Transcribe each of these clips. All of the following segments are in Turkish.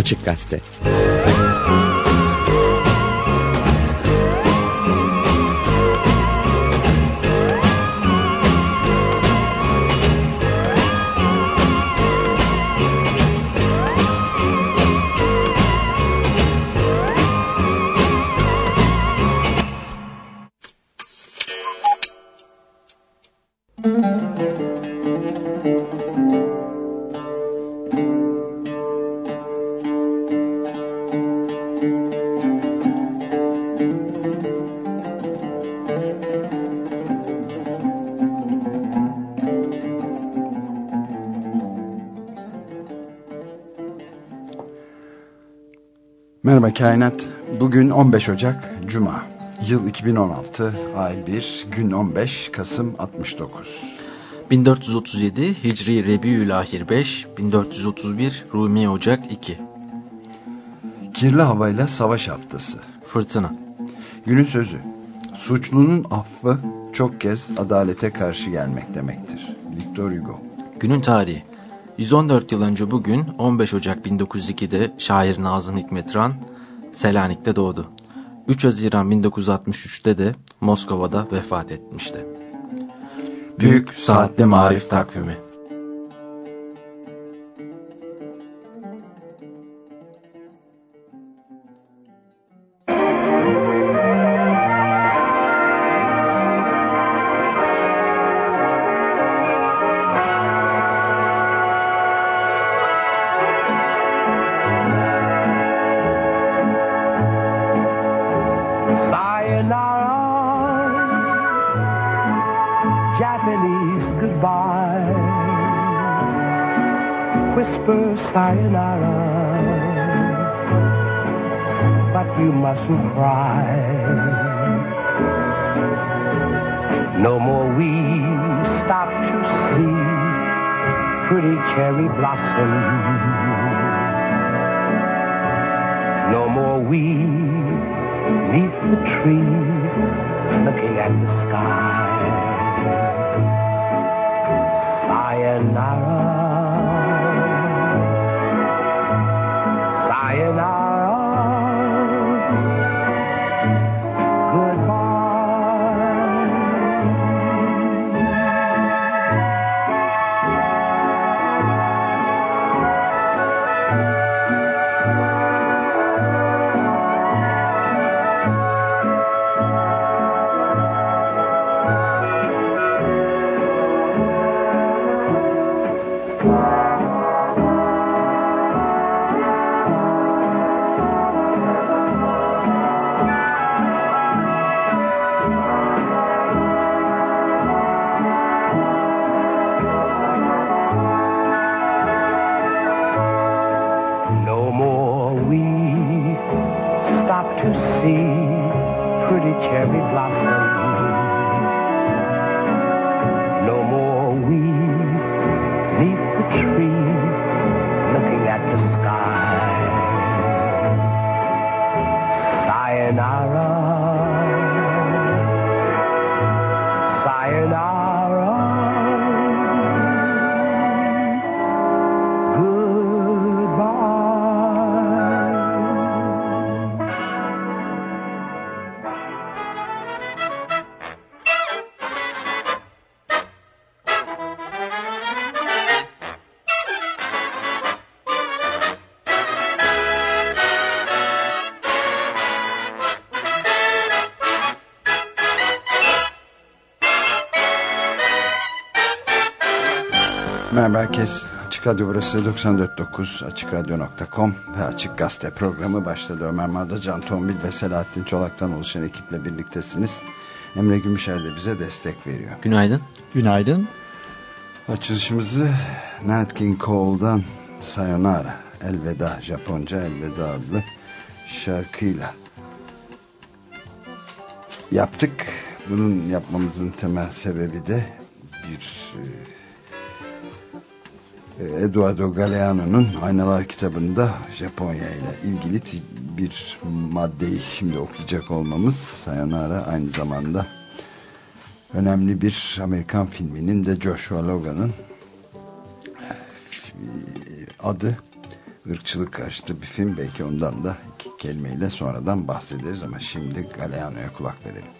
Açık Gazete. Merhaba Kainat. Bugün 15 Ocak Cuma. Yıl 2016, ay 1, gün 15, Kasım 69. 1437 Hicri Rebiülahir 5, 1431 Rumi Ocak 2. Kirli havayla savaş haftası. Fırtına. Günün sözü. Suçlunun affı çok kez adalete karşı gelmek demektir. Victor Hugo. Günün tarihi. 114 yıl önce bugün 15 Ocak 1902'de şair Nazım Hikmet Ran Selanik'te doğdu. 3 Haziran 1963'te de Moskova'da vefat etmişti. Büyük Saatte Marif Takvimi Açık Radyo burası 94.9 AçıkRadyo.com ve Açık Gazete programı başladı. Ömer Madra, Can Tombil ve Selahattin Çolak'tan oluşan ekiple birliktesiniz. Emre Gümüşer de bize destek veriyor. Günaydın. Günaydın. Açılışımızı Nat King Cole'dan Sayonara, Elveda, Japonca Elveda adlı şarkıyla yaptık. Bunun yapmamızın temel sebebi de bir Eduardo Galeano'nun Aynalar kitabında Japonya ile ilgili bir maddeyi şimdi okuyacak olmamız Sayonara aynı zamanda önemli bir Amerikan filminin de Joshua Logan'ın adı ırkçılık karşıtı bir film. Belki ondan da iki kelimeyle sonradan bahsederiz ama şimdi Galeano'ya kulak verelim.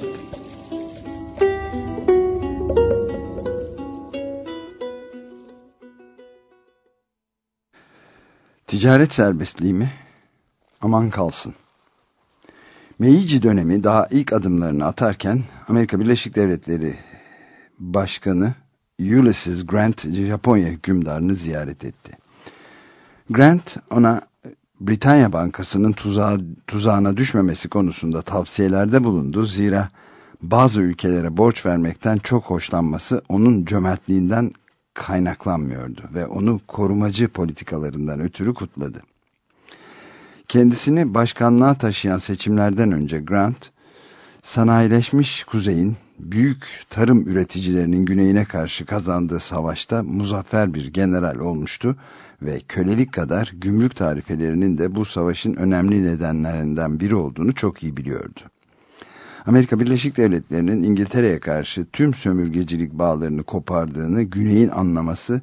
Ticaret serbestliği mi? Aman kalsın. Meiji dönemi daha ilk adımlarını atarken Amerika Birleşik Devletleri Başkanı Ulysses Grant Japonya hükümdarını ziyaret etti. Grant ona Britanya Bankası'nın tuzağa, tuzağına düşmemesi konusunda tavsiyelerde bulundu. Zira bazı ülkelere borç vermekten çok hoşlanması onun cömertliğinden kaynaklanmıyordu ve onu korumacı politikalarından ötürü kutladı. Kendisini başkanlığa taşıyan seçimlerden önce Grant, sanayileşmiş kuzeyin büyük tarım üreticilerinin güneyine karşı kazandığı savaşta muzaffer bir general olmuştu ve kölelik kadar gümrük tarifelerinin de bu savaşın önemli nedenlerinden biri olduğunu çok iyi biliyordu. Amerika Birleşik Devletleri'nin İngiltere'ye karşı tüm sömürgecilik bağlarını kopardığını Güney'in anlaması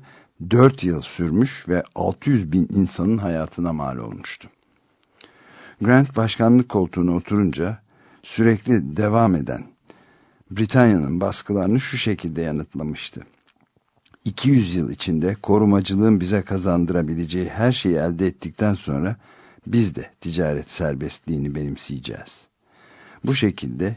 4 yıl sürmüş ve 600 bin insanın hayatına mal olmuştu. Grant başkanlık koltuğuna oturunca sürekli devam eden Britanya'nın baskılarını şu şekilde yanıtlamıştı. 200 yıl içinde korumacılığın bize kazandırabileceği her şeyi elde ettikten sonra biz de ticaret serbestliğini benimseyeceğiz. Bu şekilde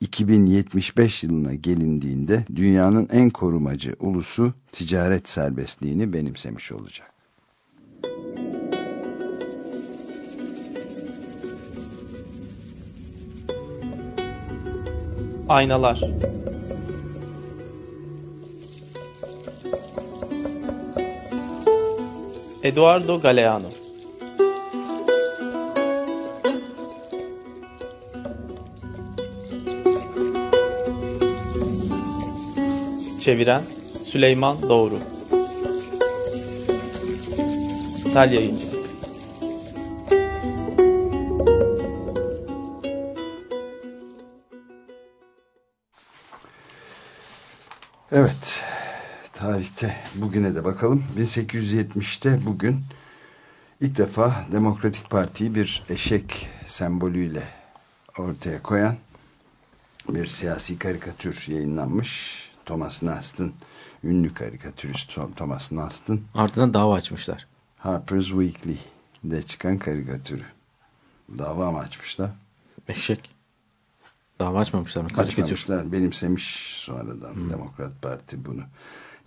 2075 yılına gelindiğinde dünyanın en korumacı ulusu ticaret serbestliğini benimsemiş olacak. Aynalar Eduardo Galeano Çeviren Süleyman Doğru Sel Yayıncı Evet, tarihte bugüne de bakalım. 1870'te bugün ilk defa Demokratik Parti'yi bir eşek sembolüyle ortaya koyan bir siyasi karikatür yayınlanmış. Thomas Nast'ın ünlü karikatürist Thomas Nast'ın ardından dava açmışlar. Harper's Weekly'de çıkan karikatürü. Dava mı açmışlar? Eşek. Dava açmamışlar mı? Karikatür. Açmamışlar. Benimsemiş sonradan hmm. Demokrat Parti bunu.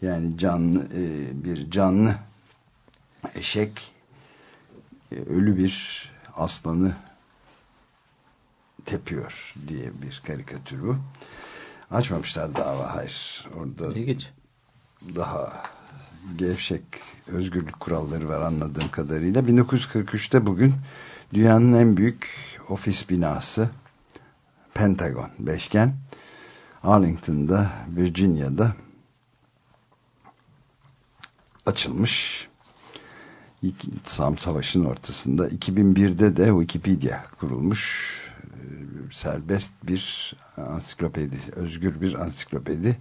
Yani canlı e, bir canlı eşek e, ölü bir aslanı tepiyor diye bir karikatür bu. Açmamışlar dava hayır. Orada İlginç. daha gevşek özgürlük kuralları var anladığım kadarıyla. 1943'te bugün dünyanın en büyük ofis binası Pentagon beşgen Arlington'da Virginia'da açılmış tam savaşın ortasında 2001'de de Wikipedia kurulmuş serbest bir ansiklopedi özgür bir ansiklopedi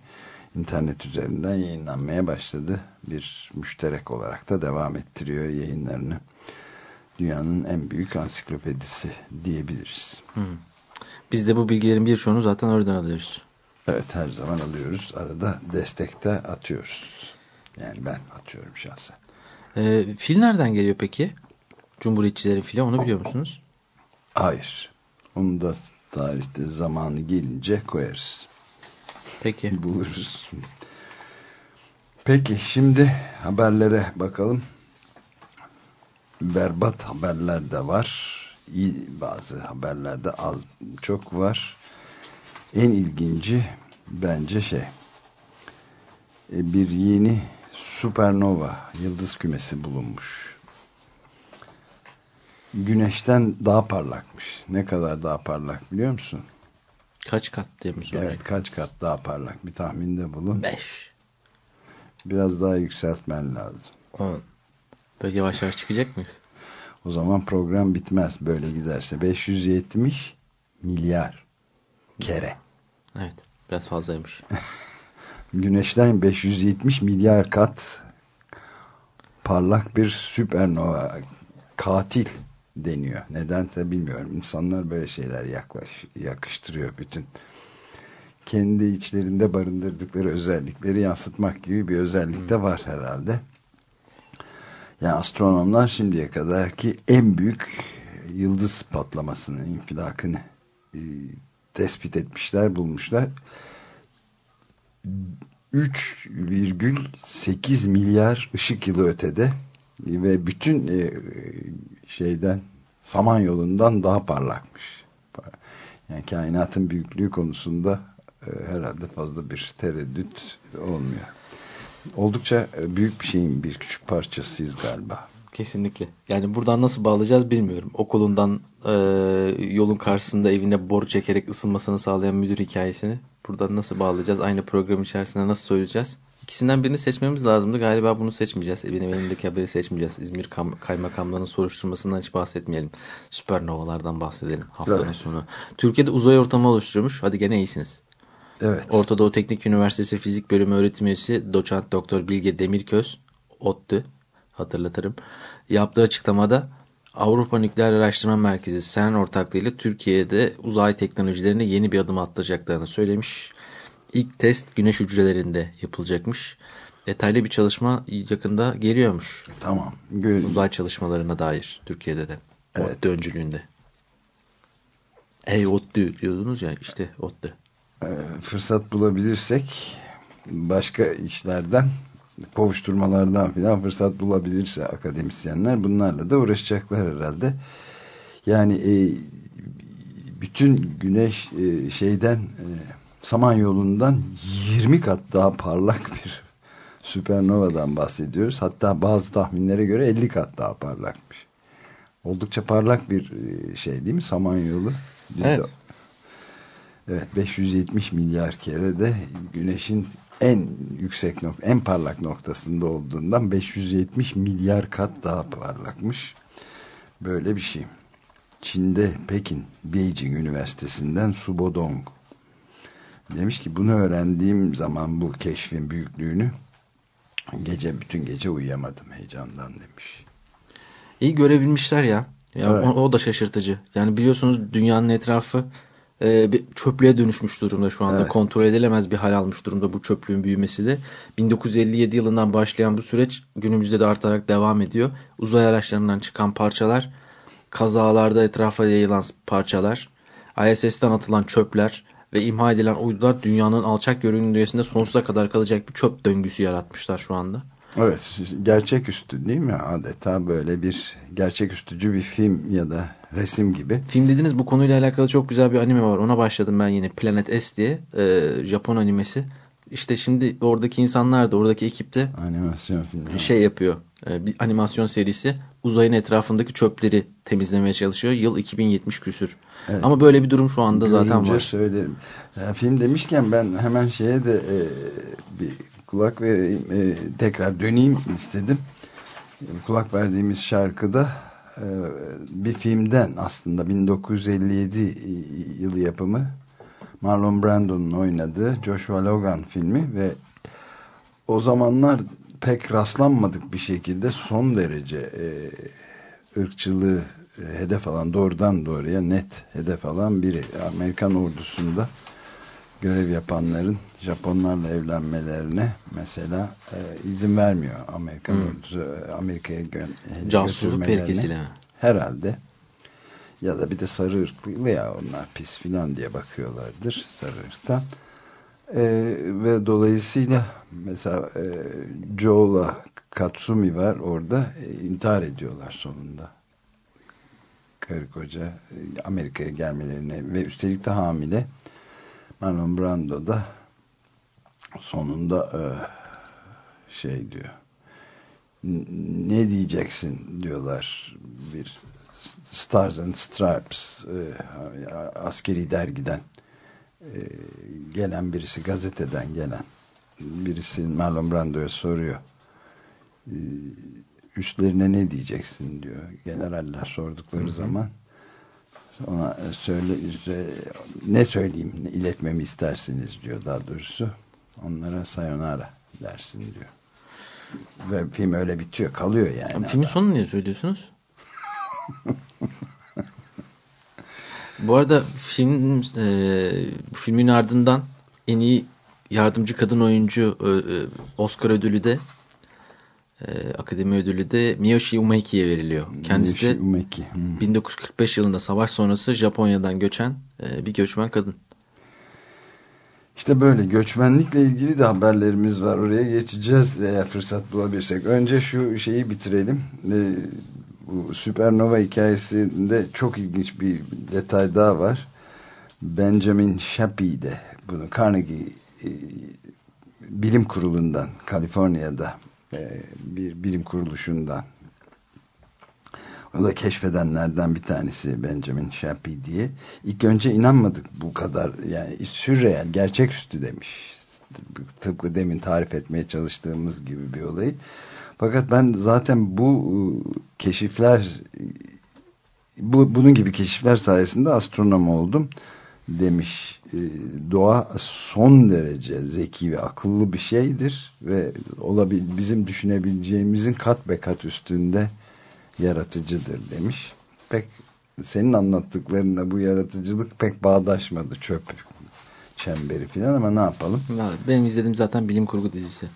internet üzerinden yayınlanmaya başladı bir müşterek olarak da devam ettiriyor yayınlarını dünyanın en büyük ansiklopedisi diyebiliriz hmm. Biz de bu bilgilerin birçoğunu zaten oradan alıyoruz. Evet her zaman alıyoruz. Arada destekte atıyoruz. Yani ben atıyorum şahsen. Ee, fil nereden geliyor peki? Cumhuriyetçilerin fili onu biliyor musunuz? Hayır. Onu da tarihte zamanı gelince koyarız. Peki. Buluruz. Peki şimdi haberlere bakalım. Berbat haberler de var iyi bazı haberlerde az çok var. En ilginci bence şey e, bir yeni süpernova yıldız kümesi bulunmuş. Güneşten daha parlakmış. Ne kadar daha parlak biliyor musun? Kaç kat diye mi sorayım? Evet kaç kat daha parlak bir tahminde bulun. 5. Biraz daha yükseltmen lazım. 10. Böyle yavaş yavaş çıkacak mıyız? O zaman program bitmez böyle giderse. 570 milyar kere. Evet. Biraz fazlaymış. Güneşten 570 milyar kat parlak bir süpernova katil deniyor. Nedense bilmiyorum. İnsanlar böyle şeyler yaklaş, yakıştırıyor bütün. Kendi içlerinde barındırdıkları özellikleri yansıtmak gibi bir özellik de var herhalde. Yani astronomlar şimdiye kadarki en büyük yıldız patlamasını, infilakını e, tespit etmişler, bulmuşlar. 3,8 milyar ışık yılı ötede ve bütün e, şeyden Samanyolu'ndan daha parlakmış. Yani kainatın büyüklüğü konusunda e, herhalde fazla bir tereddüt olmuyor. Oldukça e, büyük bir şeyin bir küçük parçasıyız galiba. Kesinlikle. Yani buradan nasıl bağlayacağız bilmiyorum. Okulundan e, yolun karşısında evine boru çekerek ısınmasını sağlayan müdür hikayesini buradan nasıl bağlayacağız? Aynı program içerisinde nasıl söyleyeceğiz? İkisinden birini seçmemiz lazımdı. Galiba bunu seçmeyeceğiz. Benim elimdeki haberi seçmeyeceğiz. İzmir kaymakamlarının soruşturmasından hiç bahsetmeyelim. Süpernovalardan bahsedelim haftanın evet. sonu. Türkiye'de uzay ortamı oluşturuyormuş. Hadi gene iyisiniz. Evet. Orta Doğu Teknik Üniversitesi Fizik Bölümü öğretim üyesi doçent doktor Bilge Demirköz, ODTÜ hatırlatırım. Yaptığı açıklamada Avrupa Nükleer Araştırma Merkezi CERN ortaklığıyla Türkiye'de uzay teknolojilerine yeni bir adım atacaklarını söylemiş. İlk test güneş hücrelerinde yapılacakmış. Detaylı bir çalışma yakında geliyormuş. Tamam. Uzay çalışmalarına dair Türkiye'de de. Evet. ODTÜ öncülüğünde. Ey ODTÜ diyordunuz ya işte ODTÜ. Ee, fırsat bulabilirsek başka işlerden kovuşturmalardan filan fırsat bulabilirse akademisyenler bunlarla da uğraşacaklar herhalde. Yani e, bütün güneş e, şeyden e, Samanyolu'ndan 20 kat daha parlak bir süpernovadan bahsediyoruz. Hatta bazı tahminlere göre 50 kat daha parlakmış. Oldukça parlak bir e, şey değil mi Samanyolu? Biz evet. De, evet 570 milyar kere de güneşin en yüksek nokta, en parlak noktasında olduğundan 570 milyar kat daha parlakmış. Böyle bir şey. Çin'de Pekin Beijing Üniversitesi'nden Su Bodong demiş ki bunu öğrendiğim zaman bu keşfin büyüklüğünü gece bütün gece uyuyamadım heyecandan demiş. İyi görebilmişler ya. ya evet. o, o da şaşırtıcı. Yani biliyorsunuz dünyanın etrafı e, bir çöplüğe dönüşmüş durumda şu anda. Evet. Kontrol edilemez bir hal almış durumda bu çöplüğün büyümesi de. 1957 yılından başlayan bu süreç günümüzde de artarak devam ediyor. Uzay araçlarından çıkan parçalar, kazalarda etrafa yayılan parçalar, ISS'ten atılan çöpler ve imha edilen uydular dünyanın alçak görünümlüğünde sonsuza kadar kalacak bir çöp döngüsü yaratmışlar şu anda. Evet, gerçeküstü değil mi? Adeta böyle bir gerçeküstücü bir film ya da resim gibi. Film dediniz bu konuyla alakalı çok güzel bir anime var. Ona başladım ben yine Planet S diye. E, Japon animesi. İşte şimdi oradaki insanlar da oradaki ekipte animasyon filmi. Şey yapıyor. E, bir animasyon serisi uzayın etrafındaki çöpleri temizlemeye çalışıyor. Yıl 2070 küsür. Evet. Ama böyle bir durum şu anda Görünce zaten var. söylerim. Yani film demişken ben hemen şeye de e, bir kulak vereyim. E, tekrar döneyim istedim. Kulak verdiğimiz şarkıda e, bir filmden aslında 1957 yılı yapımı Marlon Brando'nun oynadığı Joshua Logan filmi ve o zamanlar pek rastlanmadık bir şekilde son derece e, ırkçılığı e, hedef alan doğrudan doğruya net hedef alan biri. Amerikan ordusunda görev yapanların Japonlarla evlenmelerine mesela e, izin vermiyor Amerikan hmm. ordusu e, Amerika'ya gö Casusluk tehlikesiyle herhalde ya da bir de sarı ırklı ya onlar pis filan diye bakıyorlardır sarı ırktan. E, ve dolayısıyla mesela e, Joel'a Katsumi var orada e, intihar ediyorlar sonunda. Karı koca e, Amerika'ya gelmelerine ve üstelik de hamile. Marlon Brando da sonunda e, şey diyor. Ne diyeceksin? diyorlar bir Stars and Stripes e, askeri dergiden e, gelen birisi gazeteden gelen birisi Marlon Brando'ya soruyor e, üstlerine ne diyeceksin diyor generaller sordukları hı hı. zaman ona söyle, ne söyleyeyim iletmemi istersiniz diyor daha doğrusu onlara sayonara dersin diyor ve film öyle bitiyor kalıyor yani. Filmin sonunu niye söylüyorsunuz? Bu arada film e, filmin ardından en iyi yardımcı kadın oyuncu e, e Oscar ödülü de e, akademi ödülü de Miyoshi Umeki'ye veriliyor. Kendisi de Umeki. Hmm. 1945 yılında savaş sonrası Japonya'dan göçen e, bir göçmen kadın. İşte böyle göçmenlikle ilgili de haberlerimiz var. Oraya geçeceğiz eğer fırsat bulabilirsek. Önce şu şeyi bitirelim. Ee, bu süpernova hikayesinde çok ilginç bir detay daha var. Benjamin Shappy de bunu Carnegie e, Bilim Kurulu'ndan Kaliforniya'da e, bir bilim kuruluşundan o da keşfedenlerden bir tanesi Benjamin Shappy diye. İlk önce inanmadık bu kadar yani sürreel, gerçeküstü demiş. Tıpkı demin tarif etmeye çalıştığımız gibi bir olayı. Fakat ben zaten bu e, keşifler bu, bunun gibi keşifler sayesinde astronom oldum demiş. E, doğa son derece zeki ve akıllı bir şeydir ve olabil bizim düşünebileceğimizin kat be kat üstünde yaratıcıdır demiş. Pek senin anlattıklarında bu yaratıcılık pek bağdaşmadı çöp çemberi falan ama ne yapalım? Benim izlediğim zaten bilim kurgu dizisi.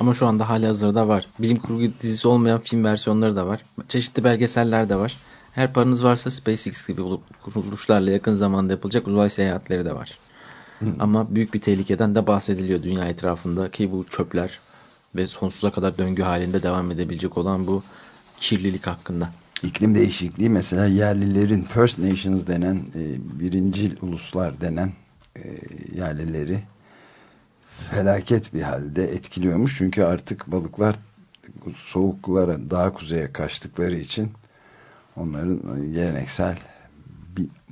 Ama şu anda hali hazırda var. Bilim kurgu dizisi olmayan film versiyonları da var. Çeşitli belgeseller de var. Her paranız varsa SpaceX gibi kuruluşlarla yakın zamanda yapılacak uzay seyahatleri de var. Ama büyük bir tehlikeden de bahsediliyor dünya etrafında ki bu çöpler ve sonsuza kadar döngü halinde devam edebilecek olan bu kirlilik hakkında. İklim değişikliği mesela yerlilerin First Nations denen e, birincil uluslar denen e, yerlileri felaket bir halde etkiliyormuş. Çünkü artık balıklar soğuklara daha kuzeye kaçtıkları için onların geleneksel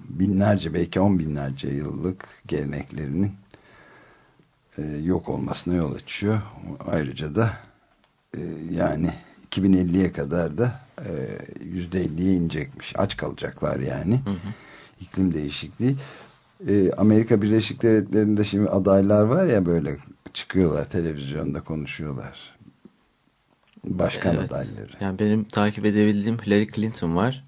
binlerce belki on binlerce yıllık geleneklerinin e, yok olmasına yol açıyor. Ayrıca da e, yani 2050'ye kadar da e, %50'ye inecekmiş. Aç kalacaklar yani. Hı hı. İklim değişikliği. E, Amerika Birleşik Devletleri'nde şimdi adaylar var ya böyle çıkıyorlar televizyonda konuşuyorlar. Başkan evet. adayları. Yani benim takip edebildiğim Hillary Clinton var.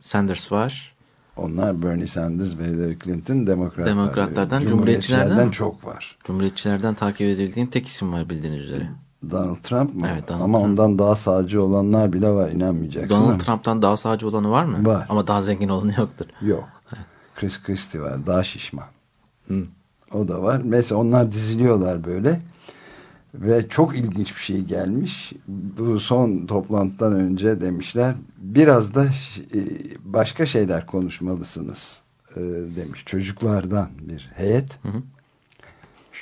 Sanders var. Onlar Bernie Sanders ve Hillary Clinton demokratlar. Demokratlardan, cumhuriyetçilerden çok var. Cumhuriyetçilerden takip edebildiğim tek isim var bildiğiniz üzere. Donald Trump mı? Evet, Donald Ama Trump. ondan daha sağcı olanlar bile var inanmayacaksın. Donald. Trump'tan daha sağcı olanı var mı? Var. Ama daha zengin olanı yoktur. Yok. Chris Christie var. Daha şişman. Hı. O da var. Mesela onlar diziliyorlar böyle. Ve çok ilginç bir şey gelmiş. Bu son toplantıdan önce demişler. Biraz da e, başka şeyler konuşmalısınız e, demiş. Çocuklardan bir heyet. Hı hı.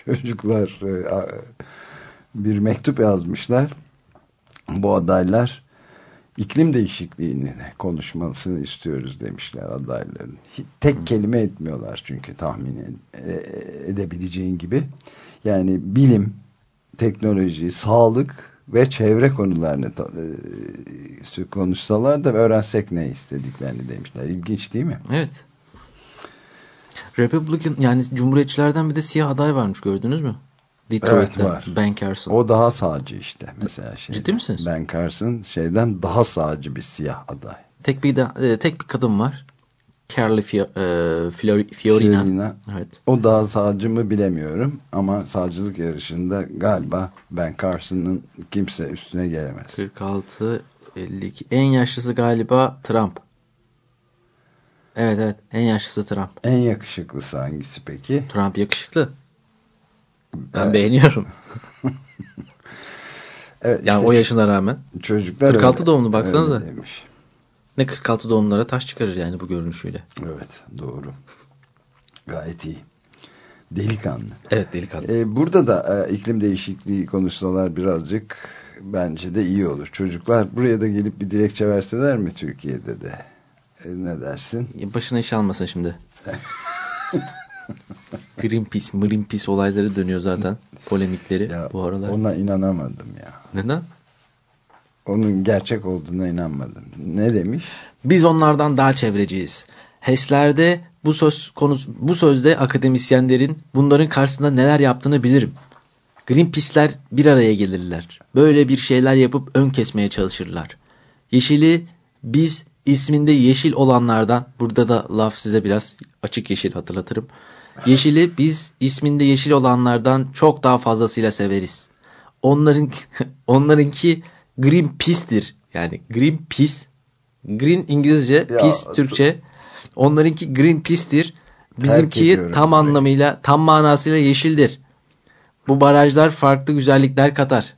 Çocuklar e, bir mektup yazmışlar. Bu adaylar iklim değişikliğini konuşmasını istiyoruz demişler adayların. Tek kelime etmiyorlar çünkü tahmin edebileceğin gibi. Yani bilim, teknoloji, sağlık ve çevre konularını e, konuşsalar da öğrensek ne istediklerini demişler. İlginç değil mi? Evet. Republican yani Cumhuriyetçilerden bir de siyah aday varmış gördünüz mü? Detroit'ten evet, var. Ben Carson. O daha sağcı işte mesela. Şeyden. Ciddi misiniz? Ben Carson şeyden daha sağcı bir siyah aday. Tek bir de, e, tek bir kadın var. Carly e, Fiorina. Fiorina. Evet. O daha sağcı mı bilemiyorum ama sağcılık yarışında galiba Ben Carson'ın kimse üstüne gelemez. 46 52 en yaşlısı galiba Trump. Evet evet en yaşlısı Trump. En yakışıklısı hangisi peki? Trump yakışıklı. Ben evet. beğeniyorum. evet, yani işte o yaşına rağmen. Çocuklar 46 öyle, doğumlu baksanıza. Demiş. Ne 46 doğumlara taş çıkarır yani bu görünüşüyle. Evet doğru. Gayet iyi. Delikanlı. Evet delikanlı. Ee, burada da e, iklim değişikliği konuşsalar birazcık bence de iyi olur. Çocuklar buraya da gelip bir dilekçe verseler mi Türkiye'de de? E, ne dersin? Başına iş almasın şimdi. Greenpeace, Greenpeace olayları dönüyor zaten. Polemikleri Ya, bu aralar. Ona inanamadım ya. Neden? Onun gerçek olduğuna inanmadım. Ne demiş? Biz onlardan daha çevreciyiz. HES'lerde bu söz konusu bu sözde akademisyenlerin bunların karşısında neler yaptığını bilirim. Greenpeace'ler bir araya gelirler. Böyle bir şeyler yapıp ön kesmeye çalışırlar. Yeşili biz isminde yeşil olanlardan burada da laf size biraz açık yeşil hatırlatırım. Yeşili biz isminde yeşil olanlardan çok daha fazlasıyla severiz. Onların onlarınki Greenpeace'tir. Yani Greenpeace Green İngilizce, Peace Türkçe. Onlarınki Greenpeace'tir. Bizimki ediyorum tam burayı. anlamıyla, tam manasıyla yeşildir. Bu barajlar farklı güzellikler katar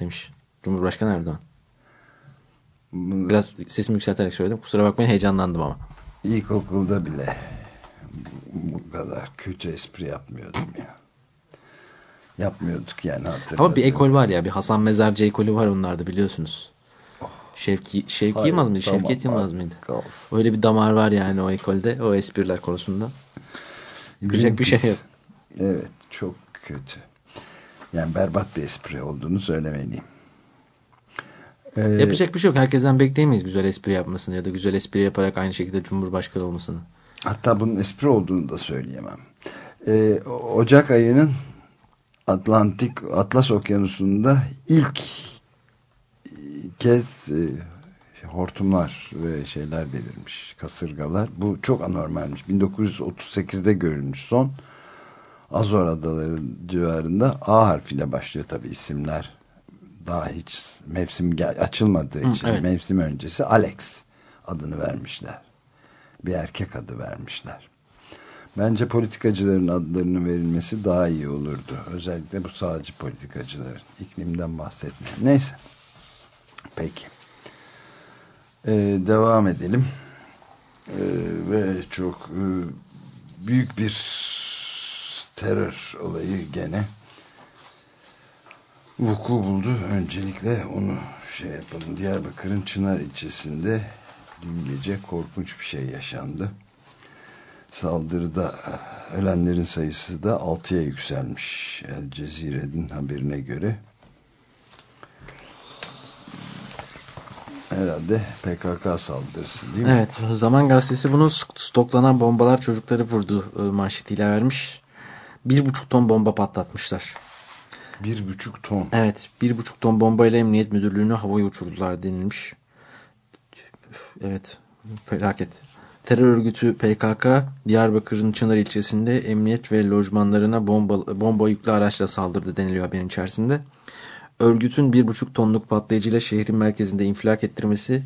demiş Cumhurbaşkanı Erdoğan. Biraz sesimi yükselterek söyledim. Kusura bakmayın heyecanlandım ama. ilkokulda bile bu kadar kötü espri yapmıyordum ya. Yapmıyorduk yani hatırladım. Ama bir ekol var ya, bir Hasan Mezarcı ekolü var onlarda biliyorsunuz. Şevki, Şevki Hayır, Yılmaz mıydı? tamam, Şevket Yılmaz mıydı? kalsın. Öyle bir damar var yani o ekolde, o espriler konusunda. Gülecek bir şey yok. Evet çok kötü. Yani berbat bir espri olduğunu söylemeliyim. Ee, Yapacak bir şey yok. Herkesten bekleyemeyiz güzel espri yapmasını ya da güzel espri yaparak aynı şekilde Cumhurbaşkanı olmasını. Hatta bunun espri olduğunu da söyleyemem. Ee, Ocak ayının Atlantik Atlas Okyanusu'nda ilk kez e, hortumlar ve şeyler belirmiş. Kasırgalar. Bu çok anormalmiş. 1938'de görülmüş son. Azor Adaları civarında A harfiyle başlıyor tabi isimler. Daha hiç mevsim açılmadığı Hı, için evet. mevsim öncesi Alex adını vermişler. Bir erkek adı vermişler. Bence politikacıların adlarının verilmesi daha iyi olurdu. Özellikle bu sağcı politikacıların. iklimden bahsetmeyen. Neyse. Peki. Ee, devam edelim. Ee, ve çok e, büyük bir terör olayı gene vuku buldu. Öncelikle onu şey yapalım. Diyarbakır'ın Çınar ilçesinde dün gece korkunç bir şey yaşandı. Saldırıda e, ölenlerin sayısı da 6'ya yükselmiş. El Cezire'nin haberine göre. Herhalde PKK saldırısı değil mi? Evet, Zaman Gazetesi bunu stoklanan bombalar çocukları vurdu e, manşetiyle vermiş. Bir buçuk ton bomba patlatmışlar. Bir buçuk ton. Evet, bir buçuk ton bombayla Emniyet Müdürlüğü'nü havaya uçurdular denilmiş. Evet, felaket. Terör örgütü PKK, Diyarbakır'ın Çınar ilçesinde emniyet ve lojmanlarına bomba, bomba yüklü araçla saldırdı deniliyor haberin içerisinde. Örgütün bir buçuk tonluk patlayıcıyla şehrin merkezinde infilak ettirmesi,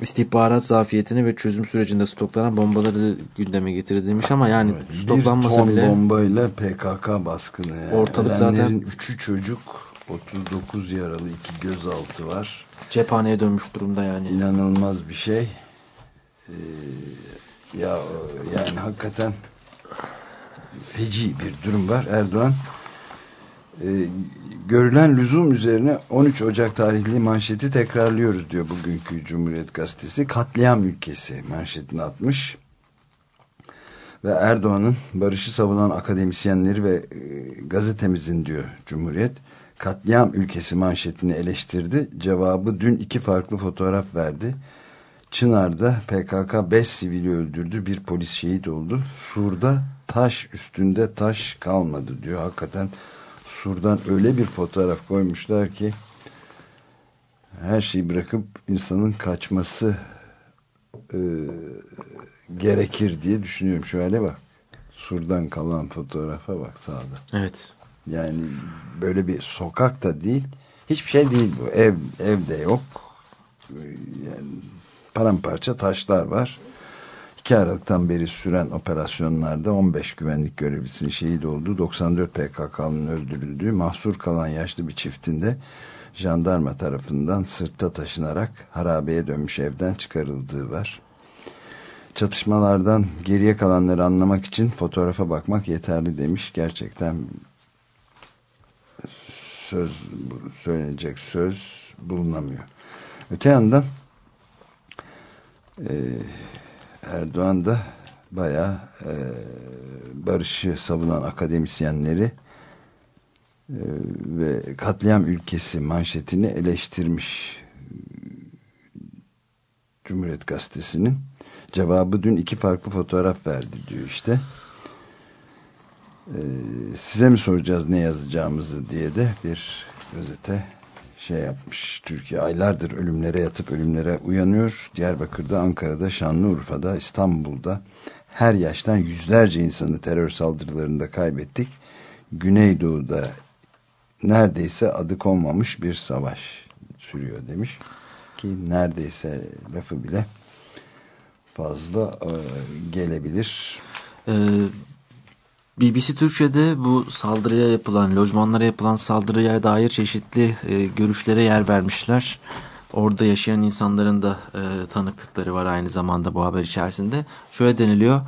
istihbarat zafiyetini ve çözüm sürecinde stoklanan bombaları gündeme getirdi demiş ama yani Evet, stoklanmasa bir ton bile bombayla PKK baskını. Ortalık zaten- Ölenlerin üçü çocuk, 39 yaralı, iki gözaltı var. cephaneye dönmüş durumda yani. İnanılmaz bir şey. Ee, ya yani hakikaten feci bir durum var. Erdoğan e, görülen lüzum üzerine 13 Ocak tarihli manşeti tekrarlıyoruz diyor bugünkü Cumhuriyet Gazetesi. Katliam ülkesi manşetini atmış. Ve Erdoğan'ın barışı savunan akademisyenleri ve e, gazetemizin diyor Cumhuriyet katliam ülkesi manşetini eleştirdi. Cevabı dün iki farklı fotoğraf verdi. Çınar'da PKK 5 sivili öldürdü. Bir polis şehit oldu. Sur'da taş üstünde taş kalmadı diyor. Hakikaten Sur'dan öyle bir fotoğraf koymuşlar ki her şeyi bırakıp insanın kaçması e, gerekir diye düşünüyorum. Şöyle bak. Sur'dan kalan fotoğrafa bak sağda. Evet. Yani böyle bir sokak da değil. Hiçbir şey değil bu. Ev evde yok. Yani paramparça taşlar var. 2 Aralık'tan beri süren operasyonlarda 15 güvenlik görevlisinin şehit olduğu, 94 PKK'nın öldürüldüğü, mahsur kalan yaşlı bir çiftinde jandarma tarafından sırtta taşınarak harabeye dönmüş evden çıkarıldığı var. çatışmalardan geriye kalanları anlamak için fotoğrafa bakmak yeterli demiş. Gerçekten söz söylenecek söz bulunamıyor. Öte yandan e, Erdoğan da bayağı e, barışı savunan akademisyenleri e, ve katliam ülkesi manşetini eleştirmiş Cumhuriyet Gazetesi'nin cevabı dün iki farklı fotoğraf verdi diyor işte. Ee, size mi soracağız ne yazacağımızı diye de bir gazete şey yapmış. Türkiye aylardır ölümlere yatıp ölümlere uyanıyor. Diyarbakır'da, Ankara'da, Şanlıurfa'da, İstanbul'da her yaştan yüzlerce insanı terör saldırılarında kaybettik. Güneydoğu'da neredeyse adı konmamış bir savaş sürüyor demiş. Ki neredeyse lafı bile fazla e, gelebilir. Ee, BBC Türkçe'de bu saldırıya yapılan, lojmanlara yapılan saldırıya dair çeşitli e, görüşlere yer vermişler. Orada yaşayan insanların da e, tanıklıkları var aynı zamanda bu haber içerisinde. Şöyle deniliyor.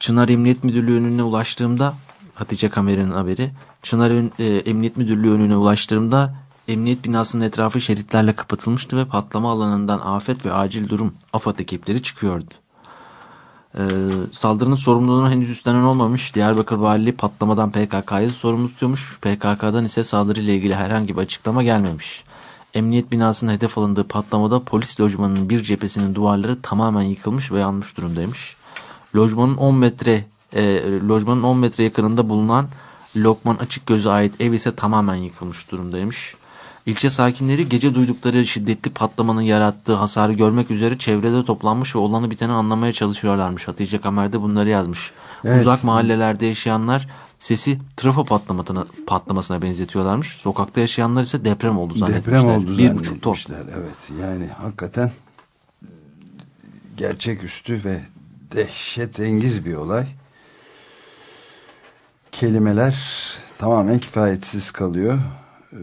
Çınar Emniyet Müdürlüğü önüne ulaştığımda Hatice Kamer'in haberi. Çınar e, Emniyet Müdürlüğü önüne ulaştığımda emniyet binasının etrafı şeritlerle kapatılmıştı ve patlama alanından afet ve acil durum AFAD ekipleri çıkıyordu. Ee, saldırının sorumluluğunu henüz üstlenen olmamış. Diyarbakır Valiliği patlamadan PKK'yı sorumlu tutuyormuş. PKK'dan ise saldırıyla ilgili herhangi bir açıklama gelmemiş. Emniyet binasının hedef alındığı patlamada polis lojmanının bir cephesinin duvarları tamamen yıkılmış ve yanmış durumdaymış. Lojmanın 10 metre e, lojmanın 10 metre yakınında bulunan Lokman Açık Göz'e ait ev ise tamamen yıkılmış durumdaymış. İlçe sakinleri gece duydukları şiddetli patlamanın yarattığı hasarı görmek üzere çevrede toplanmış ve olanı biteni anlamaya çalışıyorlarmış. Hatice Kamer'de bunları yazmış. Evet. Uzak mahallelerde yaşayanlar sesi trafo patlamasına, patlamasına benzetiyorlarmış. Sokakta yaşayanlar ise deprem oldu zannetmişler. Deprem oldu Bir buçuk ton. Evet yani hakikaten gerçeküstü ve dehşetengiz bir olay. Kelimeler tamamen kifayetsiz kalıyor. Ee,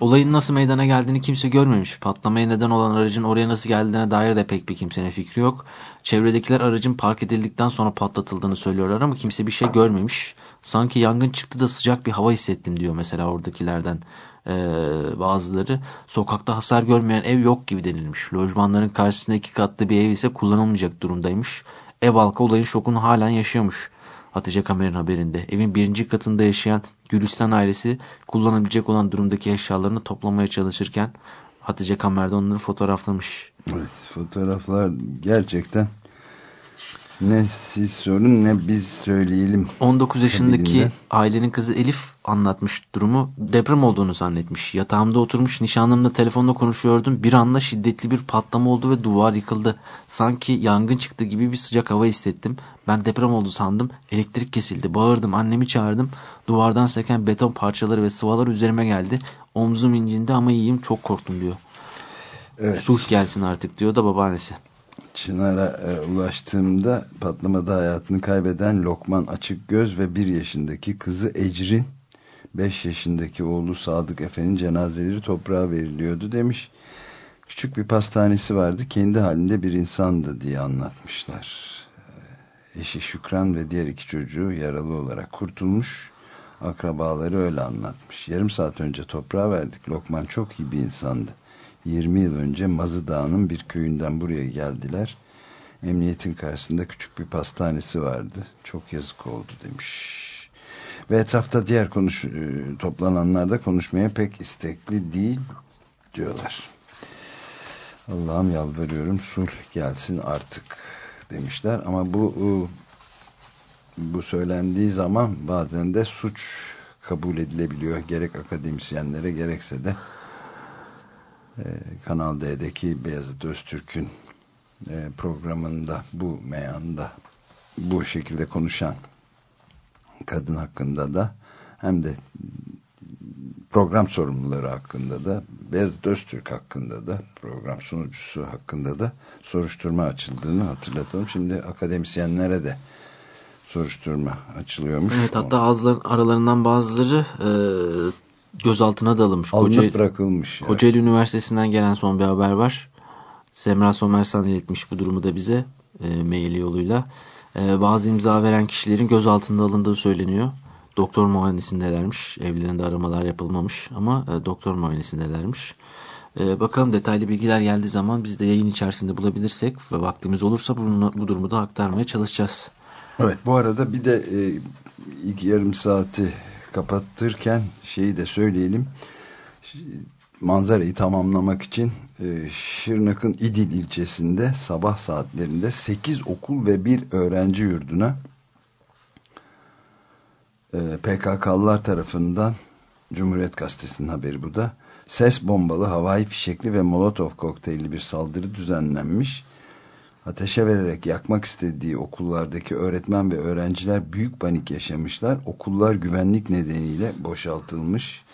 Olayın nasıl meydana geldiğini kimse görmemiş. Patlamaya neden olan aracın oraya nasıl geldiğine dair de pek bir kimsenin fikri yok. Çevredekiler aracın park edildikten sonra patlatıldığını söylüyorlar ama kimse bir şey görmemiş. Sanki yangın çıktı da sıcak bir hava hissettim diyor mesela oradakilerden ee, bazıları. Sokakta hasar görmeyen ev yok gibi denilmiş. Lojmanların karşısında iki katlı bir ev ise kullanılmayacak durumdaymış. Ev halkı olayın şokunu halen yaşıyormuş. Hatice Kamer'in haberinde. Evin birinci katında yaşayan Gülistan ailesi kullanabilecek olan durumdaki eşyalarını toplamaya çalışırken Hatice Kamer'de onları fotoğraflamış. Evet fotoğraflar gerçekten ne siz sorun ne biz söyleyelim. 19 yaşındaki kabilinden. ailenin kızı Elif anlatmış durumu. Deprem olduğunu zannetmiş. Yatağımda oturmuş nişanlımla telefonda konuşuyordum. Bir anda şiddetli bir patlama oldu ve duvar yıkıldı. Sanki yangın çıktı gibi bir sıcak hava hissettim. Ben deprem oldu sandım. Elektrik kesildi. Bağırdım. Annemi çağırdım. Duvardan seken beton parçaları ve sıvalar üzerime geldi. Omzum incindi ama iyiyim. Çok korktum diyor. Evet. Sulh gelsin artık diyor da babaannesi. Çınar'a e, ulaştığımda patlamada hayatını kaybeden Lokman Açık Göz ve 1 yaşındaki kızı Ecrin 5 yaşındaki oğlu Sadık Efe'nin cenazeleri toprağa veriliyordu demiş. Küçük bir pastanesi vardı kendi halinde bir insandı diye anlatmışlar. E, eşi Şükran ve diğer iki çocuğu yaralı olarak kurtulmuş. Akrabaları öyle anlatmış. Yarım saat önce toprağa verdik. Lokman çok iyi bir insandı. 20 yıl önce Mazı Dağı'nın bir köyünden buraya geldiler. Emniyetin karşısında küçük bir pastanesi vardı. Çok yazık oldu demiş. Ve etrafta diğer konuş e, toplananlar da konuşmaya pek istekli değil diyorlar. Allah'ım yalvarıyorum sulh gelsin artık demişler. Ama bu e, bu söylendiği zaman bazen de suç kabul edilebiliyor. Gerek akademisyenlere gerekse de e, Kanal D'deki Beyazıt Öztürk'ün e, programında bu meyanda bu şekilde konuşan kadın hakkında da hem de program sorumluları hakkında da Beyazıt Öztürk hakkında da program sunucusu hakkında da soruşturma açıldığını hatırlatalım. Şimdi akademisyenlere de soruşturma açılıyormuş. Evet hatta ağızların, aralarından bazıları e, gözaltına da alınmış. Alınıp Kocaeli, bırakılmış. Kocaeli evet. Üniversitesi'nden gelen son bir haber var. Semra Somersan iletmiş bu durumu da bize e, mail yoluyla. E, bazı imza veren kişilerin gözaltında alındığı söyleniyor. Doktor muayenesindelermiş. Evlerinde aramalar yapılmamış ama e, doktor muayenesindelermiş. E, bakalım detaylı bilgiler geldiği zaman biz de yayın içerisinde bulabilirsek ve vaktimiz olursa bunu, bu durumu da aktarmaya çalışacağız. Evet bu arada bir de e, ilk yarım saati kapattırken şeyi de söyleyelim. Manzarayı tamamlamak için e, Şırnak'ın İdil ilçesinde sabah saatlerinde 8 okul ve bir öğrenci yurduna e, PKK'lılar tarafından Cumhuriyet Gazetesi'nin haberi bu da ses bombalı, havai fişekli ve molotov kokteylli bir saldırı düzenlenmiş ateşe vererek yakmak istediği okullardaki öğretmen ve öğrenciler büyük panik yaşamışlar. Okullar güvenlik nedeniyle boşaltılmış.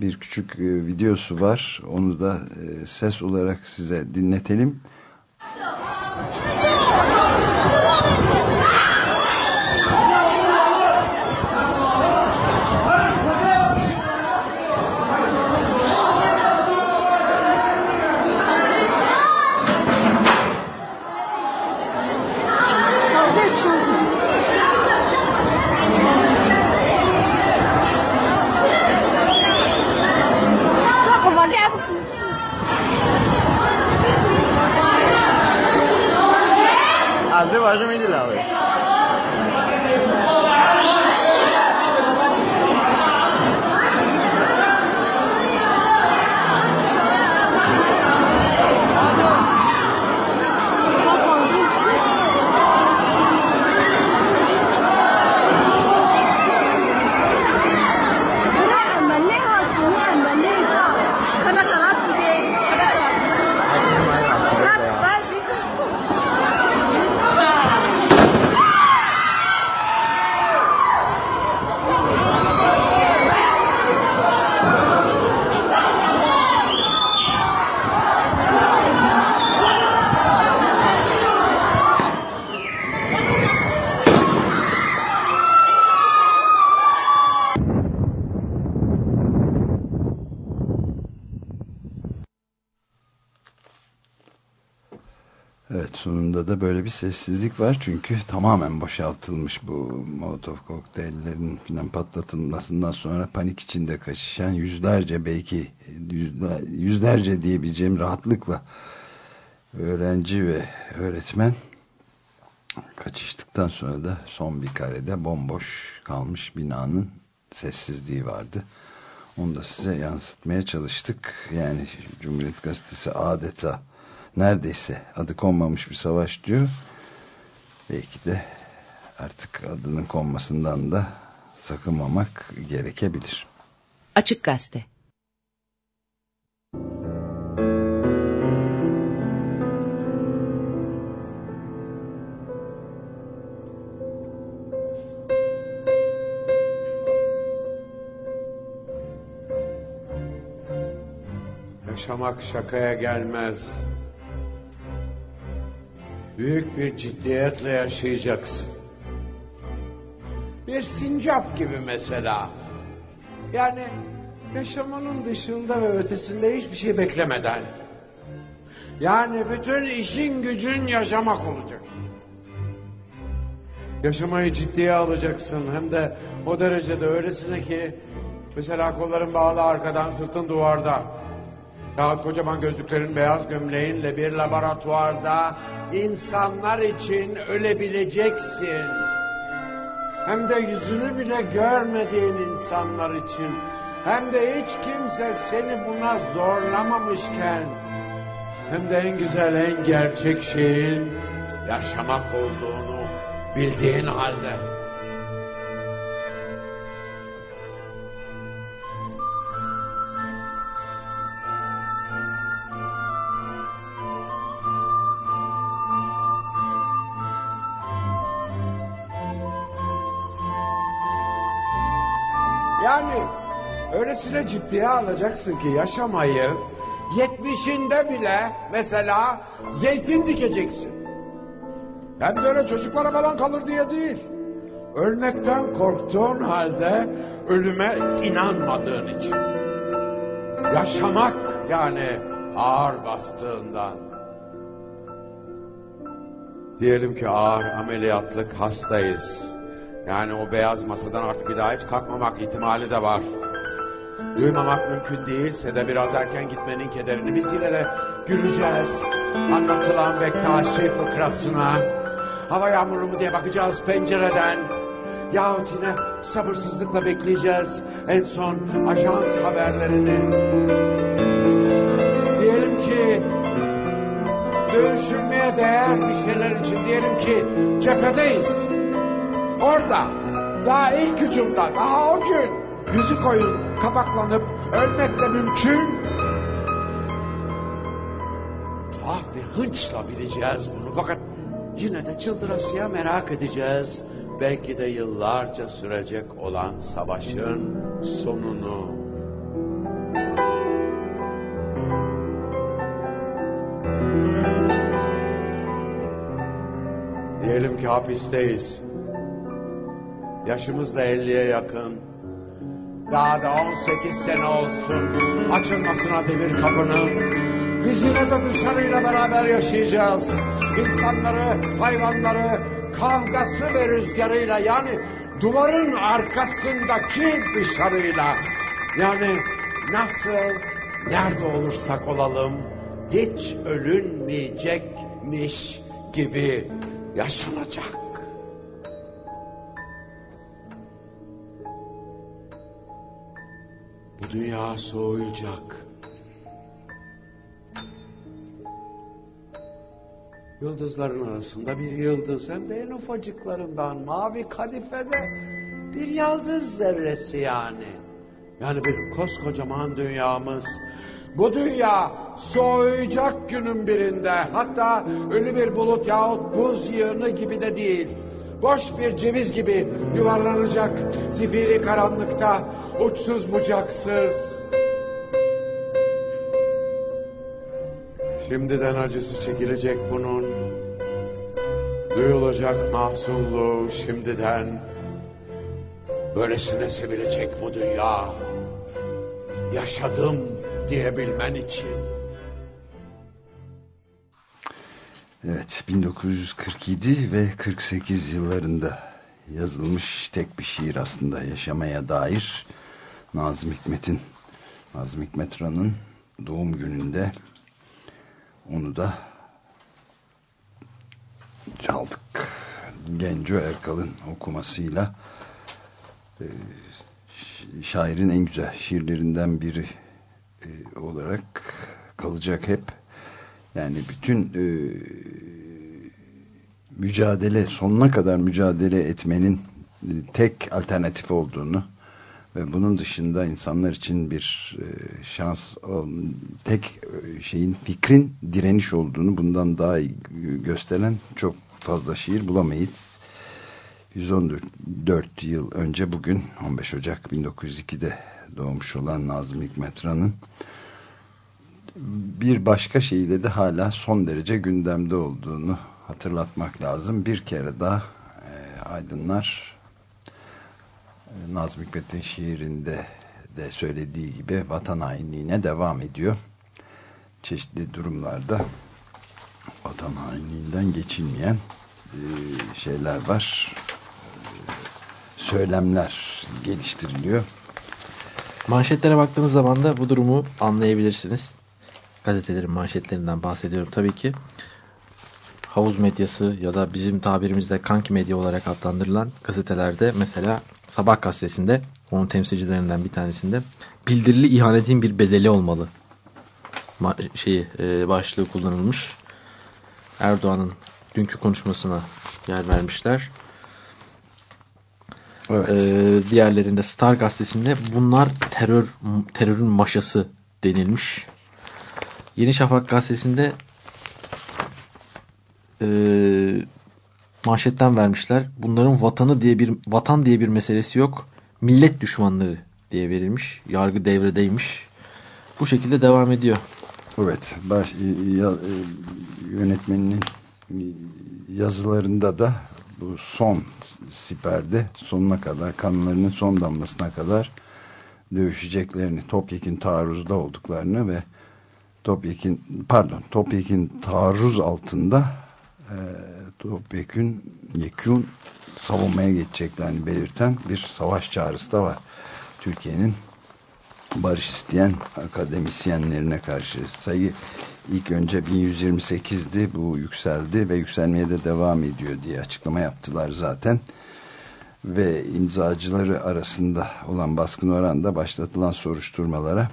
Bir küçük e, videosu var. Onu da e, ses olarak size dinletelim. Da böyle bir sessizlik var çünkü tamamen boşaltılmış bu molotov kokteyllerin falan patlatılmasından sonra panik içinde kaçışan yüzlerce belki yüzlerce diyebileceğim rahatlıkla öğrenci ve öğretmen kaçıştıktan sonra da son bir karede bomboş kalmış binanın sessizliği vardı. Onu da size yansıtmaya çalıştık. Yani Cumhuriyet Gazetesi adeta neredeyse adı konmamış bir savaş diyor. Belki de artık adının konmasından da sakınmamak gerekebilir. Açık Gazete Yaşamak şakaya gelmez büyük bir ciddiyetle yaşayacaksın. Bir sincap gibi mesela. Yani yaşamanın dışında ve ötesinde hiçbir şey beklemeden. Yani bütün işin gücün yaşamak olacak. Yaşamayı ciddiye alacaksın hem de o derecede öylesine ki mesela kolların bağlı arkadan sırtın duvarda. Ya kocaman gözlüklerin beyaz gömleğinle bir laboratuvarda insanlar için ölebileceksin. Hem de yüzünü bile görmediğin insanlar için. Hem de hiç kimse seni buna zorlamamışken. Hem de en güzel, en gerçek şeyin yaşamak olduğunu bildiğin halde. Öylesine ciddiye alacaksın ki yaşamayı yetmişinde bile mesela zeytin dikeceksin. Hem böyle çocuklara falan kalır diye değil. Ölmekten korktuğun halde ölüme inanmadığın için. Yaşamak yani ağır bastığından. Diyelim ki ağır ameliyatlık hastayız. Yani o beyaz masadan artık bir daha hiç kalkmamak ihtimali de var. Duymamak mümkün değilse de biraz erken gitmenin kederini biz yine de güleceğiz. Anlatılan Bektaşi fıkrasına. Hava yağmurlu mu diye bakacağız pencereden. Yahut yine sabırsızlıkla bekleyeceğiz en son ajans haberlerini. Diyelim ki dönüşülmeye değer bir şeyler için diyelim ki cephedeyiz. Orada daha ilk hücumda daha o gün yüzü koyun kapaklanıp ölmek de mümkün. Tuhaf bir hınçla bileceğiz bunu fakat yine de çıldırasıya merak edeceğiz. Belki de yıllarca sürecek olan savaşın sonunu. Diyelim ki hapisteyiz. Yaşımız da 50'ye yakın. Daha da 18 sene olsun. Açılmasına devir kapının. Biz yine de dışarıyla beraber yaşayacağız. İnsanları, hayvanları, kavgası ve rüzgarıyla yani duvarın arkasındaki dışarıyla. Yani nasıl, nerede olursak olalım hiç ölünmeyecekmiş gibi yaşanacak. Bu dünya soğuyacak. Yıldızların arasında bir yıldız hem de en ufacıklarından mavi kadifede bir yıldız zerresi yani. Yani bir koskocaman dünyamız. Bu dünya soğuyacak günün birinde. Hatta ölü bir bulut yahut buz yığını gibi de değil. Boş bir ceviz gibi yuvarlanacak zifiri karanlıkta uçsuz bucaksız. Şimdiden acısı çekilecek bunun. Duyulacak mahzunluğu şimdiden. Böylesine sevilecek bu dünya. Yaşadım diyebilmen için. Evet 1947 ve 48 yıllarında yazılmış tek bir şiir aslında yaşamaya dair Nazım Hikmet'in Nazım Hikmet Ran'ın doğum gününde onu da çaldık. Genco Erkal'ın okumasıyla e, şairin en güzel şiirlerinden biri e, olarak kalacak hep. Yani bütün e, mücadele, sonuna kadar mücadele etmenin tek alternatif olduğunu ve bunun dışında insanlar için bir e, şans, tek e, şeyin fikrin direniş olduğunu bundan daha iyi gösteren çok fazla şiir bulamayız. 114 yıl önce bugün 15 Ocak 1902'de doğmuş olan Nazım Hikmet Ran'ın bir başka şeyle de hala son derece gündemde olduğunu hatırlatmak lazım. Bir kere daha e, aydınlar Nazım Hikmet'in şiirinde de söylediği gibi vatan hainliğine devam ediyor. Çeşitli durumlarda vatan hainliğinden geçilmeyen e, şeyler var. E, söylemler geliştiriliyor. Manşetlere baktığınız zaman da bu durumu anlayabilirsiniz. Gazetelerin manşetlerinden bahsediyorum tabii ki. Havuz medyası ya da bizim tabirimizde kanki medya olarak adlandırılan gazetelerde mesela Sabah gazetesinde onun temsilcilerinden bir tanesinde bildirili ihanetin bir bedeli olmalı şeyi e, başlığı kullanılmış. Erdoğan'ın dünkü konuşmasına yer vermişler. Evet. Ee, diğerlerinde Star gazetesinde bunlar terör terörün maşası denilmiş. Yeni Şafak gazetesinde e, manşetten vermişler. Bunların vatanı diye bir vatan diye bir meselesi yok. Millet düşmanları diye verilmiş. Yargı devredeymiş. Bu şekilde devam ediyor. Evet. Baş, ya, e, yönetmeninin yazılarında da bu son siperde sonuna kadar kanlarının son damlasına kadar dövüşeceklerini, topyekin taarruzda olduklarını ve topyekin pardon topyekin taarruz altında e, topyekün yekün savunmaya geçeceklerini belirten bir savaş çağrısı da var. Türkiye'nin barış isteyen akademisyenlerine karşı sayı ilk önce 1128'di bu yükseldi ve yükselmeye de devam ediyor diye açıklama yaptılar zaten ve imzacıları arasında olan baskın oranda başlatılan soruşturmalara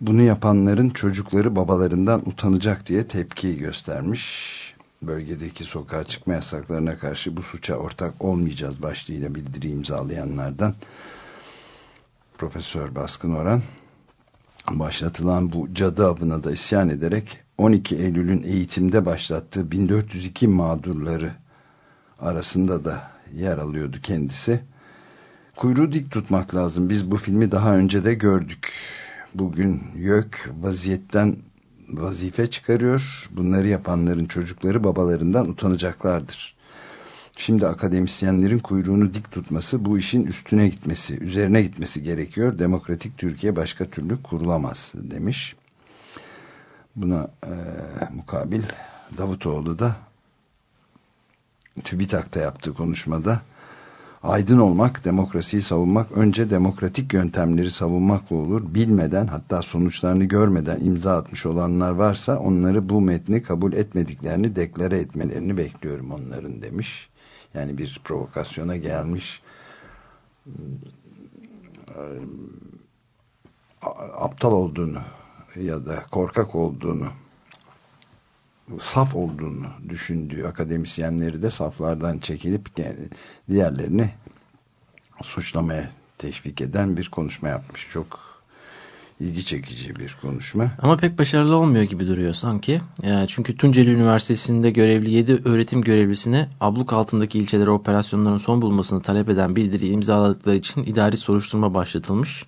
bunu yapanların çocukları babalarından utanacak diye tepki göstermiş. Bölgedeki sokağa çıkma yasaklarına karşı bu suça ortak olmayacağız başlığıyla bildiri imzalayanlardan Profesör Baskın Oran başlatılan bu cadı avına da isyan ederek 12 Eylül'ün eğitimde başlattığı 1402 mağdurları arasında da yer alıyordu kendisi. Kuyruğu dik tutmak lazım. Biz bu filmi daha önce de gördük. Bugün YÖK vaziyetten vazife çıkarıyor. Bunları yapanların çocukları babalarından utanacaklardır. Şimdi akademisyenlerin kuyruğunu dik tutması bu işin üstüne gitmesi, üzerine gitmesi gerekiyor. Demokratik Türkiye başka türlü kurulamaz demiş. Buna e, mukabil Davutoğlu da TÜBİTAK'ta yaptığı konuşmada aydın olmak, demokrasiyi savunmak önce demokratik yöntemleri savunmakla olur. Bilmeden hatta sonuçlarını görmeden imza atmış olanlar varsa onları bu metni kabul etmediklerini deklare etmelerini bekliyorum onların demiş. Yani bir provokasyona gelmiş aptal olduğunu ya da korkak olduğunu saf olduğunu düşündüğü akademisyenleri de saflardan çekilip diğerlerini suçlamaya teşvik eden bir konuşma yapmış. Çok ilgi çekici bir konuşma. Ama pek başarılı olmuyor gibi duruyor sanki. Çünkü Tunceli Üniversitesi'nde görevli 7 öğretim görevlisine abluk altındaki ilçelere operasyonların son bulmasını talep eden bildiri imzaladıkları için idari soruşturma başlatılmış.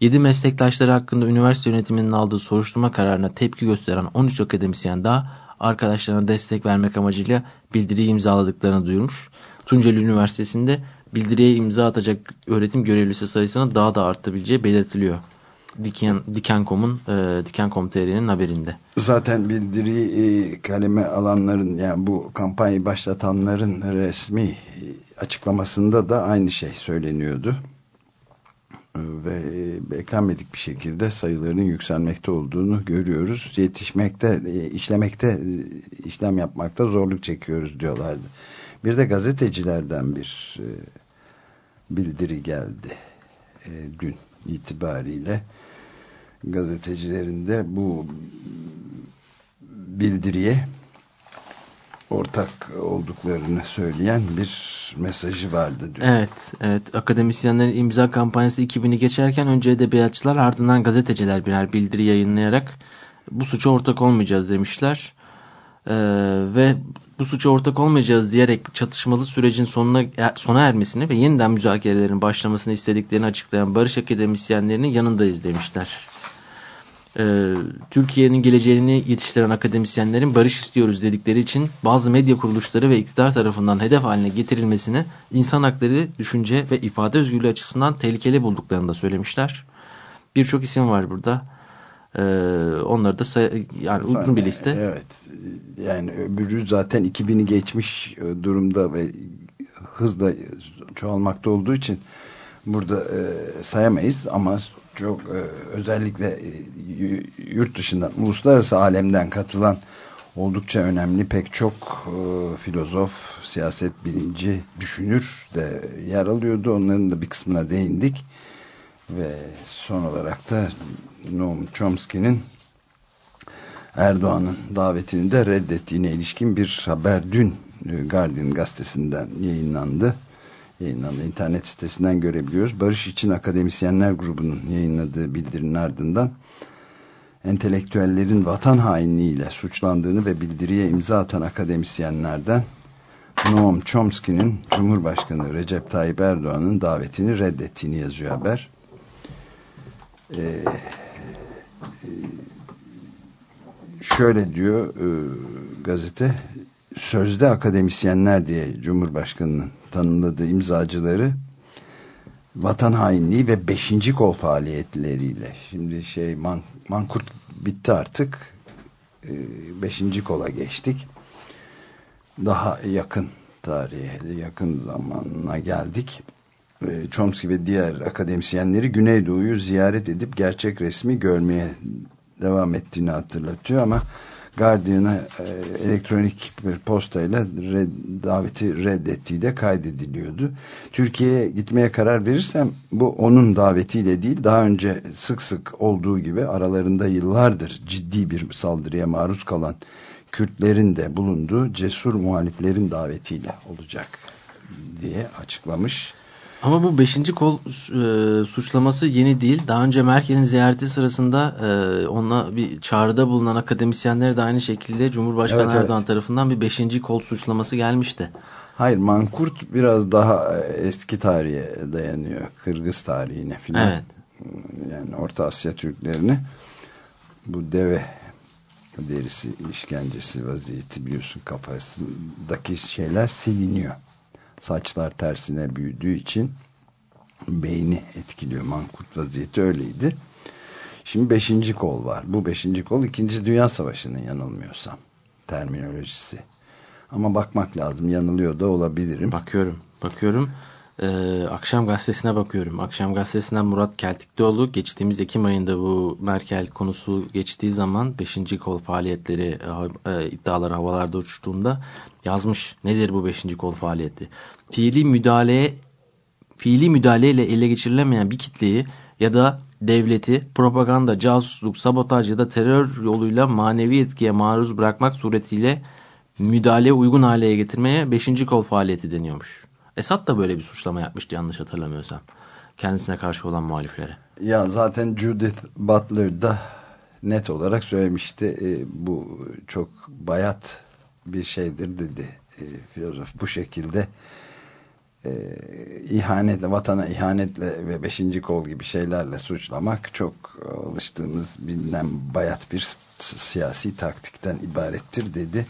7 meslektaşları hakkında üniversite yönetiminin aldığı soruşturma kararına tepki gösteren 13 akademisyen daha arkadaşlarına destek vermek amacıyla bildiriyi imzaladıklarını duyurmuş. Tunceli Üniversitesi'nde bildiriye imza atacak öğretim görevlisi sayısının daha da artabileceği belirtiliyor. Diken, Diken.com'un e, Diken.com.tr'nin haberinde. Zaten bildiriyi e, kaleme alanların yani bu kampanyayı başlatanların resmi açıklamasında da aynı şey söyleniyordu. E, ve e, beklenmedik bir şekilde sayılarının yükselmekte olduğunu görüyoruz. Yetişmekte, e, işlemekte, işlem yapmakta zorluk çekiyoruz diyorlardı. Bir de gazetecilerden bir bildiri geldi dün itibariyle. Gazetecilerin de bu bildiriye ortak olduklarını söyleyen bir mesajı vardı. Diyor. Evet, evet. Akademisyenlerin imza kampanyası 2000'i geçerken önce edebiyatçılar ardından gazeteciler birer bildiri yayınlayarak bu suça ortak olmayacağız demişler. Ee, ve bu suça ortak olmayacağız diyerek çatışmalı sürecin sonuna e, sona ermesini ve yeniden müzakerelerin başlamasını istediklerini açıklayan barış akademisyenlerinin yanındayız demişler e, Türkiye'nin geleceğini yetiştiren akademisyenlerin barış istiyoruz dedikleri için bazı medya kuruluşları ve iktidar tarafından hedef haline getirilmesini insan hakları, düşünce ve ifade özgürlüğü açısından tehlikeli bulduklarını da söylemişler. Birçok isim var burada. Ee, onları da yani uzun bir liste. Evet. Yani öbürü zaten 2000'i geçmiş e, durumda ve hızla çoğalmakta olduğu için burada e, sayamayız ama çok e, özellikle e, yurt dışından, uluslararası alemden katılan oldukça önemli pek çok e, filozof, siyaset bilimci, düşünür de yer alıyordu. Onların da bir kısmına değindik. Ve son olarak da Noam Chomsky'nin Erdoğan'ın davetini de reddettiğine ilişkin bir haber dün Guardian gazetesinden yayınlandı yayınlandı. internet sitesinden görebiliyoruz. Barış için Akademisyenler grubunun yayınladığı bildirinin ardından entelektüellerin vatan hainliğiyle suçlandığını ve bildiriye imza atan akademisyenlerden Noam Chomsky'nin Cumhurbaşkanı Recep Tayyip Erdoğan'ın davetini reddettiğini yazıyor haber. Ee, şöyle diyor e, gazete sözde akademisyenler diye Cumhurbaşkanı'nın tanımladığı imzacıları vatan hainliği ve beşinci kol faaliyetleriyle. Şimdi şey man, mankurt bitti artık. Ee, beşinci kola geçtik. Daha yakın tarihe, yakın zamanına geldik. Ee, Chomsky ve diğer akademisyenleri Güneydoğu'yu ziyaret edip gerçek resmi görmeye devam ettiğini hatırlatıyor ama Guardian'a e, elektronik bir postayla red, daveti reddettiği de kaydediliyordu. Türkiye'ye gitmeye karar verirsem bu onun davetiyle değil daha önce sık sık olduğu gibi aralarında yıllardır ciddi bir saldırıya maruz kalan Kürtlerin de bulunduğu cesur muhaliflerin davetiyle olacak diye açıklamış. Ama bu beşinci kol e, suçlaması yeni değil. Daha önce Merkel'in ziyareti sırasında e, ona bir çağrıda bulunan akademisyenlere de aynı şekilde Cumhurbaşkanı evet, Erdoğan evet. tarafından bir beşinci kol suçlaması gelmişti. Hayır Mankurt biraz daha e, eski tarihe dayanıyor. Kırgız tarihine filan. Evet. Yani Orta Asya Türklerini bu deve derisi işkencesi vaziyeti biliyorsun kafasındaki şeyler siliniyor saçlar tersine büyüdüğü için beyni etkiliyor. Mankurt vaziyeti öyleydi. Şimdi beşinci kol var. Bu beşinci kol ikinci Dünya Savaşı'nın yanılmıyorsam terminolojisi. Ama bakmak lazım. Yanılıyor da olabilirim. Bakıyorum. Bakıyorum. Ee, akşam gazetesine bakıyorum. Akşam gazetesinden Murat Keltiklioğlu geçtiğimiz Ekim ayında bu Merkel konusu geçtiği zaman 5. kol faaliyetleri e, e, iddiaları havalarda uçtuğunda yazmış. Nedir bu 5. kol faaliyeti? Fiili müdahaleye fiili müdahaleyle ele geçirilemeyen bir kitleyi ya da devleti propaganda, casusluk, sabotaj ya da terör yoluyla manevi etkiye maruz bırakmak suretiyle müdahale uygun hale getirmeye 5. kol faaliyeti deniyormuş. Esad da böyle bir suçlama yapmıştı yanlış hatırlamıyorsam. Kendisine karşı olan muhaliflere. Ya zaten Judith Butler da net olarak söylemişti. E, bu çok bayat bir şeydir dedi e, filozof. Bu şekilde e, ihanetle, vatana ihanetle ve beşinci kol gibi şeylerle suçlamak çok alıştığımız bilinen bayat bir siyasi taktikten ibarettir dedi.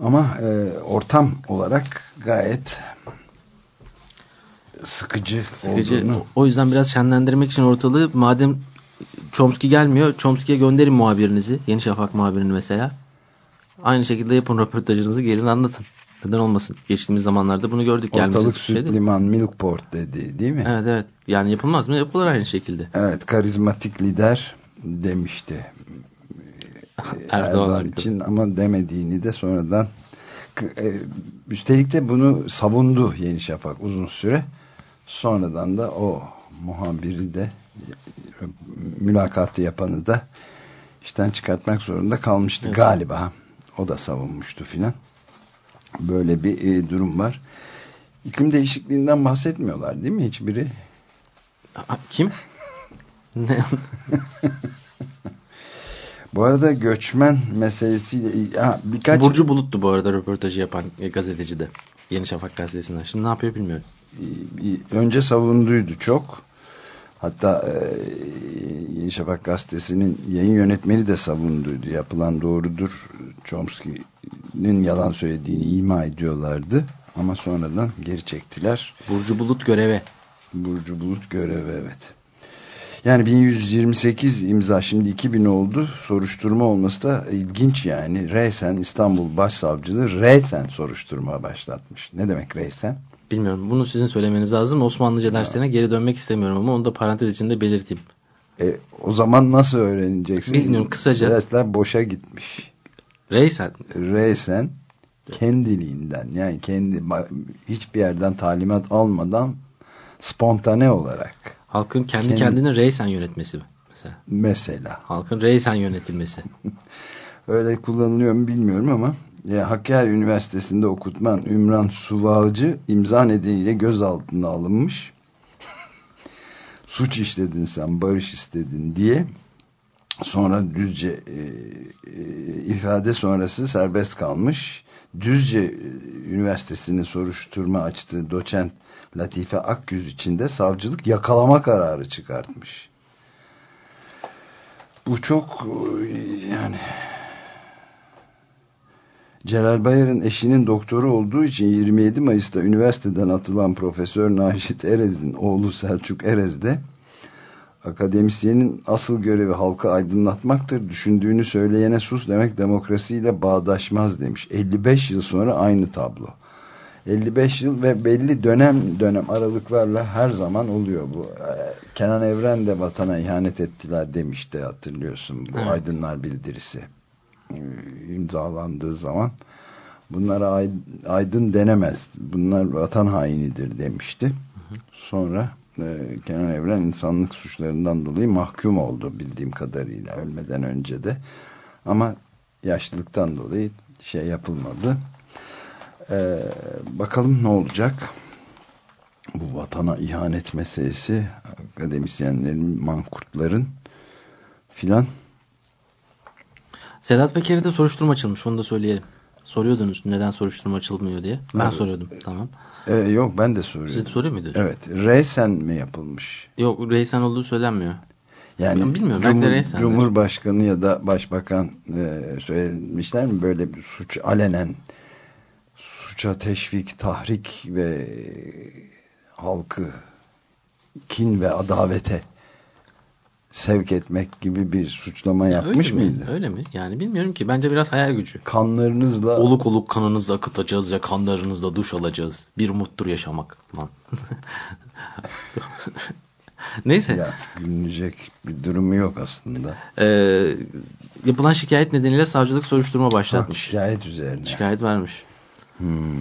Ama e, ortam olarak gayet sıkıcı, sıkıcı olduğunu. O yüzden biraz şenlendirmek için ortalığı madem Chomsky gelmiyor Chomsky'ye gönderin muhabirinizi. Yeni Şafak muhabirini mesela. Aynı şekilde yapın röportajınızı gelin anlatın. Neden olmasın? Geçtiğimiz zamanlarda bunu gördük. Ortalık süt şey liman Milkport dedi değil mi? Evet evet. Yani yapılmaz mı? Yapılır aynı şekilde. Evet karizmatik lider demişti. Erdoğan, Erdoğan için ama demediğini de sonradan e, üstelik de bunu savundu Yeni Şafak uzun süre. Sonradan da o muhabiri de mülakatı yapanı da işten çıkartmak zorunda kalmıştı evet. galiba. O da savunmuştu filan. Böyle bir e, durum var. İklim değişikliğinden bahsetmiyorlar değil mi hiçbiri? Kim? ne? bu arada göçmen meselesiyle ha, birkaç... Burcu Bulut'tu bu arada röportajı yapan gazeteci de. Yeni Şafak gazetesinden. Şimdi ne yapıyor bilmiyorum. Önce savunduydu çok. Hatta e, Yeni Şafak gazetesinin yayın yönetmeni de savunduydu. Yapılan doğrudur. Chomsky'nin yalan söylediğini ima ediyorlardı. Ama sonradan geri çektiler. Burcu Bulut göreve. Burcu Bulut göreve evet. Yani 1128 imza şimdi 2000 oldu. Soruşturma olması da ilginç yani. Reysen İstanbul Başsavcılığı Reysen soruşturma başlatmış. Ne demek Reysen? Bilmiyorum. Bunu sizin söylemeniz lazım. Osmanlıca derslerine geri dönmek istemiyorum ama onu da parantez içinde belirteyim. E, o zaman nasıl öğreneceksin? Bilmiyorum kısaca. Dersler boşa gitmiş. Reysen. Reysen kendiliğinden yani kendi hiçbir yerden talimat almadan spontane olarak. Halkın kendi, kendi kendini reysen yönetmesi mesela. Mesela. Halkın reysen yönetilmesi. Öyle kullanılıyor mu bilmiyorum ama ya, Hakkari Üniversitesi'nde okutman Ümran Suvacı imza nedeniyle gözaltına alınmış. Suç işledin sen, barış istedin diye. Sonra Düzce e, e, ifade sonrası serbest kalmış. Düzce e, Üniversitesi'nin soruşturma açtığı doçent Latife Akgüz için de savcılık yakalama kararı çıkartmış. Bu çok e, yani Celal Bayar'ın eşinin doktoru olduğu için 27 Mayıs'ta üniversiteden atılan Profesör Naşit Erez'in oğlu Selçuk Erez de Akademisyenin asıl görevi halkı aydınlatmaktır. Düşündüğünü söyleyene sus demek demokrasiyle bağdaşmaz demiş. 55 yıl sonra aynı tablo. 55 yıl ve belli dönem dönem aralıklarla her zaman oluyor bu. Ee, Kenan Evren de vatana ihanet ettiler demişti hatırlıyorsun bu Evet. aydınlar bildirisi e, imzalandığı zaman. Bunlara ay- aydın denemez. Bunlar vatan hainidir demişti. Sonra Kenan Evren insanlık suçlarından dolayı mahkum oldu bildiğim kadarıyla ölmeden önce de. Ama yaşlılıktan dolayı şey yapılmadı. Ee, bakalım ne olacak? Bu vatana ihanet meselesi akademisyenlerin, mankurtların filan Sedat Peker'e de soruşturma açılmış onu da söyleyelim. Soruyordunuz neden soruşturma açılmıyor diye. Ben Evet. soruyordum tamam. Ee, yok ben de soruyorum. de soruyor muydu hocam? Evet. Reysen mi yapılmış? Yok Reysen olduğu söylenmiyor. Yani Ben bilmiyorum, belki Cumhur- Reysen'dir. Cumhurbaşkanı ya da Başbakan e, söylemişler mi böyle bir suç alenen suça teşvik, tahrik ve halkı kin ve adavete sevk etmek gibi bir suçlama yapmış Öyle mi? mıydı? Öyle mi? Yani bilmiyorum ki. Bence biraz hayal gücü. Kanlarınızla Oluk oluk kanınızı akıtacağız ya kanlarınızla duş alacağız. Bir umuttur yaşamak falan. Neyse. ya gülünecek bir durumu yok aslında. Ee, yapılan şikayet nedeniyle savcılık soruşturma Ha, başlatmış. şikayet üzerine. Şikayet vermiş. Hmm.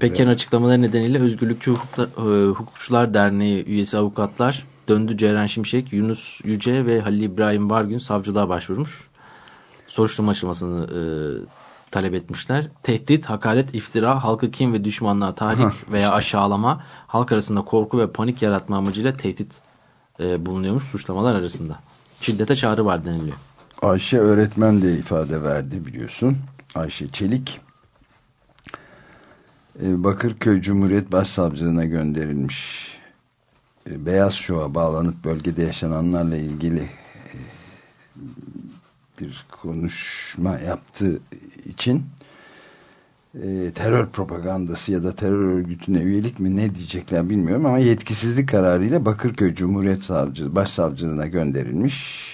Peker'in açıklamaları nedeniyle Özgürlükçü Hukuklar, e, Hukukçular Derneği üyesi avukatlar döndü Ceren Şimşek, Yunus Yüce ve Halil İbrahim Bargün savcılığa başvurmuş. Soruşturma açılmasını e, talep etmişler. Tehdit, hakaret, iftira, halkı kim ve düşmanlığa tahrik veya aşağılama, halk arasında korku ve panik yaratma amacıyla tehdit e, bulunuyormuş suçlamalar arasında. Şiddete çağrı var deniliyor. Ayşe öğretmen de ifade verdi biliyorsun. Ayşe Çelik. Ee, Bakırköy Cumhuriyet Başsavcılığına gönderilmiş. Ee, Beyaz Şov'a bağlanıp bölgede yaşananlarla ilgili e, bir konuşma yaptığı için e, terör propagandası ya da terör örgütüne üyelik mi ne diyecekler bilmiyorum ama yetkisizlik kararıyla Bakırköy Cumhuriyet Savcı, Başsavcılığına gönderilmiş.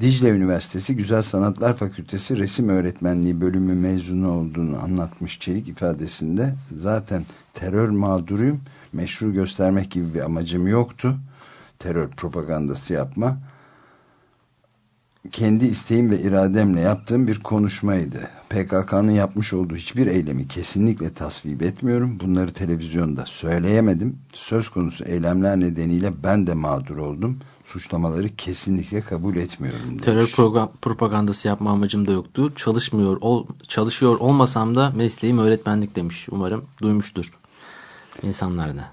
Dicle Üniversitesi Güzel Sanatlar Fakültesi Resim Öğretmenliği bölümü mezunu olduğunu anlatmış Çelik ifadesinde. Zaten terör mağduruyum. Meşru göstermek gibi bir amacım yoktu. Terör propagandası yapma kendi isteğim ve irademle yaptığım bir konuşmaydı. PKK'nın yapmış olduğu hiçbir eylemi kesinlikle tasvip etmiyorum. Bunları televizyonda söyleyemedim. Söz konusu eylemler nedeniyle ben de mağdur oldum. Suçlamaları kesinlikle kabul etmiyorum. Demiş. Terör propagandası yapma amacım da yoktu. Çalışmıyor ol, çalışıyor olmasam da mesleğim öğretmenlik demiş. Umarım duymuştur insanlar da.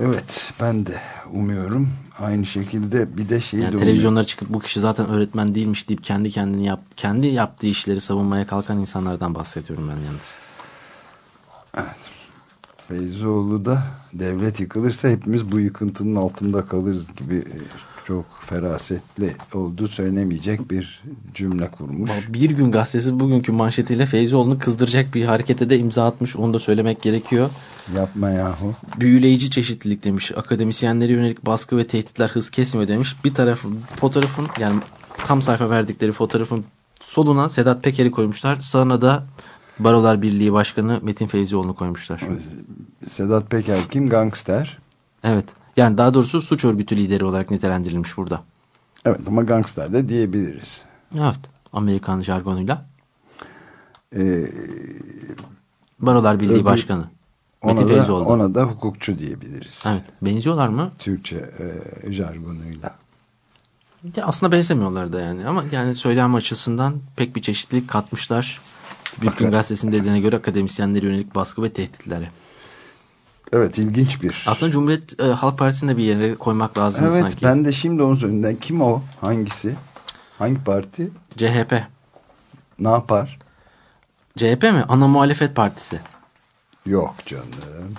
Evet ben de umuyorum. Aynı şekilde bir de şeyi Yani de televizyonlara çıkıp bu kişi zaten öğretmen değilmiş deyip kendi kendini yap, kendi yaptığı işleri savunmaya kalkan insanlardan bahsediyorum ben yalnız. Feyzoğlu da devlet yıkılırsa hepimiz bu yıkıntının altında kalırız gibi e, çok ferasetli olduğu söylenemeyecek bir cümle kurmuş. Bir gün gazetesi bugünkü manşetiyle Feyzoğlu'nu kızdıracak bir harekete de imza atmış. Onu da söylemek gerekiyor. Yapma yahu. Büyüleyici çeşitlilik demiş. Akademisyenlere yönelik baskı ve tehditler hız kesmiyor demiş. Bir tarafı fotoğrafın yani tam sayfa verdikleri fotoğrafın soluna Sedat Peker'i koymuşlar. Sağına da Barolar Birliği Başkanı Metin Feyzioğlu'nu koymuşlar. Sedat Peker kim? Gangster. Evet. Yani daha doğrusu suç örgütü lideri olarak nitelendirilmiş burada. Evet ama gangster de diyebiliriz. Evet. Amerikan jargonuyla. Ee, Barolar Birliği Öbür- Başkanı. Ona, da, ona da hukukçu diyebiliriz. Evet. Benziyorlar mı? Türkçe e, jargonuyla. Ya aslında benzemiyorlar da yani ama yani söylem açısından pek bir çeşitlilik katmışlar. Büyük Gün Gazetesi'nin dediğine göre akademisyenlere yönelik baskı ve tehditlere. Evet ilginç bir. Aslında Cumhuriyet e, Halk Partisi'ni de bir yere koymak lazım evet sanki. ben de şimdi onun söylediğinden kim o? Hangisi? Hangi parti? CHP. Ne yapar? CHP mi? Ana Muhalefet Partisi. Yok canım.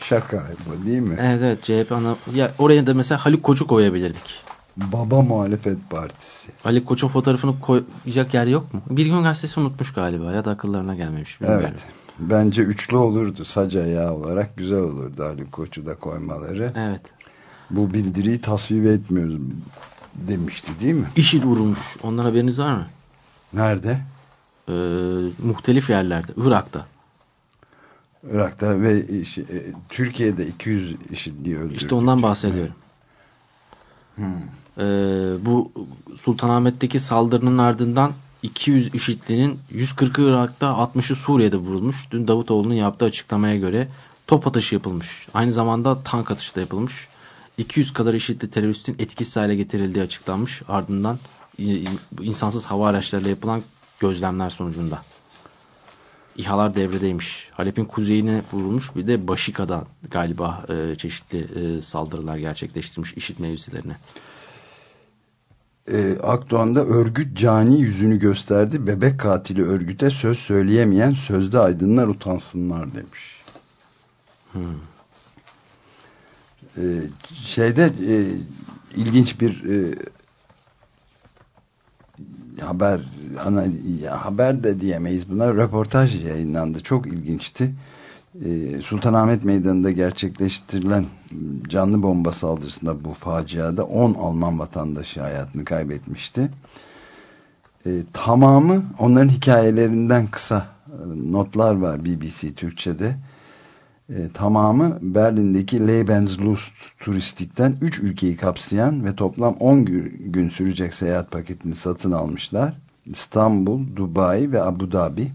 Şaka bu değil mi? Evet evet CHP ana... Ya oraya da mesela Haluk Koç'u koyabilirdik. Baba Muhalefet Partisi. Haluk Koç'un fotoğrafını koyacak yer yok mu? Bir gün gazetesi unutmuş galiba ya da akıllarına gelmemiş. bilmiyorum. Evet. Bence üçlü olurdu sac ayağı olarak güzel olurdu Ali Koç'u da koymaları. Evet. Bu bildiriyi tasvip etmiyoruz demişti değil mi? IŞİD vurulmuş. Ondan haberiniz var mı? Nerede? Ee, muhtelif yerlerde. Irak'ta. Irak'ta ve şey, e, Türkiye'de 200 IŞİD diye öldürdü. İşte ondan bahsediyorum. Hmm. Ee, bu Sultanahmet'teki saldırının ardından 200 IŞİD'linin 140'ı Irak'ta 60'ı Suriye'de vurulmuş. Dün Davutoğlu'nun yaptığı açıklamaya göre top atışı yapılmış. Aynı zamanda tank atışı da yapılmış. 200 kadar IŞİD'li teröristin etkisiz hale getirildiği açıklanmış. Ardından insansız hava araçlarıyla yapılan gözlemler sonucunda. İHA'lar devredeymiş. Halep'in kuzeyine vurulmuş bir de Başika'da galiba e, çeşitli e, saldırılar gerçekleştirmiş IŞİD mevzilerine. E, Akdoğan'da örgüt cani yüzünü gösterdi. Bebek katili örgüte söz söyleyemeyen sözde aydınlar utansınlar demiş. Hmm. E, şeyde e, ilginç bir e, haber ana, ya haber de diyemeyiz buna röportaj yayınlandı çok ilginçti Sultanahmet Meydanı'nda gerçekleştirilen canlı bomba saldırısında bu faciada 10 Alman vatandaşı hayatını kaybetmişti ee, tamamı onların hikayelerinden kısa e, notlar var BBC Türkçe'de e, tamamı Berlin'deki Lebenslust turistikten 3 ülkeyi kapsayan ve toplam 10 gün sürecek seyahat paketini satın almışlar. İstanbul, Dubai ve Abu Dhabi.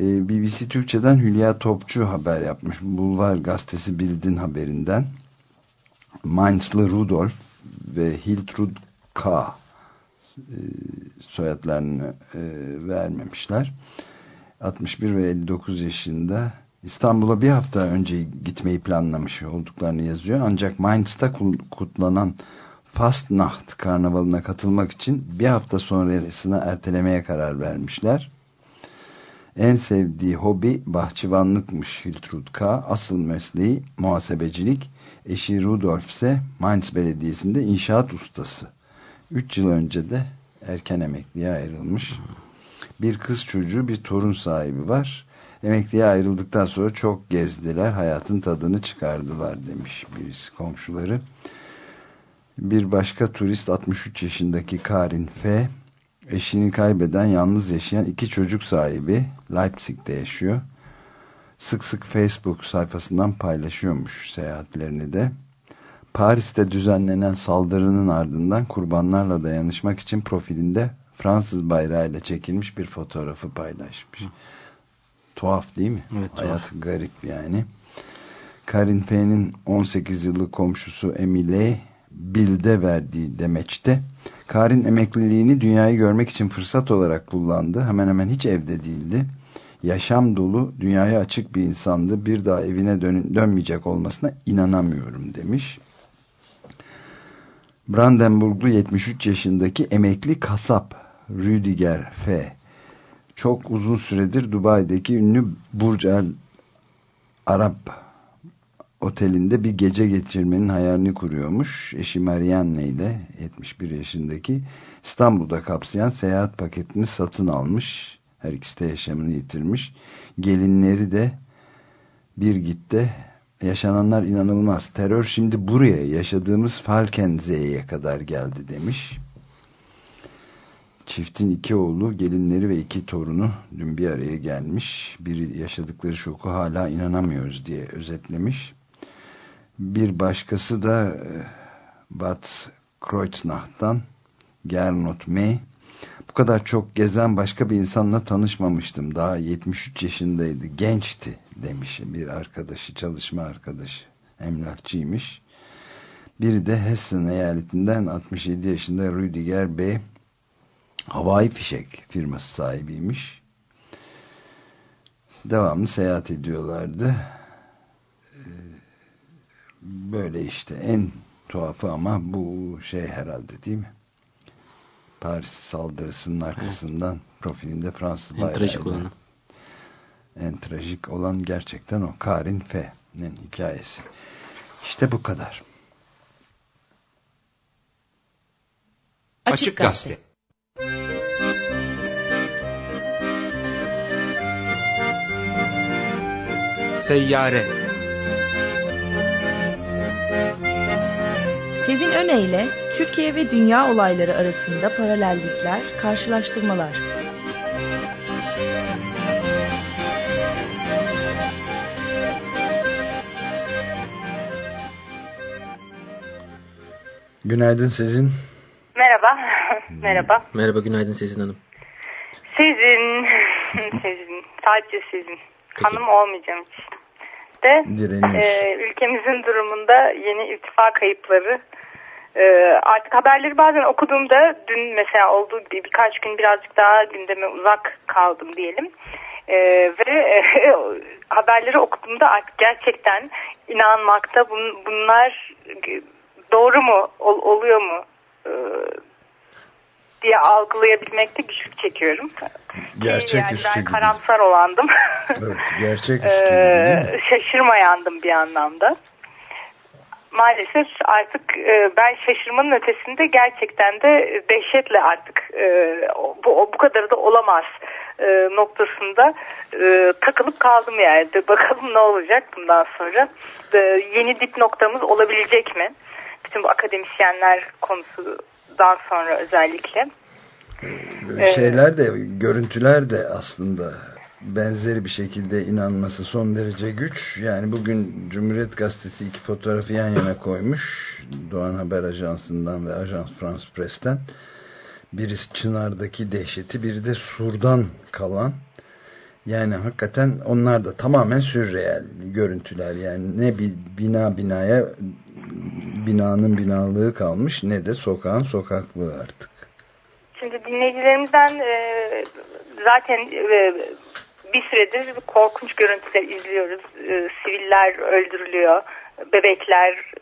E, BBC Türkçe'den Hülya Topçu haber yapmış. Bulvar gazetesi Bildin haberinden. Mainzlı Rudolf ve Hiltrud K. E, soyadlarını e, vermemişler. 61 ve 59 yaşında İstanbul'a bir hafta önce gitmeyi planlamış olduklarını yazıyor. Ancak Mainz'ta kutlanan Fastnacht karnavalına katılmak için bir hafta sonrasına ertelemeye karar vermişler. En sevdiği hobi bahçıvanlıkmış Hiltrud K. Asıl mesleği muhasebecilik. Eşi Rudolf ise Mainz Belediyesi'nde inşaat ustası. 3 yıl önce de erken emekliye ayrılmış. Bir kız çocuğu bir torun sahibi var. Emekliye ayrıldıktan sonra çok gezdiler, hayatın tadını çıkardılar demiş birisi komşuları. Bir başka turist 63 yaşındaki Karin F. Eşini kaybeden yalnız yaşayan iki çocuk sahibi Leipzig'te yaşıyor. Sık sık Facebook sayfasından paylaşıyormuş seyahatlerini de. Paris'te düzenlenen saldırının ardından kurbanlarla dayanışmak için profilinde Fransız bayrağıyla çekilmiş bir fotoğrafı paylaşmış. Hı. Tuhaf değil mi? Evet, Hayat tuhaf. garip yani. Karin F'nin 18 yıllık komşusu Emile Bill'de verdiği demeçte Karin emekliliğini dünyayı görmek için fırsat olarak kullandı. Hemen hemen hiç evde değildi. Yaşam dolu, dünyaya açık bir insandı. Bir daha evine dön dönmeyecek olmasına inanamıyorum demiş. Brandenburglu 73 yaşındaki emekli kasap Rüdiger F çok uzun süredir Dubai'deki ünlü Burj Al Arab otelinde bir gece geçirmenin hayalini kuruyormuş. Eşi Marianne ile 71 yaşındaki İstanbul'da kapsayan seyahat paketini satın almış. Her ikisi de yaşamını yitirmiş. Gelinleri de bir gitti. Yaşananlar inanılmaz. Terör şimdi buraya yaşadığımız Falkenze'ye kadar geldi demiş. Çiftin iki oğlu, gelinleri ve iki torunu dün bir araya gelmiş. Biri yaşadıkları şoku hala inanamıyoruz diye özetlemiş. Bir başkası da e, Bad Kreuznach'tan Gernot May. Bu kadar çok gezen başka bir insanla tanışmamıştım. Daha 73 yaşındaydı. Gençti demiş bir arkadaşı, çalışma arkadaşı. Emlakçıymış. Biri de Hessen eyaletinden 67 yaşında Rüdiger Bey havai fişek firması sahibiymiş. Devamlı seyahat ediyorlardı. Ee, böyle işte en tuhafı ama bu şey herhalde değil mi? Paris saldırısının arkasından evet. profilinde Fransız bayrağı. En trajik olanı. En trajik olan gerçekten o. Karin F'nin hikayesi. İşte bu kadar. Açık Gazete Seyyare Sezin Öne Türkiye ve dünya olayları arasında paralellikler, karşılaştırmalar. Günaydın Sezin. Merhaba. Merhaba. Merhaba, günaydın Sezin Hanım. Sezin. Sezin. Sadece Sezin. Peki. Hanım olmayacağım hiç. De e, ülkemizin durumunda yeni irtifa kayıpları e, artık haberleri bazen okuduğumda dün mesela olduğu gibi birkaç gün birazcık daha gündeme uzak kaldım diyelim. E, ve e, haberleri okuduğumda artık gerçekten inanmakta bun, bunlar doğru mu ol, oluyor mu e, diye algılayabilmekte güçlük çekiyorum. Gerçeküstü yani ben karamsar olandım. evet gerçeküstü gibi değil mi? Şaşırmayandım bir anlamda. Maalesef artık e, ben şaşırmanın ötesinde gerçekten de dehşetle artık e, bu, bu kadar da olamaz e, noktasında e, takılıp kaldım yerde. Bakalım ne olacak bundan sonra. E, yeni dip noktamız olabilecek mi? Bütün bu akademisyenler konusundan sonra özellikle. Ee, şeyler de görüntüler de aslında benzeri bir şekilde inanması son derece güç. Yani bugün Cumhuriyet Gazetesi iki fotoğrafı yan yana koymuş. Doğan Haber Ajansı'ndan ve Ajans France Press'ten. Birisi Çınar'daki dehşeti, biri de Sur'dan kalan. Yani hakikaten onlar da tamamen sürreel görüntüler. Yani ne bir bina binaya binanın binalığı kalmış ne de sokağın sokaklığı artık. Şimdi dinleyicilerimizden e, zaten e, bir süredir korkunç görüntüler izliyoruz. E, siviller öldürülüyor, bebekler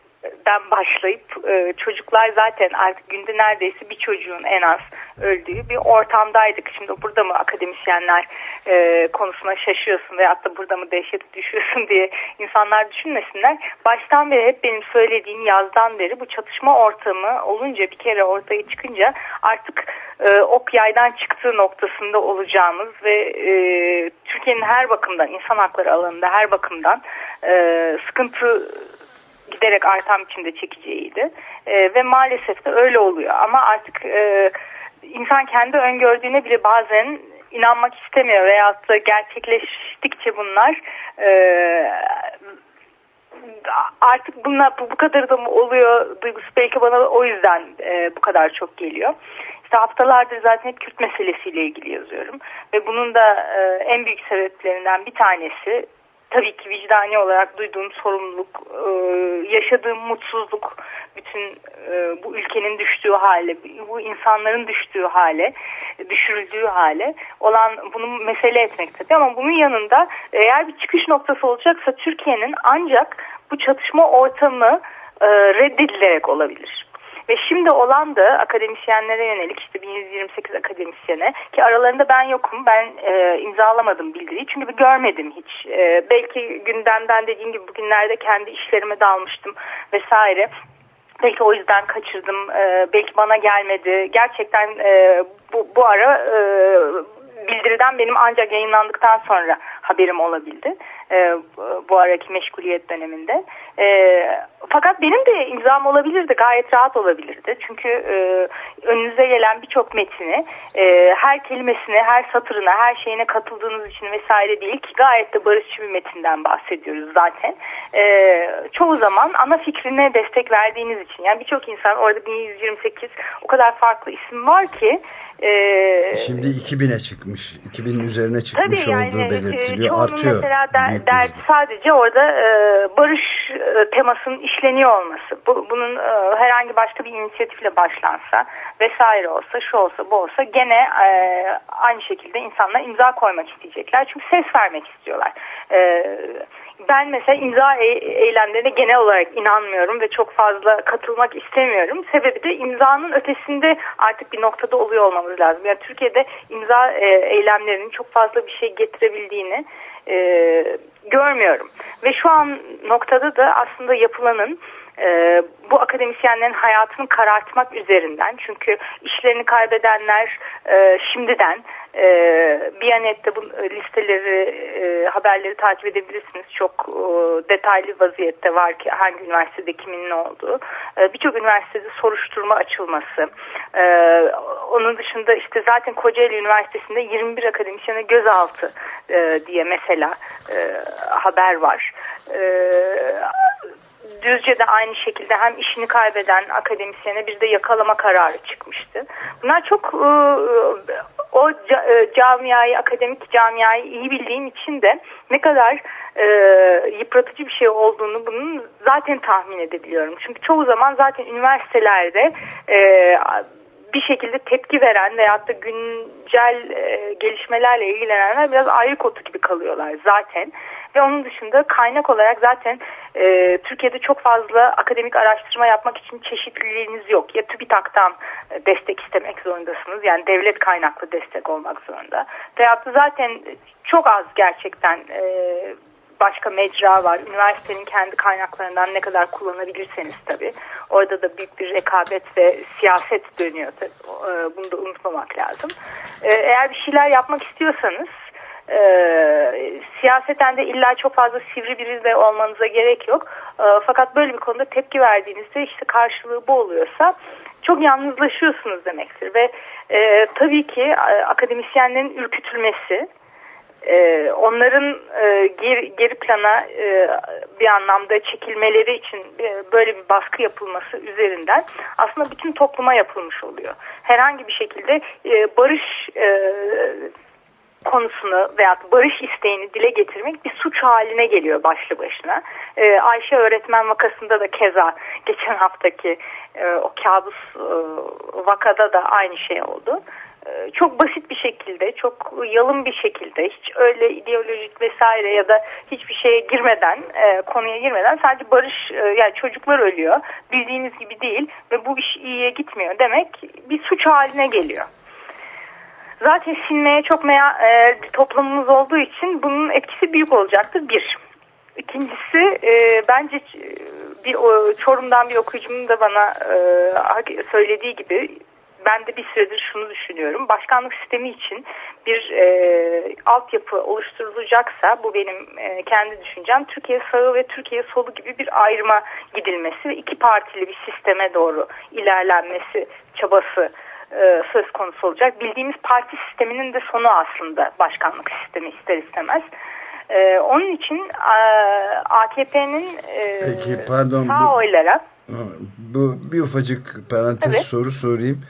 den başlayıp e, çocuklar zaten artık günde neredeyse bir çocuğun en az öldüğü bir ortamdaydık. Şimdi burada mı akademisyenler e, konusuna şaşıyorsun veyahut da burada mı dehşet düşüyorsun diye insanlar düşünmesinler. Baştan beri hep benim söylediğim yazdan beri bu çatışma ortamı olunca bir kere ortaya çıkınca artık e, ok yaydan çıktığı noktasında olacağımız ve e, Türkiye'nin her bakımdan insan hakları alanında her bakımdan e, sıkıntı giderek artan biçimde çekeceğiydi. E, ve maalesef de öyle oluyor. Ama artık e, insan kendi öngördüğüne bile bazen inanmak istemiyor veyahut da gerçekleştikçe bunlar e, artık bunlar bu, bu kadar da mı oluyor duygusu belki bana o yüzden e, bu kadar çok geliyor. İşte haftalardır zaten hep Kürt meselesiyle ilgili yazıyorum ve bunun da e, en büyük sebeplerinden bir tanesi tabii ki vicdani olarak duyduğum sorumluluk, e, yaşadığım mutsuzluk, bütün e, bu ülkenin düştüğü hale, bu insanların düştüğü hale, düşürüldüğü hale olan bunu mesele etmek tabii ama bunun yanında eğer bir çıkış noktası olacaksa Türkiye'nin ancak bu çatışma ortamı e, reddedilerek olabilir. Ve şimdi olan da akademisyenlere yönelik işte 1128 akademisyene ki aralarında ben yokum. Ben e, imzalamadım bildiriyi çünkü bir görmedim hiç. E, belki gündemden dediğim gibi bugünlerde kendi işlerime dalmıştım vesaire. Belki o yüzden kaçırdım. E, belki bana gelmedi. Gerçekten e, bu, bu ara e, bildiriden benim ancak yayınlandıktan sonra haberim olabildi. E, bu araki meşguliyet döneminde. E, fakat benim de imzam olabilirdi. Gayet rahat olabilirdi. Çünkü e, önünüze gelen birçok metini e, her kelimesine, her satırına, her şeyine katıldığınız için vesaire değil ki gayet de barışçı bir metinden bahsediyoruz zaten. E, çoğu zaman ana fikrine destek verdiğiniz için. Yani birçok insan orada 1128 o kadar farklı isim var ki ee, Şimdi 2000'e çıkmış. 2000'in üzerine çıkmış tabii olduğu yani, belirtiliyor. Artıyor. mesela der, der, sadece orada e, barış e, temasının işleniyor olması. Bu, bunun e, herhangi başka bir inisiyatifle başlansa vesaire olsa, şu olsa, bu olsa gene e, aynı şekilde insanlar imza koymak isteyecekler. Çünkü ses vermek istiyorlar. E, ben mesela imza e eylemlerine genel olarak inanmıyorum ve çok fazla katılmak istemiyorum. Sebebi de imzanın ötesinde artık bir noktada oluyor olmamız lazım. Yani Türkiye'de imza e, eylemlerinin çok fazla bir şey getirebildiğini e, görmüyorum. Ve şu an noktada da aslında yapılanın e, bu akademisyenlerin hayatını karartmak üzerinden çünkü işlerini kaybedenler e, şimdiden e, Biyanet'te bu listeleri e, haberleri takip edebilirsiniz. Çok e, detaylı vaziyette var ki hangi üniversitede kimin ne olduğu. E, birçok üniversitede soruşturma açılması. E, onun dışında işte zaten Kocaeli Üniversitesi'nde 21 akademisyene gözaltı e, diye mesela e, haber var. E, Düzce'de aynı şekilde hem işini kaybeden akademisyene bir de yakalama kararı çıkmıştı. Bunlar çok e, o e, camiayı, akademik camiayı iyi bildiğim için de ne kadar e, yıpratıcı bir şey olduğunu bunun zaten tahmin edebiliyorum. Çünkü çoğu zaman zaten üniversitelerde bir şekilde tepki veren veyahut da güncel gelişmelerle ilgilenenler biraz ayrı kotu gibi kalıyorlar zaten. Ve onun dışında kaynak olarak zaten e, Türkiye'de çok fazla akademik araştırma yapmak için çeşitliliğiniz yok. Ya TÜBİTAK'tan e, destek istemek zorundasınız. Yani devlet kaynaklı destek olmak zorunda. Veyahut da zaten çok az gerçekten e, başka mecra var. Üniversitenin kendi kaynaklarından ne kadar kullanabilirseniz tabii. Orada da büyük bir rekabet ve siyaset dönüyor. Tabii. E, bunu da unutmamak lazım. E, eğer bir şeyler yapmak istiyorsanız e, siyaseten de illa çok fazla sivri biri de olmanıza gerek yok. E, fakat böyle bir konuda tepki verdiğinizde işte karşılığı bu oluyorsa çok yalnızlaşıyorsunuz demektir. Ve e, tabii ki e, akademisyenlerin ürkütülmesi, e, onların e, geri, geri plana e, bir anlamda çekilmeleri için e, böyle bir baskı yapılması üzerinden aslında bütün topluma yapılmış oluyor. Herhangi bir şekilde e, barış e, konusunu veya barış isteğini dile getirmek bir suç haline geliyor başlı başına. Ee, Ayşe öğretmen vakasında da keza geçen haftaki e, o kabus e, vakada da aynı şey oldu. E, çok basit bir şekilde, çok yalın bir şekilde, hiç öyle ideolojik vesaire ya da hiçbir şeye girmeden, e, konuya girmeden sadece barış, e, yani çocuklar ölüyor, bildiğiniz gibi değil ve bu iş iyiye gitmiyor demek bir suç haline geliyor zaten sinmeye çok meya, e, toplumumuz olduğu için bunun etkisi büyük olacaktır bir. İkincisi e, bence bir o, Çorum'dan bir okuyucumun da bana e, söylediği gibi ben de bir süredir şunu düşünüyorum. Başkanlık sistemi için bir e, altyapı oluşturulacaksa bu benim e, kendi düşüncem Türkiye sağı ve Türkiye solu gibi bir ayrıma gidilmesi ve iki partili bir sisteme doğru ilerlenmesi çabası e, söz konusu olacak. Bildiğimiz parti sisteminin de sonu aslında başkanlık sistemi ister istemez. E, onun için e, AKP'nin e, Peki, pardon, sağ bu, oylara bu bir ufacık parantez evet. soru sorayım.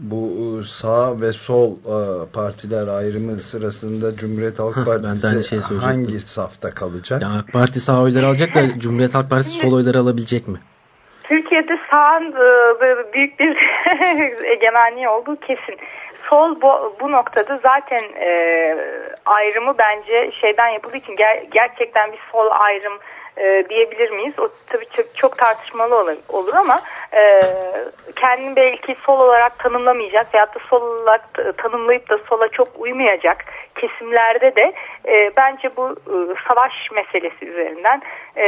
Bu e, sağ ve sol e, partiler ayrımı sırasında Cumhuriyet Halk Partisi şey hangi safta kalacak? Ya AK Parti sağ oyları alacak da Cumhuriyet Halk Partisi sol oyları alabilecek mi? Türkiye'de sağın e, büyük bir egemenliği olduğu kesin. Sol bu, bu noktada zaten e, ayrımı bence şeyden yapıldığı için ger gerçekten bir sol ayrım e, diyebilir miyiz? O tabii çok, çok tartışmalı olur, olur ama e, kendini belki sol olarak tanımlamayacak veyahut da sol olarak tanımlayıp da sola çok uymayacak kesimlerde de e, bence bu e, savaş meselesi üzerinden e,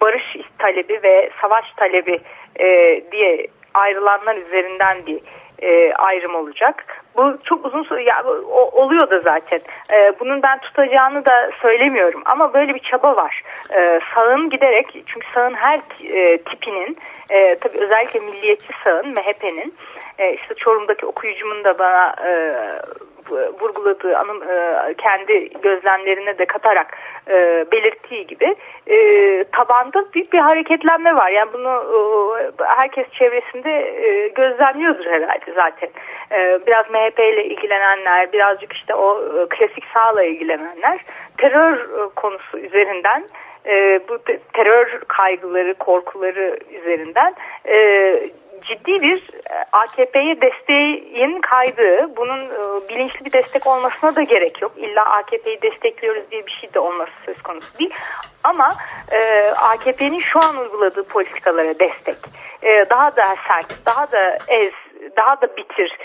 barış talebi ve savaş talebi e, diye ayrılanlar üzerinden bir e, ayrım olacak. Bu çok uzun süre ya, o, oluyor da zaten. E, bunun ben tutacağını da söylemiyorum ama böyle bir çaba var. E, sağın giderek çünkü sağın her e, tipinin e, tabii özellikle milliyetçi sağın MHP'nin e, işte Çorum'daki okuyucumun da bana e, vurguladığı anım e, kendi gözlemlerine de katarak e, belirttiği gibi e, tabanda büyük bir hareketlenme var. Yani bunu herkes çevresinde gözlemliyordur herhalde zaten. Biraz MHP ile ilgilenenler, birazcık işte o klasik sağla ilgilenenler terör konusu üzerinden bu terör kaygıları, korkuları üzerinden ciddi bir AKP'ye desteğin kaydığı, bunun e, bilinçli bir destek olmasına da gerek yok. İlla AKP'yi destekliyoruz diye bir şey de olması söz konusu değil. Ama e, AKP'nin şu an uyguladığı politikalara destek, e, daha da sert, daha da ez, daha da bitir,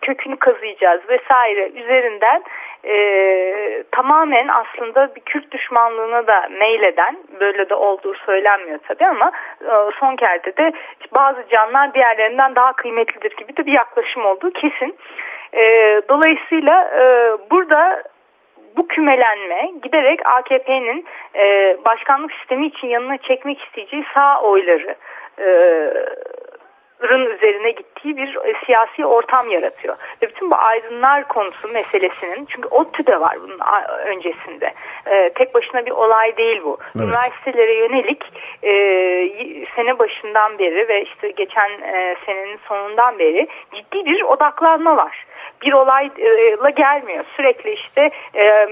kökünü kazıyacağız vesaire üzerinden e, tamamen aslında bir Kürt düşmanlığına da meyleden böyle de olduğu söylenmiyor tabii ama e, son kerde de bazı canlar diğerlerinden daha kıymetlidir gibi de bir yaklaşım olduğu kesin. E, dolayısıyla e, burada bu kümelenme giderek AKP'nin e, başkanlık sistemi için yanına çekmek isteyeceği sağ oyları e, rın üzerine gittiği bir e, siyasi ortam yaratıyor. Ve bütün bu aydınlar konusu meselesinin çünkü ODTÜ de var bunun öncesinde. E, tek başına bir olay değil bu. Evet. Üniversitelere yönelik e, sene başından beri ve işte geçen e, senenin sonundan beri ciddi bir odaklanma var bir olayla gelmiyor. Sürekli işte e,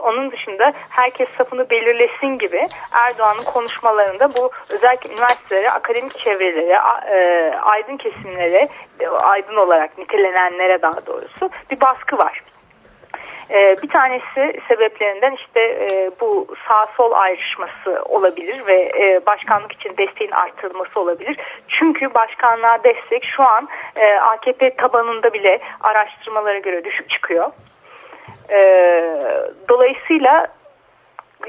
onun dışında herkes safını belirlesin gibi Erdoğan'ın konuşmalarında bu özellikle üniversitelere, akademik çevrelere, e, aydın kesimlere, aydın olarak nitelenenlere daha doğrusu bir baskı var. E, bir tanesi sebeplerinden işte e, bu sağ sol ayrışması olabilir ve e, başkanlık için desteğin arttırılması olabilir. Çünkü başkanlığa destek şu an e, AKP tabanında bile araştırmalara göre düşük çıkıyor. E, dolayısıyla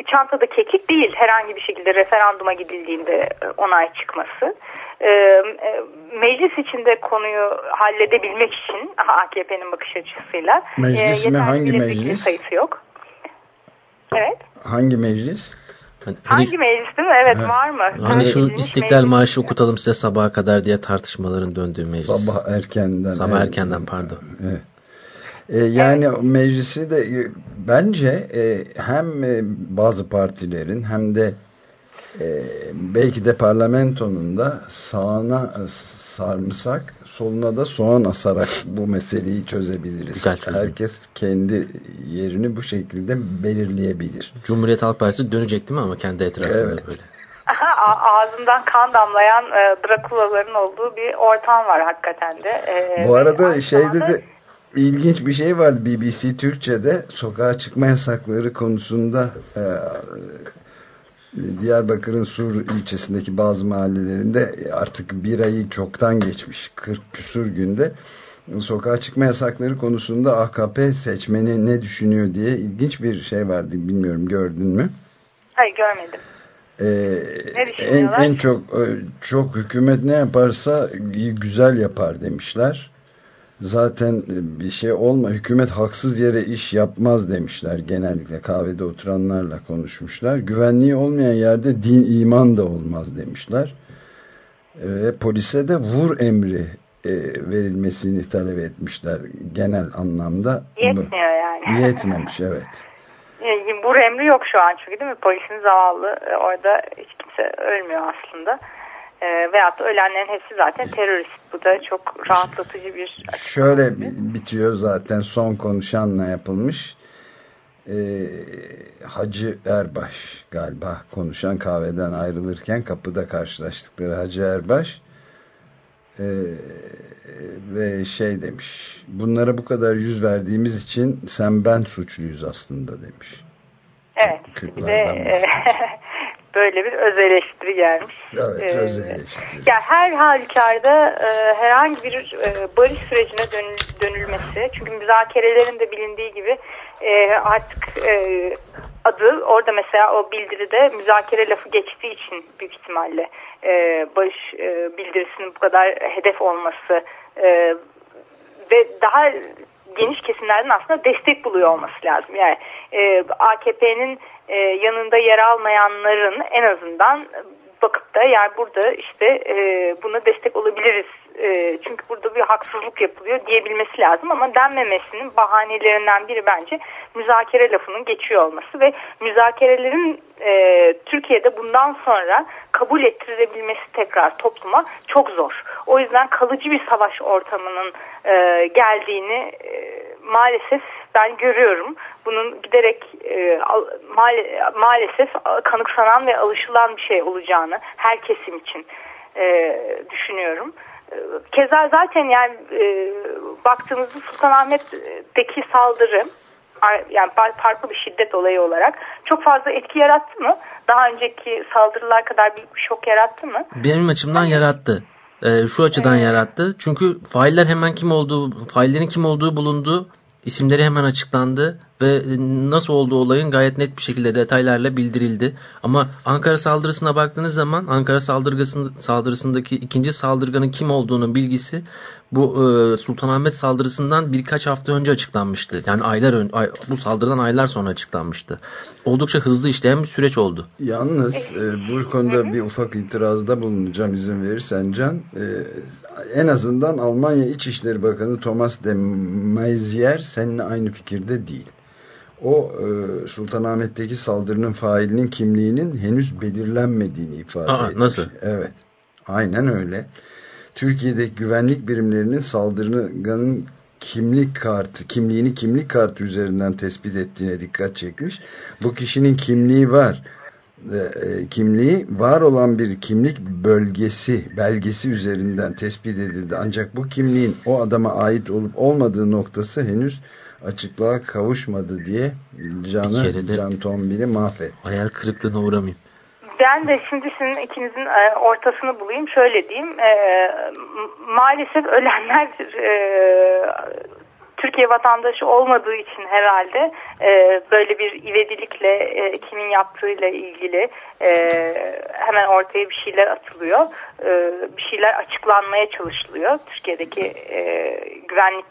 çantada kekik değil herhangi bir şekilde referanduma gidildiğinde e, onay çıkması. Ee, e, meclis içinde konuyu halledebilmek için AKP'nin bakış açısıyla meclis e, mi hangi meclis sayısı yok. Evet. Hangi meclis? Hani, hangi meclis değil mi? Evet ha. var mı? Hani şu İstiklal Marşı okutalım size sabaha kadar diye tartışmaların döndüğü meclis. Sabah erkenden. Sabah evet. erkenden pardon. Evet. E, yani evet. meclisi de e, bence e, hem e, bazı partilerin hem de e, belki de parlamentonun da sağına e, sarımsak soluna da soğan asarak bu meseleyi çözebiliriz. Güzel Herkes kendi yerini bu şekilde belirleyebilir. Cumhuriyet Halk Partisi dönecek değil mi ama kendi etrafında evet. böyle. Ağzından kan damlayan e, Drakulaların olduğu bir ortam var hakikaten de. E, bu arada şeyde de ilginç bir şey vardı BBC Türkçe'de sokağa çıkma yasakları konusunda e, Diyarbakır'ın Sur ilçesindeki bazı mahallelerinde artık bir ayı çoktan geçmiş 40 küsur günde sokağa çıkma yasakları konusunda AKP seçmeni ne düşünüyor diye ilginç bir şey vardı bilmiyorum gördün mü? Hayır görmedim. Ee, en, en çok e, çok hükümet ne yaparsa güzel yapar demişler zaten bir şey olma hükümet haksız yere iş yapmaz demişler genellikle. Kahvede oturanlarla konuşmuşlar. Güvenliği olmayan yerde din iman da olmaz demişler. Ve polise de vur emri e, verilmesini talep etmişler genel anlamda. Yetmiyor yani. Yetmemiş evet. Vur emri yok şu an çünkü değil mi? Polisin zavallı e, orada hiç kimse ölmüyor aslında e, veyahut da ölenlerin hepsi zaten terörist. Bu da çok rahatlatıcı bir Şöyle bitiyor zaten son konuşanla yapılmış. Ee, Hacı Erbaş galiba konuşan kahveden ayrılırken kapıda karşılaştıkları Hacı Erbaş ee, ve şey demiş bunlara bu kadar yüz verdiğimiz için sen ben suçluyuz aslında demiş. Evet. Kürtlerden böyle bir öz eleştiri gelmiş. Evet, ee, öz eleştiri. Yani her halükarda e, herhangi bir e, barış sürecine dönül, dönülmesi, çünkü müzakerelerin de bilindiği gibi e, artık e, adı orada mesela o bildiride müzakere lafı geçtiği için büyük ihtimalle e, barış e, bildirisinin bu kadar hedef olması e, ve daha geniş kesimlerden aslında destek buluyor olması lazım. Yani e, AKP'nin e, yanında yer almayanların en azından bakıp da yani burada işte e, buna destek olabiliriz e, çünkü burada bir haksızlık yapılıyor diyebilmesi lazım ama denmemesinin bahanelerinden biri bence müzakere lafının geçiyor olması ve müzakerelerin e, Türkiye'de bundan sonra kabul ettirilebilmesi tekrar topluma çok zor. O yüzden kalıcı bir savaş ortamının e, geldiğini e, maalesef ben görüyorum. Bunun giderek e, maal maalesef kanıksanan ve alışılan bir şey olacağını her kesim için e, düşünüyorum. E, keza zaten yani e, baktığımızda Sultanahmet'teki saldırı yani farklı bir şiddet olayı olarak çok fazla etki yarattı mı? Daha önceki saldırılar kadar büyük bir şok yarattı mı? Benim açımdan Hayır. yarattı. Ee, şu açıdan evet. yarattı. Çünkü failler hemen kim olduğu, faillerin kim olduğu bulundu. İsimleri hemen açıklandı ve e, nasıl olduğu olayın gayet net bir şekilde detaylarla bildirildi. Ama Ankara saldırısına baktığınız zaman Ankara saldırısındaki ikinci saldırganın kim olduğunun bilgisi bu e, Sultanahmet saldırısından birkaç hafta önce açıklanmıştı. Yani aylar ön, ay, bu saldırıdan aylar sonra açıklanmıştı. Oldukça hızlı işleyen bir süreç oldu. Yalnız e, bu konuda bir ufak itirazda bulunacağım izin verirsen Can. E, en azından Almanya İçişleri Bakanı Thomas de Maizière seninle aynı fikirde değil. O e, Sultanahmet'teki saldırının failinin kimliğinin henüz belirlenmediğini ifade Aa, etmiş. Nasıl? Evet. Aynen öyle. Türkiye'deki güvenlik birimlerinin saldırganın kimlik kartı, kimliğini kimlik kartı üzerinden tespit ettiğine dikkat çekmiş. Bu kişinin kimliği var. E, kimliği var olan bir kimlik bölgesi, belgesi üzerinden tespit edildi. Ancak bu kimliğin o adama ait olup olmadığı noktası henüz açıklığa kavuşmadı diye Can'ı, Can Tombil'i mahvet. Hayal kırıklığına uğramayayım. Ben de şimdi sizin ikinizin e, ortasını bulayım. Şöyle diyeyim. E, maalesef ölenler e, Türkiye vatandaşı olmadığı için herhalde e, böyle bir ivedilikle e, kimin yaptığıyla ilgili e, hemen ortaya bir şeyler atılıyor. E, bir şeyler açıklanmaya çalışılıyor Türkiye'deki e, güvenlik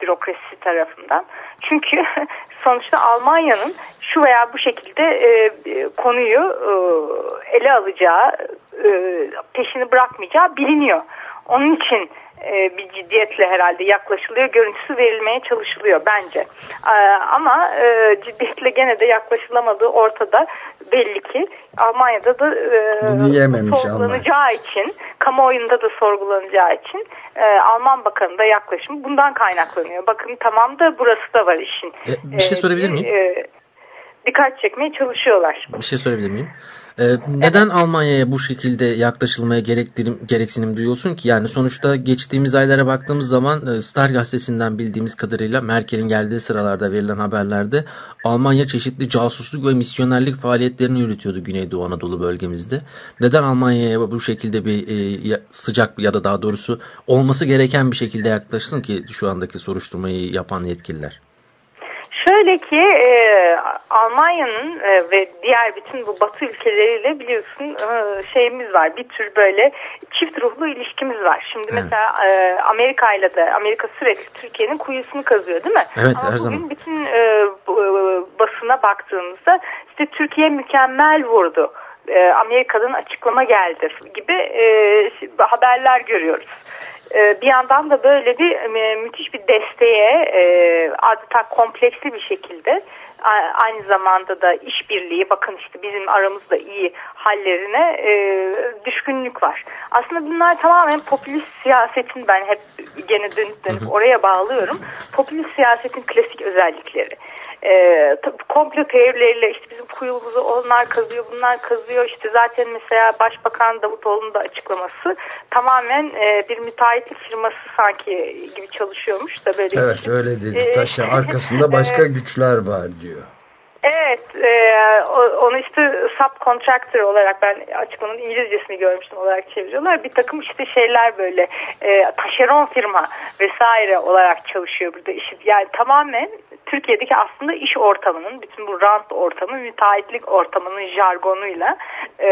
bürokrasisi tarafından. Çünkü sonuçta Almanya'nın şu veya bu şekilde e, konuyu e, ele alacağı, e, peşini bırakmayacağı biliniyor. Onun için e, bir ciddiyetle herhalde yaklaşılıyor, görüntüsü verilmeye çalışılıyor bence. E, ama e, ciddiyetle gene de yaklaşılamadığı ortada belli ki Almanya'da da e, sorgulanacağı Almanya. için, kamuoyunda da sorgulanacağı için e, Alman Bakanı da yaklaşım bundan kaynaklanıyor. Bakın tamam da burası da var işin. E, bir şey sorabilir miyim? E, dikkat çekmeye çalışıyorlar. Bir şey sorabilir miyim? Ee, neden evet. Almanya'ya bu şekilde yaklaşılmaya gereksinim duyuyorsun ki? Yani sonuçta geçtiğimiz aylara baktığımız zaman e, Star gazetesinden bildiğimiz kadarıyla Merkel'in geldiği sıralarda verilen haberlerde Almanya çeşitli casusluk ve misyonerlik faaliyetlerini yürütüyordu Güneydoğu Anadolu bölgemizde. Neden Almanya'ya bu şekilde bir e, sıcak ya da daha doğrusu olması gereken bir şekilde yaklaşsın ki şu andaki soruşturmayı yapan yetkililer? Şöyle ki e, Almanya'nın e, ve diğer bütün bu batı ülkeleriyle biliyorsun e, şeyimiz var. Bir tür böyle çift ruhlu ilişkimiz var. Şimdi evet. mesela e, Amerika ile de Amerika sürekli Türkiye'nin kuyusunu kazıyor değil mi? Evet Ama her bugün zaman. bütün e, basına baktığımızda işte Türkiye mükemmel vurdu. E, Amerika'dan açıklama geldi gibi e, haberler görüyoruz. Ee, bir yandan da böyle bir e, müthiş bir desteğe e, adeta kompleksli bir şekilde aynı zamanda da işbirliği bakın işte bizim aramızda iyi hallerine e, düşkünlük var. Aslında bunlar tamamen popülist siyasetin ben hep gene dönüp dönüp oraya bağlıyorum. Popülist siyasetin klasik özellikleri e, komplo teorileriyle işte bizim kuyumuzu onlar kazıyor bunlar kazıyor işte zaten mesela Başbakan Davutoğlu'nun da açıklaması tamamen e, bir müteahhitlik firması sanki gibi çalışıyormuş da böyle. Evet öyle dedi e, taşa arkasında başka güçler var diyor. Evet, e, onu işte subcontractor olarak ben açıklamanın İngilizcesini görmüştüm olarak çeviriyorlar. Bir takım işte şeyler böyle e, taşeron firma vesaire olarak çalışıyor burada. İşte yani tamamen Türkiye'deki aslında iş ortamının, bütün bu rant ortamı, müteahhitlik ortamının jargonuyla e,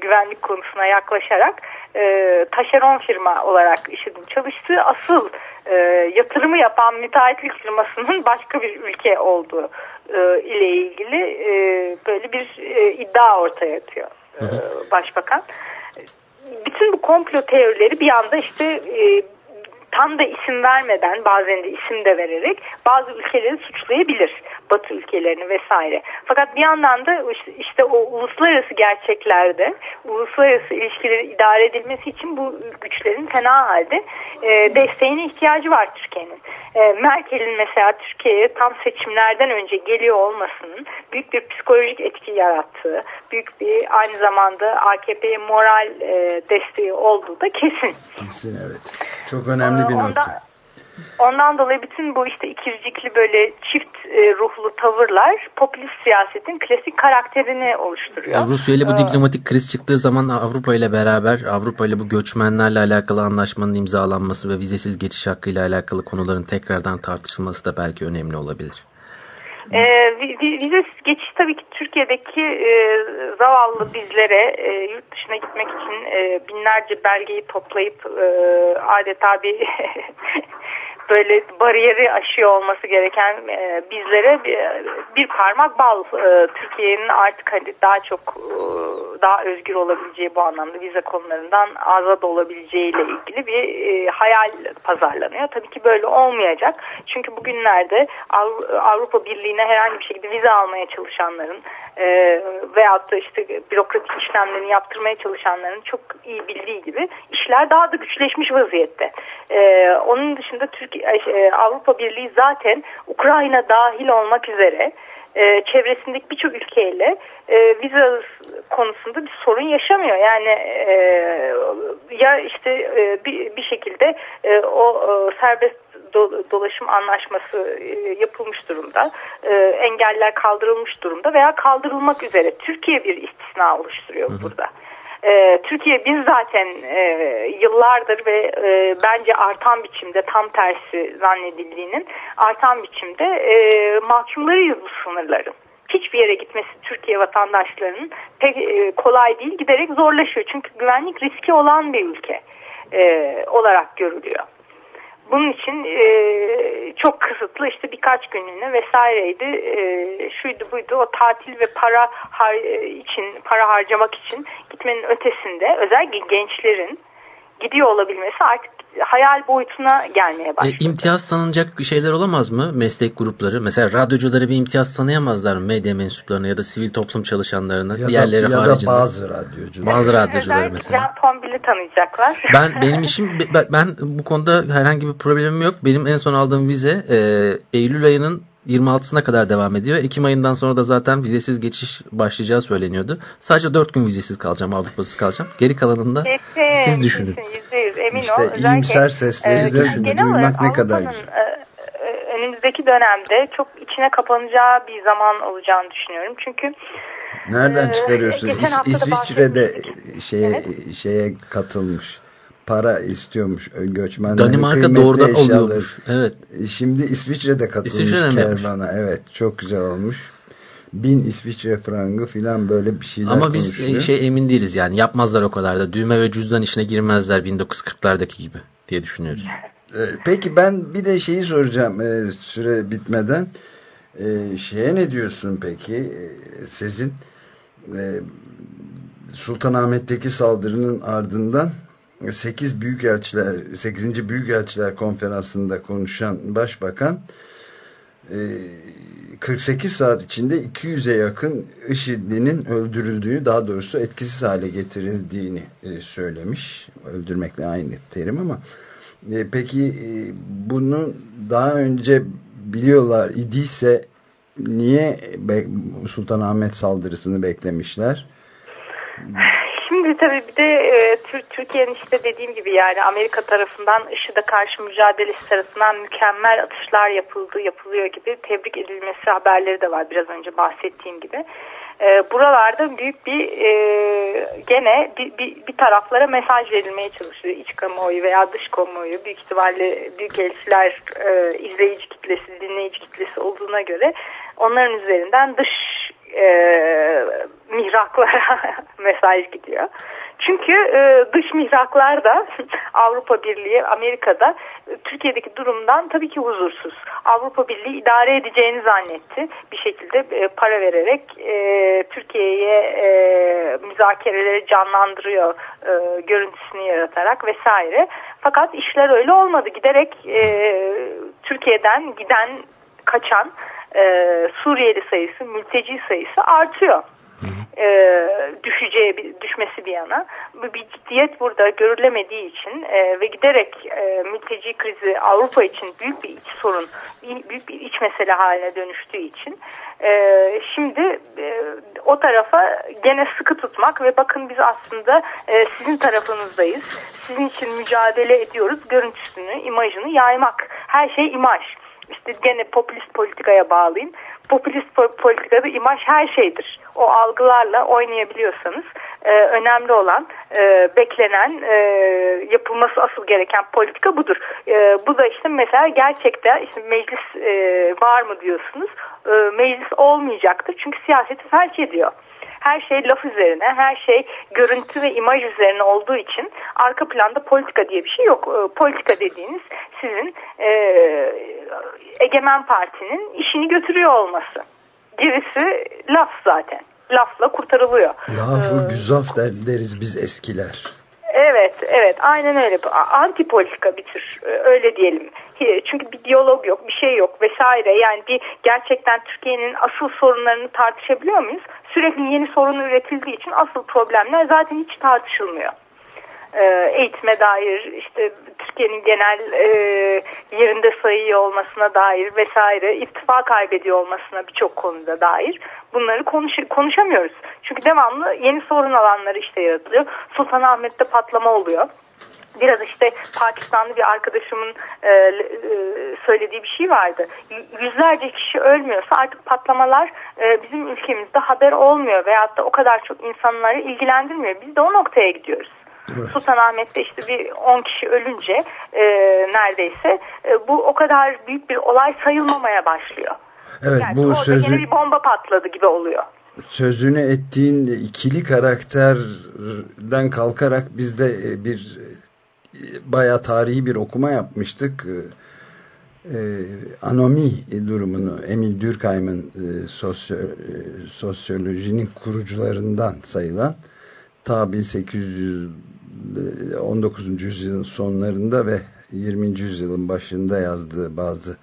güvenlik konusuna yaklaşarak e, taşeron firma olarak işin çalıştığı asıl e, yatırımı yapan müteahhitlik firmasının başka bir ülke olduğu e, ile ilgili e, böyle bir e, iddia ortaya atıyor e, başbakan. Bütün bu komplo teorileri bir anda işte e, tam da isim vermeden bazen de isim de vererek bazı ülkeleri suçlayabilir. Batı ülkelerini vesaire. Fakat bir yandan da işte o uluslararası gerçeklerde uluslararası ilişkilerin idare edilmesi için bu güçlerin fena halde e, desteğine ihtiyacı var Türkiye'nin. E, Merkel'in mesela Türkiye'ye tam seçimlerden önce geliyor olmasının büyük bir psikolojik etki yarattığı, büyük bir aynı zamanda AKP'ye moral e, desteği olduğu da kesin. Kesin evet. Çok önemli bir nokta. Ondan, ondan dolayı bütün bu işte ikircikli böyle çift e, ruhlu tavırlar popülist siyasetin klasik karakterini oluşturuyor. Yani Rusya ile bu ee, diplomatik kriz çıktığı zaman Avrupa ile beraber Avrupa ile bu göçmenlerle alakalı anlaşmanın imzalanması ve vizesiz geçiş hakkıyla alakalı konuların tekrardan tartışılması da belki önemli olabilir. E, vizesiz geçiş tabii ki Türkiye'deki e, zavallı bizlere e, yurt dışına gitmek için e, binlerce belgeyi toplayıp e, adeta bir böyle bariyeri aşıyor olması gereken e, bizlere bir, bir parmak bal e, Türkiye'nin artık hani daha çok e, daha özgür olabileceği bu anlamda vize konularından azad olabileceğiyle ilgili bir e, hayal pazarlanıyor. Tabii ki böyle olmayacak. Çünkü bugünlerde Avrupa Birliği'ne herhangi bir şekilde vize almaya çalışanların e, veyahut da işte bürokratik işlemlerini yaptırmaya çalışanların çok iyi bildiği gibi işler daha da güçleşmiş vaziyette. E, onun dışında Türkiye, e, Avrupa Birliği zaten Ukrayna dahil olmak üzere e, çevresindeki birçok ülkeyle e, vize konusunda bir sorun yaşamıyor. Yani e, ya işte e, bir, bir şekilde e, o e, serbest do, dolaşım anlaşması e, yapılmış durumda. E, engeller kaldırılmış durumda veya kaldırılmak üzere. Türkiye bir istisna oluşturuyor hı hı. burada. E, Türkiye biz zaten e, yıllardır ve e, bence artan biçimde tam tersi zannedildiğinin artan biçimde e, mahkumlarıyız bu sınırların hiçbir yere gitmesi Türkiye vatandaşlarının pek e, kolay değil giderek zorlaşıyor. Çünkü güvenlik riski olan bir ülke olarak görülüyor. Bunun için e, çok kısıtlı işte birkaç günlüğüne vesaireydi. E, şuydu buydu o tatil ve para har için para harcamak için gitmenin ötesinde özellikle gençlerin gidiyor olabilmesi artık hayal boyutuna gelmeye başladı. E, imtiyaz tanınacak şeyler olamaz mı meslek grupları? Mesela radyocuları bir imtiyaz tanıyamazlar mı medya mensuplarına ya da sivil toplum çalışanlarına? Ya diğerleri da, ya haricinde. da bazı radyocular. Bazı radyocular mesela. Can Tombil'i tanıyacaklar. Ben benim işim ben bu konuda herhangi bir problemim yok. Benim en son aldığım vize e, Eylül ayının 26'sına kadar devam ediyor. Ekim ayından sonra da zaten vizesiz geçiş başlayacağı söyleniyordu. Sadece 4 gün vizesiz kalacağım, Avrupa'sız kalacağım. Geri kalanında kesin, siz düşünün. Kesin, %100 emin işte ol. Özellikle, iyimser sesleri e, de duymak ne kadar güzel. E, e, önümüzdeki dönemde çok içine kapanacağı bir zaman olacağını düşünüyorum. Çünkü Nereden çıkarıyorsun? İs İsviçre'de şeye, evet. şeye katılmış para istiyormuş göçmenlerin Danimarka doğrudan eşyaları. oluyormuş. Evet. Şimdi İsviçre'de katılmış İsviçre'de kervana. Evet çok güzel olmuş. Bin İsviçre frangı filan böyle bir şeyler Ama biz konuşuyor. şey emin değiliz yani yapmazlar o kadar da düğme ve cüzdan işine girmezler 1940'lardaki gibi diye düşünüyoruz. Ee, peki ben bir de şeyi soracağım e, süre bitmeden. E, şeye ne diyorsun peki e, sizin Sultanahmet'teki saldırının ardından 8 Büyükelçiler 8. Büyükelçiler Konferansı'nda konuşan başbakan 48 e, saat içinde 200'e yakın IŞİD'linin öldürüldüğünü daha doğrusu etkisiz hale getirildiğini e, söylemiş. Öldürmekle aynı terim ama e, peki bunu daha önce biliyorlar idiyse niye Sultanahmet saldırısını beklemişler? Şimdi tabii bir de e, Türkiye'nin işte dediğim gibi yani Amerika tarafından IŞİD'e karşı mücadelesi tarafından mükemmel atışlar yapıldı, yapılıyor gibi tebrik edilmesi haberleri de var biraz önce bahsettiğim gibi. E, buralarda büyük bir e, gene bir, bir, bir taraflara mesaj verilmeye çalışıyor. İç kamuoyu veya dış kamuoyu büyük ihtimalle büyük elçiler e, izleyici kitlesi, dinleyici kitlesi olduğuna göre onların üzerinden dış e, mihraklara mesaj gidiyor. Çünkü e, dış mihraklar da Avrupa Birliği, Amerika'da e, Türkiye'deki durumdan tabii ki huzursuz. Avrupa Birliği idare edeceğini zannetti. Bir şekilde e, para vererek e, Türkiye'ye e, müzakereleri canlandırıyor e, görüntüsünü yaratarak vesaire. Fakat işler öyle olmadı. Giderek e, Türkiye'den giden, kaçan e, Suriyeli sayısı, mülteci sayısı artıyor. E, düşeceği düşmesi bir yana. Bir ciddiyet burada görülemediği için e, ve giderek e, mülteci krizi Avrupa için büyük bir iç sorun büyük bir iç mesele haline dönüştüğü için e, şimdi e, o tarafa gene sıkı tutmak ve bakın biz aslında e, sizin tarafınızdayız. Sizin için mücadele ediyoruz. Görüntüsünü imajını yaymak. Her şey imaj işte gene popülist politikaya bağlayayım. popülist politikada imaj her şeydir. O algılarla oynayabiliyorsanız e, önemli olan, e, beklenen, e, yapılması asıl gereken politika budur. E, bu da işte mesela gerçekten işte meclis e, var mı diyorsunuz. E, meclis olmayacaktır çünkü siyaseti felç ediyor her şey laf üzerine, her şey görüntü ve imaj üzerine olduğu için arka planda politika diye bir şey yok. E, politika dediğiniz sizin e, egemen partinin işini götürüyor olması. Gerisi laf zaten. Lafla kurtarılıyor. Lafı ee, güzaf der, deriz biz eskiler. Evet, evet. Aynen öyle. Anti politika bir tür. E, öyle diyelim. Çünkü bir diyalog yok, bir şey yok vesaire. Yani bir gerçekten Türkiye'nin asıl sorunlarını tartışabiliyor muyuz? Sürekli yeni sorun üretildiği için asıl problemler zaten hiç tartışılmıyor. Ee, eğitime dair, işte Türkiye'nin genel e, yerinde sayıyor olmasına dair vesaire, irtifa kaybediyor olmasına birçok konuda dair bunları konuş konuşamıyoruz. Çünkü devamlı yeni sorun alanları işte yaratılıyor. Sultanahmet'te patlama oluyor biraz işte Pakistanlı bir arkadaşımın e, e, söylediği bir şey vardı. Yüzlerce kişi ölmüyorsa artık patlamalar e, bizim ülkemizde haber olmuyor veyahut da o kadar çok insanları ilgilendirmiyor. Biz de o noktaya gidiyoruz. Evet. Sultanahmet'te işte bir 10 kişi ölünce e, neredeyse e, bu o kadar büyük bir olay sayılmamaya başlıyor. Evet yani bu sözü bir bomba patladı gibi oluyor. Sözünü ettiğin ikili karakterden kalkarak biz de e, bir bayağı tarihi bir okuma yapmıştık. Ee, anomi durumunu Emil Durkheim'in e, sosyo, e, sosyolojinin kurucularından sayılan ta 1800 19. yüzyılın sonlarında ve 20. yüzyılın başında yazdığı bazı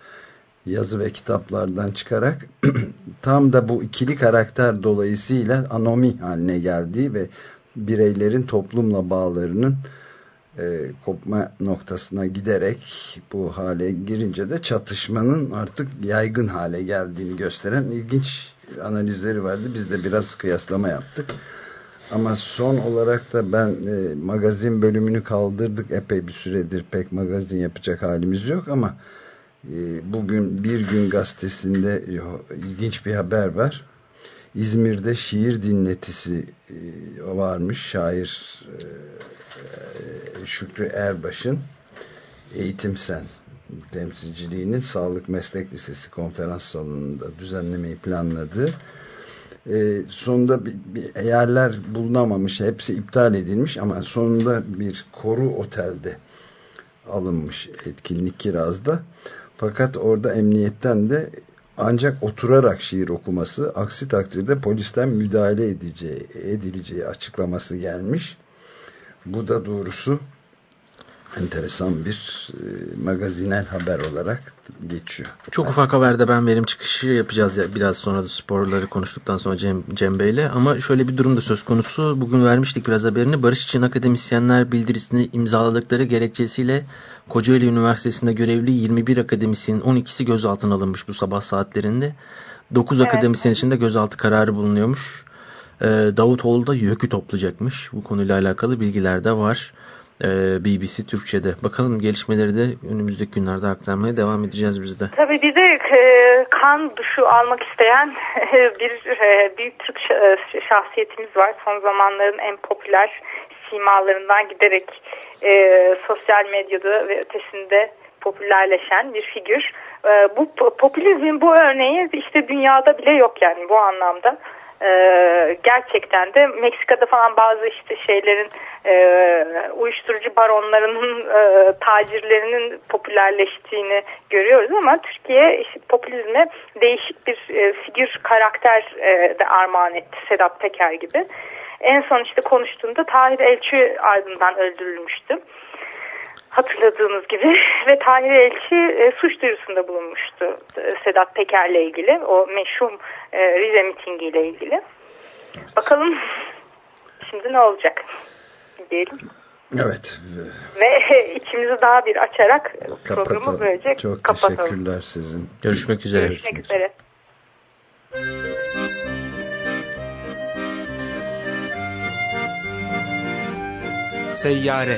yazı ve kitaplardan çıkarak tam da bu ikili karakter dolayısıyla anomi haline geldiği ve bireylerin toplumla bağlarının e, kopma noktasına giderek bu hale girince de çatışmanın artık yaygın hale geldiğini gösteren ilginç analizleri vardı. Biz de biraz kıyaslama yaptık. Ama son olarak da ben e, magazin bölümünü kaldırdık. Epey bir süredir pek magazin yapacak halimiz yok ama e, bugün Bir Gün Gazetesi'nde e, ilginç bir haber var. İzmir'de şiir dinletisi e, varmış. Şair e, Şükrü Erbaş'ın Eğitim Sen temsilciliğinin Sağlık Meslek Lisesi konferans salonunda düzenlemeyi planladığı e, sonunda bir, bir yerler bulunamamış hepsi iptal edilmiş ama sonunda bir koru otelde alınmış etkinlik kirazda fakat orada emniyetten de ancak oturarak şiir okuması aksi takdirde polisten müdahale edeceği, edileceği açıklaması gelmiş. Bu da doğrusu enteresan bir e, magazinel haber olarak geçiyor. Çok ufak haberde ben verim çıkışı yapacağız ya biraz sonra da sporları konuştuktan sonra Cem, Cem Bey'le ama şöyle bir durum da söz konusu. Bugün vermiştik biraz haberini. Barış için akademisyenler bildirisini imzaladıkları gerekçesiyle Kocaeli Üniversitesi'nde görevli 21 akademisyenin 12'si gözaltına alınmış bu sabah saatlerinde. 9 evet. akademisyen için de gözaltı kararı bulunuyormuş. Ee, Davutoğlu da YÖK'ü toplayacakmış. Bu konuyla alakalı bilgiler de var. Ee, BBC Türkçe'de. Bakalım gelişmeleri de önümüzdeki günlerde aktarmaya devam edeceğiz biz de. Tabii bir de e, kan duşu almak isteyen bir e, büyük Türk e, şahsiyetimiz var. Son zamanların en popüler simalarından giderek sosyal medyada ve ötesinde popülerleşen bir figür. Bu popülizmin bu örneği işte dünyada bile yok yani bu anlamda. Ee, gerçekten de Meksika'da falan bazı işte şeylerin e, uyuşturucu baronlarının e, tacirlerinin popülerleştiğini görüyoruz ama Türkiye işte popülizme değişik bir e, figür karakter e, de armağan etti Sedat Peker gibi. En son işte konuştuğunda Tahir Elçi ardından öldürülmüştü hatırladığınız gibi ve Tahir Elçi e, suç duyurusunda bulunmuştu e, Sedat Peker'le ilgili o meşhum e, Rize mitingiyle ilgili. Evet. Bakalım şimdi ne olacak diyelim. Evet. Ve içimizi daha bir açarak Kapatalım. programı böylece Çok kapatalım. teşekkürler sizin. Görüşmek üzere. Görüşmek üzere. Seyyare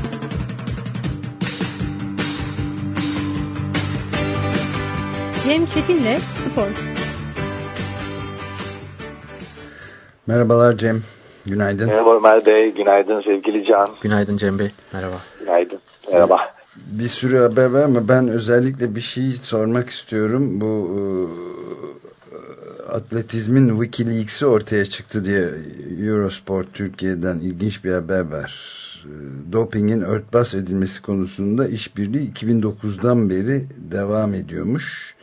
Cem Çetin'le Spor. Merhabalar Cem. Günaydın. Merhaba Ömer Bey. Günaydın sevgili Can. Günaydın Cem Bey. Merhaba. Günaydın. Merhaba. Bir sürü haber var ama ben özellikle bir şey sormak istiyorum. Bu e, atletizmin Wikileaks'i ortaya çıktı diye Eurosport Türkiye'den ilginç bir haber var. E, dopingin örtbas edilmesi konusunda işbirliği 2009'dan beri devam ediyormuş.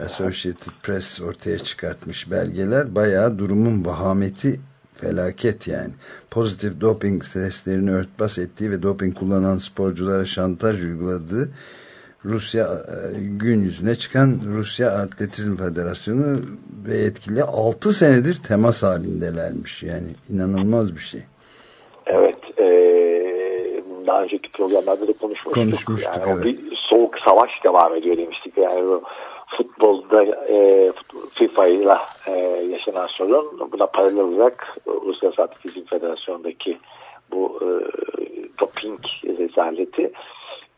Associated Press ortaya çıkartmış belgeler. Bayağı durumun vahameti felaket yani. Pozitif doping testlerini örtbas ettiği ve doping kullanan sporculara şantaj uyguladığı Rusya e, gün yüzüne çıkan Rusya Atletizm Federasyonu ve etkili 6 senedir temas halindelermiş. Yani inanılmaz bir şey. Evet. E, daha önceki programlarda da konuşmuştuk. Konuşmuştuk yani evet. Bir soğuk savaş devam ediyor demiştik. Yani futbolda e, FIFA ile e, yaşanan sorun buna paralel olarak Uluslararası Atletizm Federasyonu'ndaki bu e, doping rezaleti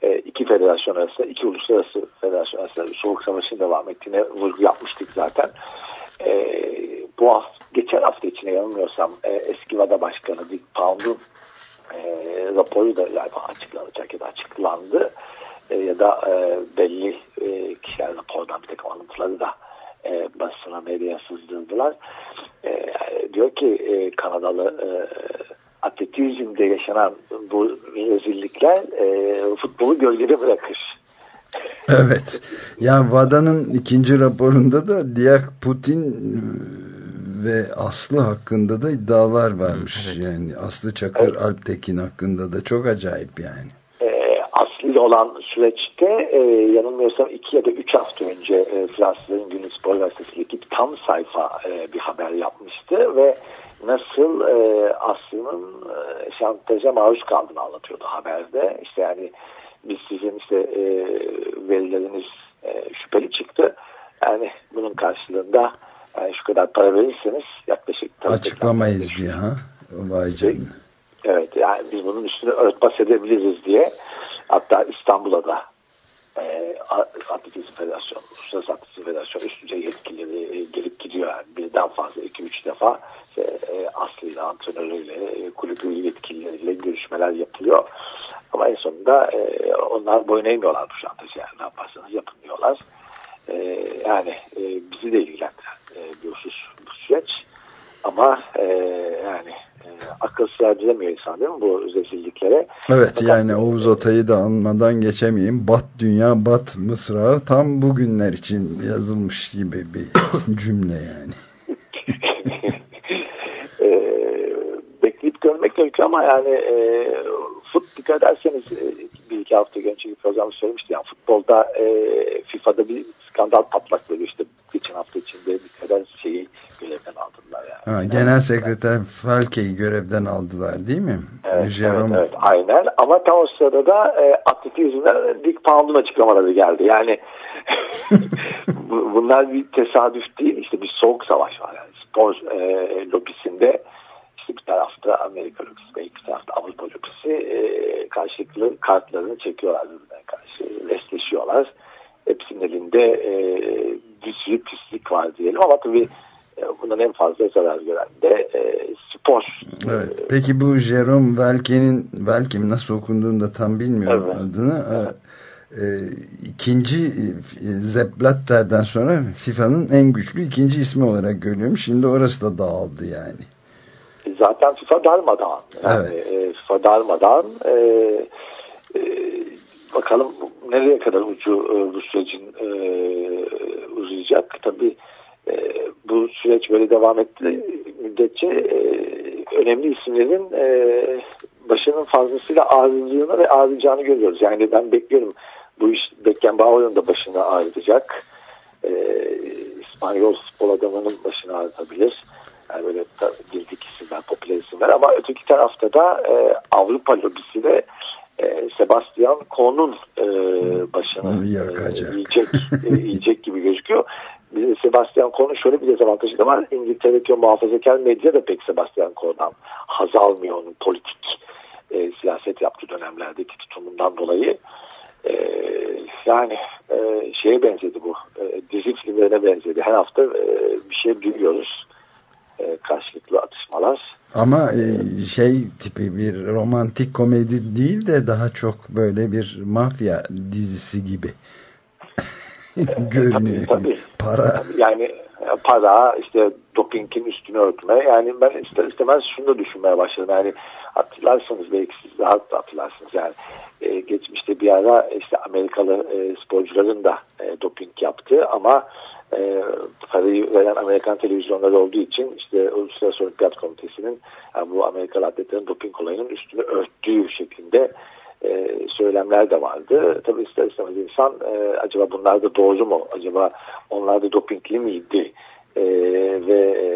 e, iki federasyon arasında, iki uluslararası federasyon arasında soğuk savaşın devam ettiğine vurgu yapmıştık zaten. E, bu hafta, geçen hafta içine yanılmıyorsam e, eski VADA Başkanı Dick Pound'un e, raporu da galiba açıklanacak ya da açıklandı e, ya da e, belli e, kişiler rapordan bir takım alıntıları da e, basına medyaya sızdırdılar. E, diyor ki e, Kanadalı e, atletizmde yaşanan bu rezillikler e, futbolu gölgede bırakır. Evet. Ya VADA'nın ikinci raporunda da Diyak Putin ve Aslı hakkında da iddialar varmış. Evet. Yani Aslı Çakır evet. Alptekin hakkında da çok acayip yani. E, Aslı ile olan süreçte e, yanılmıyorsam iki ya da üç hafta önce e, Fransızların Günlük Spor Gazetesi'ndeki tam sayfa e, bir haber yapmıştı ve nasıl e, Aslı'nın e, şantaja maruz kaldığını anlatıyordu haberde. İşte yani biz sizin işte e, verileriniz e, şüpheli çıktı. Yani bunun karşılığında yani şu kadar para verirseniz yaklaşık açıklamayız diye ha. Vay canına. Evet yani biz bunun üstüne örtbas edebiliriz diye hatta İstanbul'a da e, Atletizm Federasyonu, Uluslararası Atletizm Federasyonu üst düzey yetkilileri e, gelip gidiyor. Yani birden fazla iki üç defa işte, e, Aslı ile antrenörüyle, e, kulübü yetkilileriyle görüşmeler yapılıyor. Ama en sonunda e, onlar boyun eğmiyorlar bu şantajı. Yani ne yaparsanız yapın diyorlar. E, yani e, bizi de ilgilendiren e, bir husus bu süreç. Ama e, yani e, akıl sığdıramıyor insan değil mi bu rezilliklere? Evet Fakat, yani Oğuz Atay'ı da anmadan geçemeyeyim. Bat Dünya Bat Mısrağı tam bugünler için yazılmış gibi bir cümle yani. Bekleyip görmek gerekiyor ama yani e, fut dikkat ederseniz e, bir iki hafta önceki programı söylemişti. Yani futbolda e, FIFA'da bir skandal patlak veriyor işte geçen hafta içinde bir kadar şeyi görevden aldılar yani. Ha, Genel Sekreter Falke'yi görevden aldılar değil mi? Evet, Jerome... evet, evet aynen ama tam o sırada da e, atletizmden Dick Pound'un açıklamaları geldi. Yani bunlar bir tesadüf değil işte bir soğuk savaş var yani spor e, lobisinde bir tarafta Amerika lobisi bir tarafta Avrupa lobisi e, karşılıklı kartlarını çekiyorlar birbirine karşı resleşiyorlar hepsinin elinde e, bir sürü pislik var diyelim ama tabii e, bundan en fazla zarar gören de e, spor. Evet. Peki bu Jerome Velke'nin Velke nasıl okunduğunu da tam bilmiyorum evet. adını. Evet. E, ikinci e, Sepp Blatter'den sonra FIFA'nın en güçlü ikinci ismi olarak görüyorum. Şimdi orası da dağıldı yani. Zaten FIFA darmadan. Yani, evet. e, FIFA darmadan e, e, bakalım nereye kadar ucu e, bu sürecin e, uzayacak. Tabii e, bu süreç böyle devam etti müddetçe e, önemli isimlerin e, başının fazlasıyla ağrıdığını ve ağrıyacağını görüyoruz. Yani ben bekliyorum bu iş Beckenbauer'ın da başına ağrıyacak. e, İspanyol futbol adamının başına ağrıtabilir. Yani böyle girdik isimler, popüler isimler ama öteki tarafta da e, Avrupa lobisi de e, Sebastian Kohn'un e, başını e, yiyecek, e, yiyecek gibi gözüküyor. Sebastian Kohn'un şöyle bir dezavantajı da var. İngiltere'deki muhafazakar medya da pek Sebastian Kohn'dan haz almıyor onun politik e, siyaset yaptığı dönemlerdeki tutumundan dolayı. E, yani e, şeye benzedi bu. E, dizi filmlerine benzedi. Her hafta e, bir şey duyuyoruz. E, karşılıklı atışmalar. Ama e, şey tipi bir romantik komedi değil de daha çok böyle bir mafya dizisi gibi görünüyor. Tabii, tabii. Para. Yani e, para işte dopingin üstünü örtme. Yani ben ister istemez şunu da düşünmeye başladım. Yani hatırlarsınız belki siz da hatırlarsınız yani e, geçmişte bir ara işte Amerikalı e, sporcuların da e, doping yaptığı ama e, parayı veren Amerikan televizyonları olduğu için işte Uluslararası Olimpiyat Komitesi'nin yani bu Amerikalı atletlerin doping olayının üstünü örttüğü şeklinde e, söylemler de vardı. Tabii ister istemez insan e, acaba bunlar da doğru mu? Acaba onlar da dopingli miydi? E, ve e,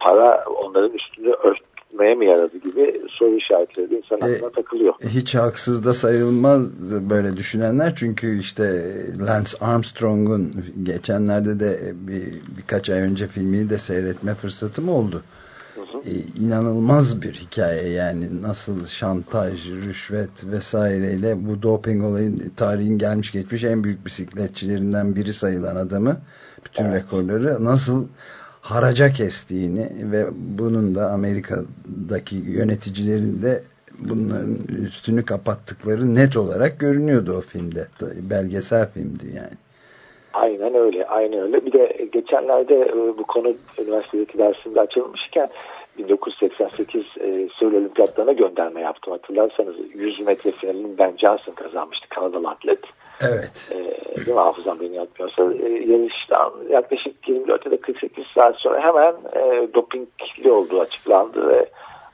para onların üstünü ört etmeye mi yaradı gibi soru işaretleri insan e, aklına takılıyor. Hiç haksız da sayılmaz böyle düşünenler çünkü işte Lance Armstrong'un geçenlerde de bir, birkaç ay önce filmini de seyretme fırsatım oldu. Hı hı. Ee, inanılmaz bir hikaye yani nasıl şantaj, rüşvet vesaireyle bu doping olayın tarihin gelmiş geçmiş en büyük bisikletçilerinden biri sayılan adamı bütün evet. rekorları nasıl haraca kestiğini ve bunun da Amerika'daki yöneticilerin de bunların üstünü kapattıkları net olarak görünüyordu o filmde. Belgesel filmdi yani. Aynen öyle, aynen öyle. Bir de geçenlerde e, bu konu üniversitedeki dersimde açılmışken 1988 e, Seul Olimpiyatlarına gönderme yaptım. Hatırlarsanız 100 metre finalini Ben Johnson kazanmıştı Kanadalı atlet. Evet. E, hafızam beni yapmıyorsa e, yarıştan yaklaşık 24 ya da 48 saat sonra hemen e, dopingli olduğu açıklandı ve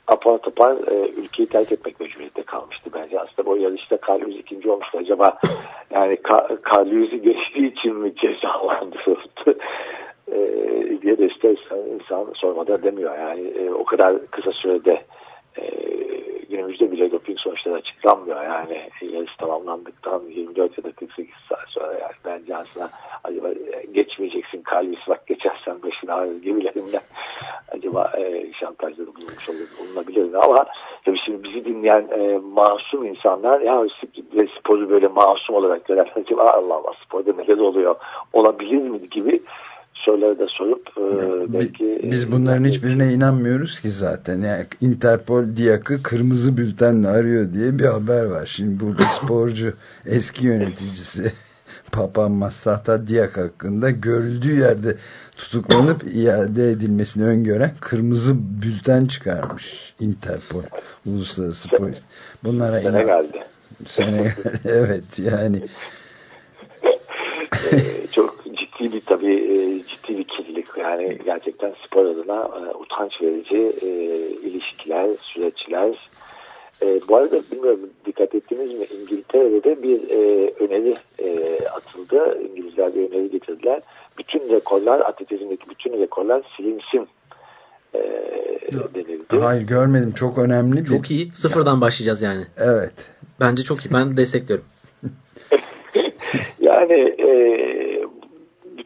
apar topar e, ülkeyi terk etmek mecburiyette kalmıştı bence. Aslında bu yarışta Carl ikinci olmuştu. Acaba yani Carl geçtiği için mi cezalandırıldı? e, diye de ister insan sormadan demiyor. Yani e, o kadar kısa sürede e, günümüzde bile doping sonuçları açıklanmıyor. Yani yarış tamamlandıktan 24 ya da 48 saat sonra yani bence aslında acaba e, geçmeyeceksin kalbis bak geçersen başına ağrır gibilerinden acaba e, şantajda bulunmuş olur, bulunabilir mi? Ama tabii şimdi bizi dinleyen e, masum insanlar ya sporu böyle masum olarak görer. Acaba Allah Allah sporda neler oluyor olabilir mi gibi soruları da sorup e, belki... Biz bunların hiçbirine inanmıyoruz ki zaten. Yani Interpol Diyak'ı kırmızı bültenle arıyor diye bir haber var. Şimdi burada sporcu eski yöneticisi Papa Massata Diyak hakkında görüldüğü yerde tutuklanıp iade edilmesini öngören kırmızı bülten çıkarmış Interpol Uluslararası Polis. Bunlara Sene inan... geldi. Sene evet yani çok ciddi bir tabii e, ciddi bir kirlilik yani gerçekten spor adına e, utanç verici e, ilişkiler, süreçler. E, bu arada bilmiyorum dikkat ettiniz mi İngiltere'de de bir e, öneri e, atıldı. İngilizler bir öneri getirdiler. Bütün rekorlar atletizmdeki bütün rekorlar silinsin e, denildi. Hayır görmedim çok önemli. Çok bir... iyi sıfırdan başlayacağız yani. Evet. Bence çok iyi ben destekliyorum. yani e,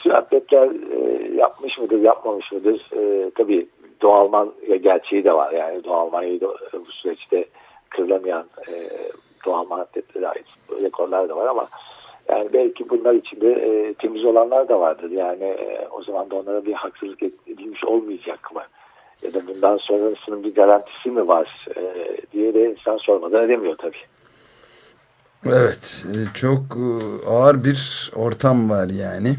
bütün atletler e, yapmış mıdır, yapmamış mıdır? E, tabii Doğu Alman gerçeği de var. Yani Doğu bu süreçte kırılamayan e, Doğu Alman atletlere ait rekorlar da var ama yani belki bunlar içinde e, temiz olanlar da vardır. Yani e, o zaman da onlara bir haksızlık edilmiş olmayacak mı? Ya da bundan sonrasının bir garantisi mi var e, diye de insan sormadan edemiyor tabii. Evet, e, çok ağır bir ortam var yani.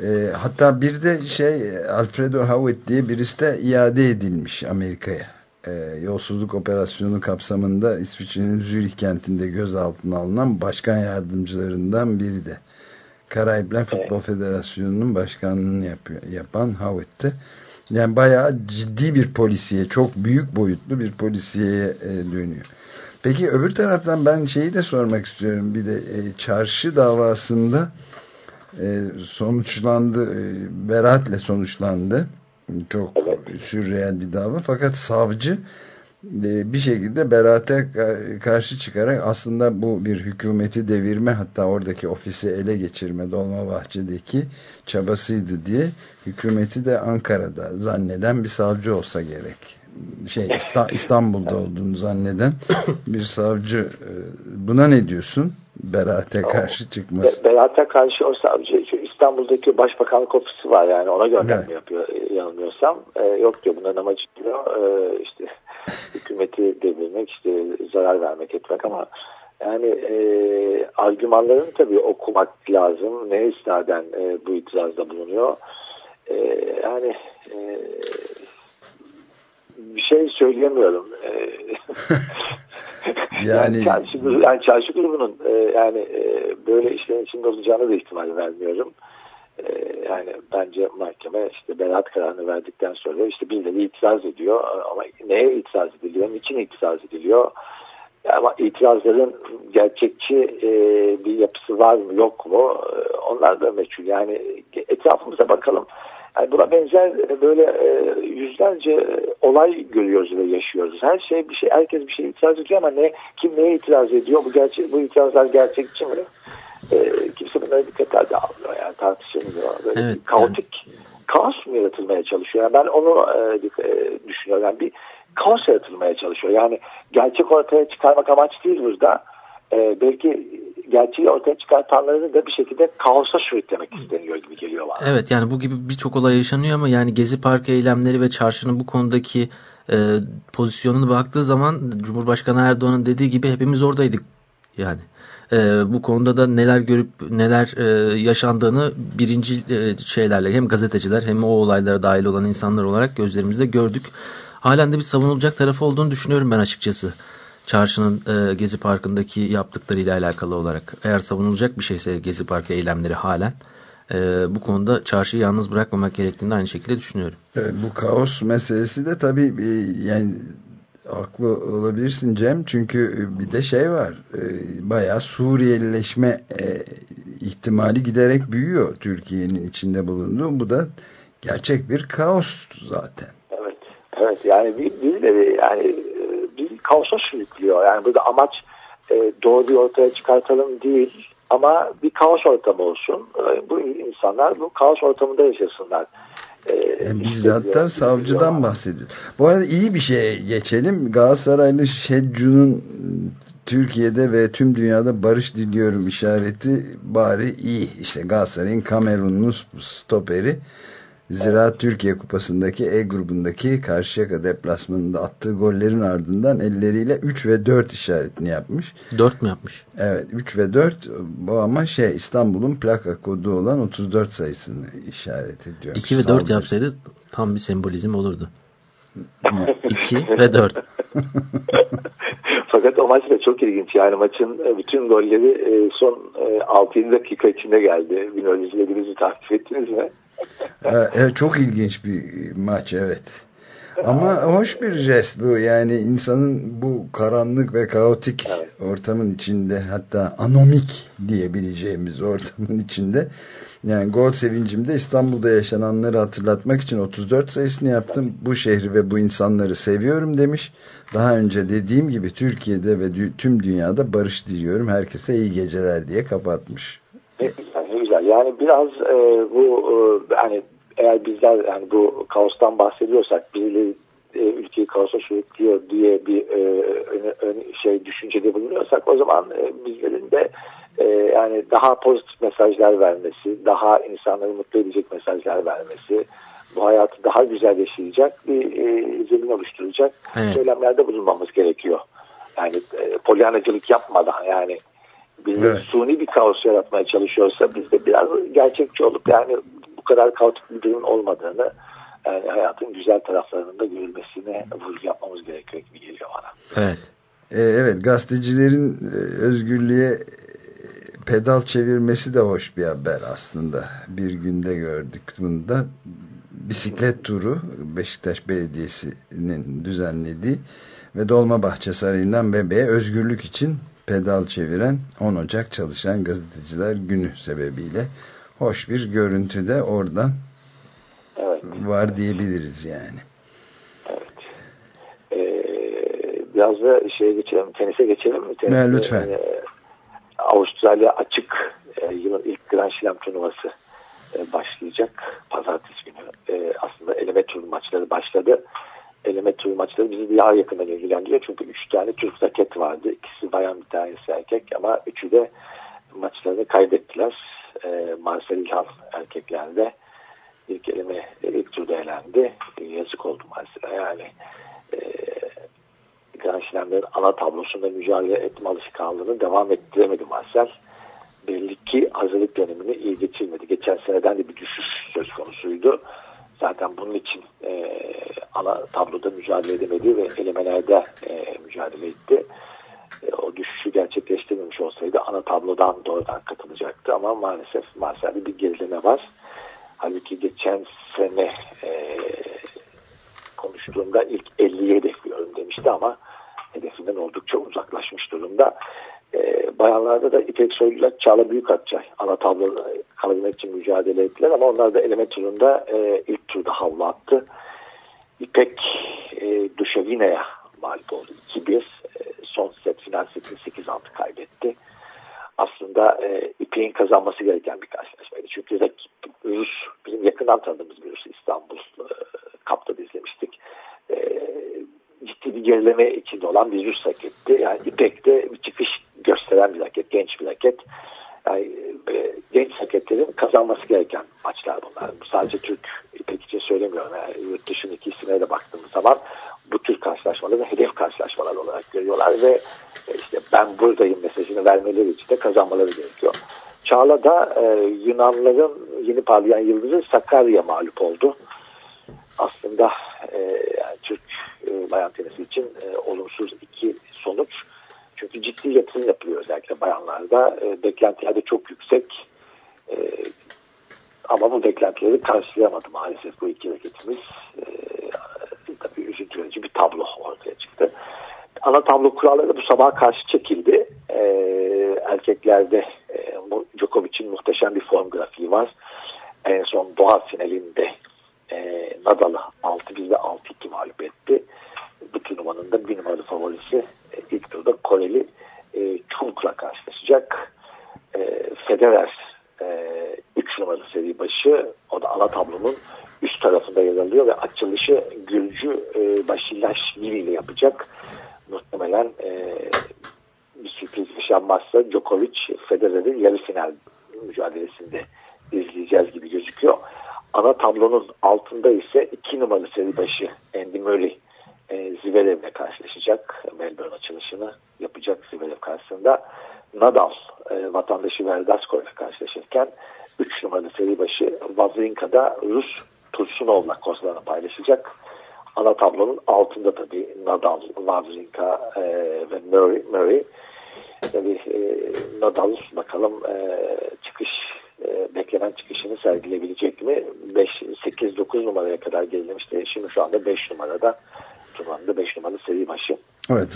E, hatta bir de şey Alfredo Howitt diye birisi de iade edilmiş Amerika'ya. E, yolsuzluk operasyonu kapsamında İsviçre'nin Zürih kentinde gözaltına alınan başkan yardımcılarından biri de. Karayipler Futbol Federasyonu'nun başkanlığını yapıyor, yapan Howitt'ti. Yani bayağı ciddi bir polisiye, çok büyük boyutlu bir polisiyeye e, dönüyor. Peki öbür taraftan ben şeyi de sormak istiyorum. Bir de e, çarşı davasında sonuçlandı. E, beraatle sonuçlandı. Çok Evet. sürreel bir dava. Fakat savcı e, bir şekilde beraate ka- karşı çıkarak aslında bu bir hükümeti devirme hatta oradaki ofisi ele geçirme Dolmabahçe'deki çabasıydı diye hükümeti de Ankara'da zanneden bir savcı olsa gerek. Şey İsta- İstanbul'da olduğunu zanneden bir savcı e, buna ne diyorsun? Beraate karşı çıkması. Be- Berat'a karşı o savcı İstanbul'daki başbakanlık ofisi var yani ona gönderme Evet. yapıyor e, yanılmıyorsam. E, yok diyor bunların amacı diyor e, işte hükümeti devirmek işte zarar vermek etmek ama yani e, argümanlarını tabii okumak lazım. Ne istinaden e, bu itirazda bulunuyor. E, yani e, bir şey söyleyemiyorum. E, Yani- yani çarşı, grubu- yani çarşı grubunun e, yani e, böyle işlerin içinde olacağını da ihtimal vermiyorum. E, yani bence mahkeme işte beraat kararını verdikten sonra işte birileri itiraz ediyor ama neye itiraz ediliyor, niçin itiraz ediliyor? Ama itirazların gerçekçi e, bir yapısı var mı yok mu E, onlar da meçhul. Yani etrafımıza bakalım. Yani buna benzer böyle e, yüzlerce olay görüyoruz ve yaşıyoruz. Her şey bir şey, herkes bir şey itiraz ediyor ama ne kim neye itiraz ediyor? Bu gerçek, bu itirazlar gerçekçi mi? E, kimse bunları dikkate de almıyor yani tartışılmıyor. Böyle Evet, bir kaotik kaos mu yaratılmaya çalışıyor? Yani ben onu e, e, düşünüyorum. Yani bir kaos yaratılmaya çalışıyor. Yani gerçek ortaya çıkarmak amaç değil burada. E, belki gerçeği ortaya çıkartanları da bir şekilde kaosa sürüklemek isteniyor gibi geliyor bana. Evet yani bu gibi birçok olay yaşanıyor ama yani Gezi Parkı eylemleri ve çarşının bu konudaki e, pozisyonunu baktığı zaman Cumhurbaşkanı Erdoğan'ın dediği gibi hepimiz oradaydık yani. E, bu konuda da neler görüp neler e, yaşandığını birinci e, şeylerle hem gazeteciler hem o olaylara dahil olan insanlar olarak gözlerimizde gördük. Halen de bir savunulacak tarafı olduğunu düşünüyorum ben açıkçası. Çarşının e, Gezi Parkı'ndaki yaptıklarıyla alakalı olarak. Eğer savunulacak bir şeyse Gezi Parkı eylemleri halen e, bu konuda çarşıyı yalnız bırakmamak gerektiğini aynı şekilde düşünüyorum. Evet, bu kaos meselesi de tabii e, yani haklı olabilirsin Cem çünkü bir de şey var e, bayağı Suriyelileşme e, ihtimali giderek büyüyor Türkiye'nin içinde bulunduğu bu da gerçek bir kaos zaten. Evet. Evet yani bir, birileri yani e, bir kaosa sürüklüyor. Yani burada amaç e, doğruyu ortaya çıkartalım değil ama bir kaos ortamı olsun. E, bu insanlar bu kaos ortamında yaşasınlar. E, Yani biz işte hatta savcıdan diyor. bahsediyoruz. Bu arada iyi bir şeye geçelim. Galatasaraylı Şeccu'nun Türkiye'de ve tüm dünyada barış diliyorum işareti bari iyi. İşte Galatasaray'ın Kamerunlu stoperi Ziraat Türkiye Kupası'ndaki E grubundaki Karşıyaka deplasmanında attığı gollerin ardından elleriyle 3 ve 4 işaretini yapmış. 4 mü yapmış? Evet 3 ve 4 bu ama şey İstanbul'un plaka kodu olan 34 sayısını işaret ediyor. 2 ve 4 Saldırı. yapsaydı tam bir sembolizm olurdu. 2 ve 4. Fakat o maç da çok ilginç. Yani maçın e, bütün golleri e, son e, 6-7 dakika içinde geldi. Bilmiyorum izlediniz mi, takip ettiniz mi? Evet, evet, çok ilginç bir maç evet. Ama hoş bir jest bu yani insanın bu karanlık ve kaotik ortamın içinde hatta anomik diyebileceğimiz ortamın içinde yani gol sevincimde İstanbul'da yaşananları hatırlatmak için 34 sayısını yaptım. Bu şehri ve bu insanları seviyorum demiş. Daha önce dediğim gibi Türkiye'de ve tüm dünyada barış diliyorum. Herkese iyi geceler diye kapatmış. Güzel. Yani biraz e, bu e, hani eğer bizler yani bu kaostan bahsediyorsak birileri e, ülkeyi kaosa sürüklüyor diye bir e, ön- ön- şey düşüncede bulunuyorsak o zaman e, bizlerin de e, yani daha pozitif mesajlar vermesi, daha insanları mutlu edecek mesajlar vermesi, bu hayatı daha güzel yaşayacak bir e, zemin oluşturacak Evet. söylemlerde bulunmamız gerekiyor. Yani e, polyanacılık yapmadan yani bir Evet. suni bir kaos yaratmaya çalışıyorsa biz de biraz gerçekçi olup yani bu kadar kaotik bir durum olmadığını yani hayatın güzel taraflarının da görülmesine vurgu yapmamız gerekiyor gibi geliyor bana. Evet. Ee, evet gazetecilerin e, özgürlüğe e, pedal çevirmesi de hoş bir haber aslında. Bir günde gördük bunu da. Bisiklet turu Beşiktaş Belediyesi'nin düzenlediği ve Dolmabahçe Sarayı'ndan bebeğe özgürlük için pedal çeviren 10 Ocak Çalışan Gazeteciler Günü sebebiyle hoş bir görüntü de oradan evet. var diyebiliriz yani. Evet. Ee, biraz da şeye geçelim, tenise geçelim. Tenise, ne, lütfen. E, Avustralya açık e, yılın ilk Grand Slam turnuvası e, başlayacak. Pazartesi günü. E, aslında eleme tur maçları başladı. Eleme tur maçları bizi daha yakından ilgilendiriyor. Çünkü üç tane Türk raket vardı. İkisi bayan bir tanesi erkek ama üçü de maçlarını kaybettiler. E, Marcel İlhan erkeklerde ilk eleme ilk turda elendi. Yazık oldu Marcel'e yani. E, Grand Slam'lerin ana tablosunda mücadele etme alışkanlığını devam ettiremedi Marcel. Belli ki hazırlık dönemini iyi geçirmedi. Geçen seneden de bir düşüş söz konusuydu. Zaten bunun için e, ana tabloda mücadele edemedi ve elemelerde e, mücadele etti. E, o düşüşü gerçekleştirmemiş olsaydı ana tablodan doğrudan katılacaktı ama maalesef Marcel'de bir gerileme var. Halbuki geçen sene e, konuştuğumda ilk 50'yi hedefliyorum demişti ama hedefinden oldukça uzaklaşmış durumda. E, bayanlarda da İpek Soylu'yla Çağla Büyükakçay ana tabloda kalabilmek için mücadele ettiler ama onlar da eleme turunda e, ilk turda havlu attı. İpek e, Duşevina'ya mağlup oldu. 2-1 e, son set final setini 8-6 kaybetti. Aslında e, İpek'in kazanması gereken bir karşılaşmaydı. Çünkü rakip Rus, bizim yakından tanıdığımız bir Rus İstanbul e, Kap'ta da izlemiştik. E, ciddi bir gerileme içinde olan bir Rus raketti. Yani İpek de bir çıkış gösteren bir raket, genç bir raket. Yani, e, genç raketlerin kazanması gereken maçlar bunlar. Bu sadece Türk İpek söylemiyorum. Yani yurt dışındaki isimlere de baktığımız zaman bu tür karşılaşmaları hedef karşılaşmalar olarak görüyorlar ve e, işte ben buradayım mesajını vermeleri için de kazanmaları gerekiyor. Çağla da e, Yunanların yeni parlayan yıldızı Sakarya mağlup oldu. Aslında e, yani Türk e, bayan tenisi için e, olumsuz iki sonuç. Çünkü ciddi yatırım yapılıyor özellikle bayanlarda. E, beklentiler de çok yüksek. E, ama bu beklentileri karşılayamadı maalesef bu iki raketimiz. E, tabii üzüntü bir tablo ortaya çıktı. Ana tablo kuralları bu sabah karşı çekildi. E, erkeklerde e, Djokovic'in muhteşem bir form grafiği var. En son doğa finalinde e, Nadal'ı 6-1 ve 6-2 Malkovich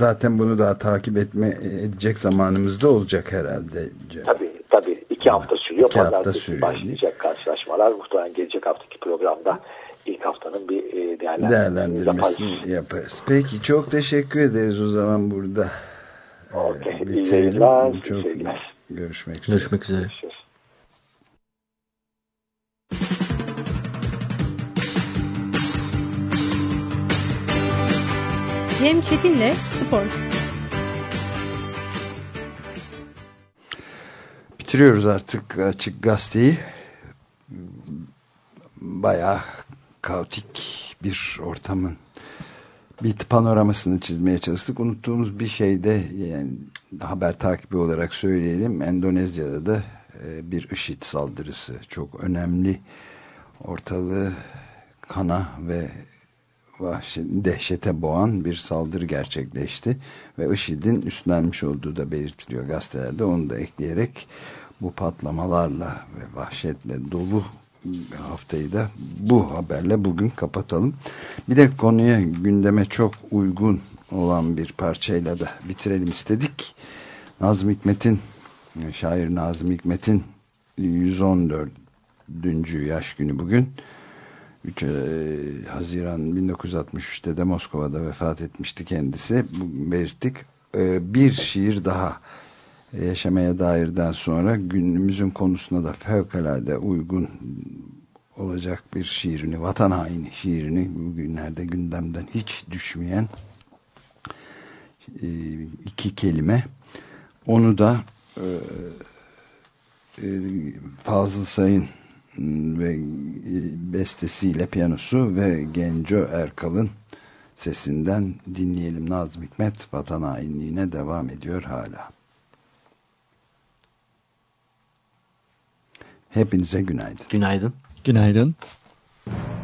zaten bunu daha takip etme edecek zamanımızda olacak herhalde. Tabii tabii. iki hafta sürüyor. İki hafta sürüyor. Başlayacak karşılaşmalar. Muhtemelen gelecek haftaki programda ilk haftanın bir e, değerlendirmesini, değerlendirmesini yaparız. yaparız. Peki çok teşekkür ederiz o zaman burada. Okay. İyi yayınlar. Çok Görüşmek üzere. Görüşmek üzere. Cem Çetin'le Spor. Bitiriyoruz artık Açık Gazete'yi. Bayağı kaotik bir ortamın bir panoramasını çizmeye çalıştık. Unuttuğumuz bir şey de yani haber takibi olarak söyleyelim. Endonezya'da da e, bir IŞİD saldırısı çok önemli. Ortalığı kana ve dehşete boğan bir saldırı gerçekleşti ve IŞİD'in üstlenmiş olduğu da belirtiliyor gazetelerde onu da ekleyerek bu patlamalarla ve vahşetle dolu haftayı da bu haberle bugün kapatalım. Bir de konuya gündeme çok uygun olan bir parçayla da bitirelim istedik. Nazım Hikmet'in şair Nazım Hikmet'in 114 düncü yaş günü bugün. 3 e, Haziran 1963'te de Moskova'da vefat etmişti kendisi. Belirttik. E, bir şiir daha yaşamaya dairden sonra günümüzün konusuna da fevkalade uygun olacak bir şiirini, vatan haini şiirini bugünlerde gündemden hiç düşmeyen e, iki kelime. Onu da e, e, Fazıl Say'ın ve bestesiyle piyanosu ve Genco Erkal'ın sesinden dinleyelim. Nazım Hikmet vatan hainliğine devam ediyor hala. Hepinize günaydın. Günaydın. Günaydın. vatan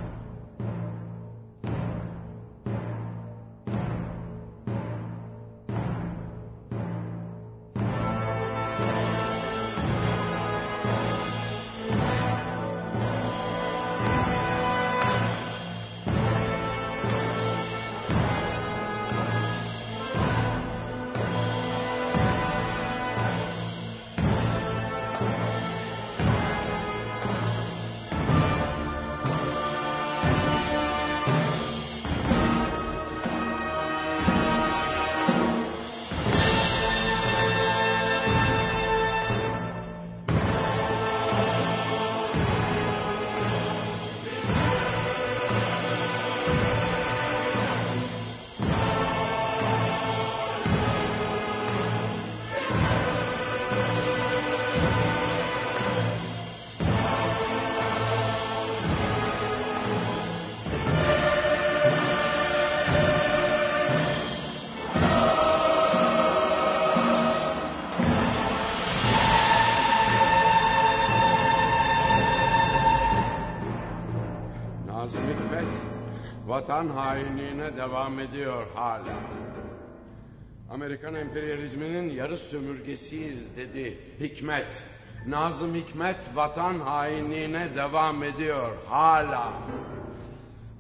yarı sömürgesiyiz dedi Hikmet. Nazım Hikmet vatan hainliğine devam ediyor hala.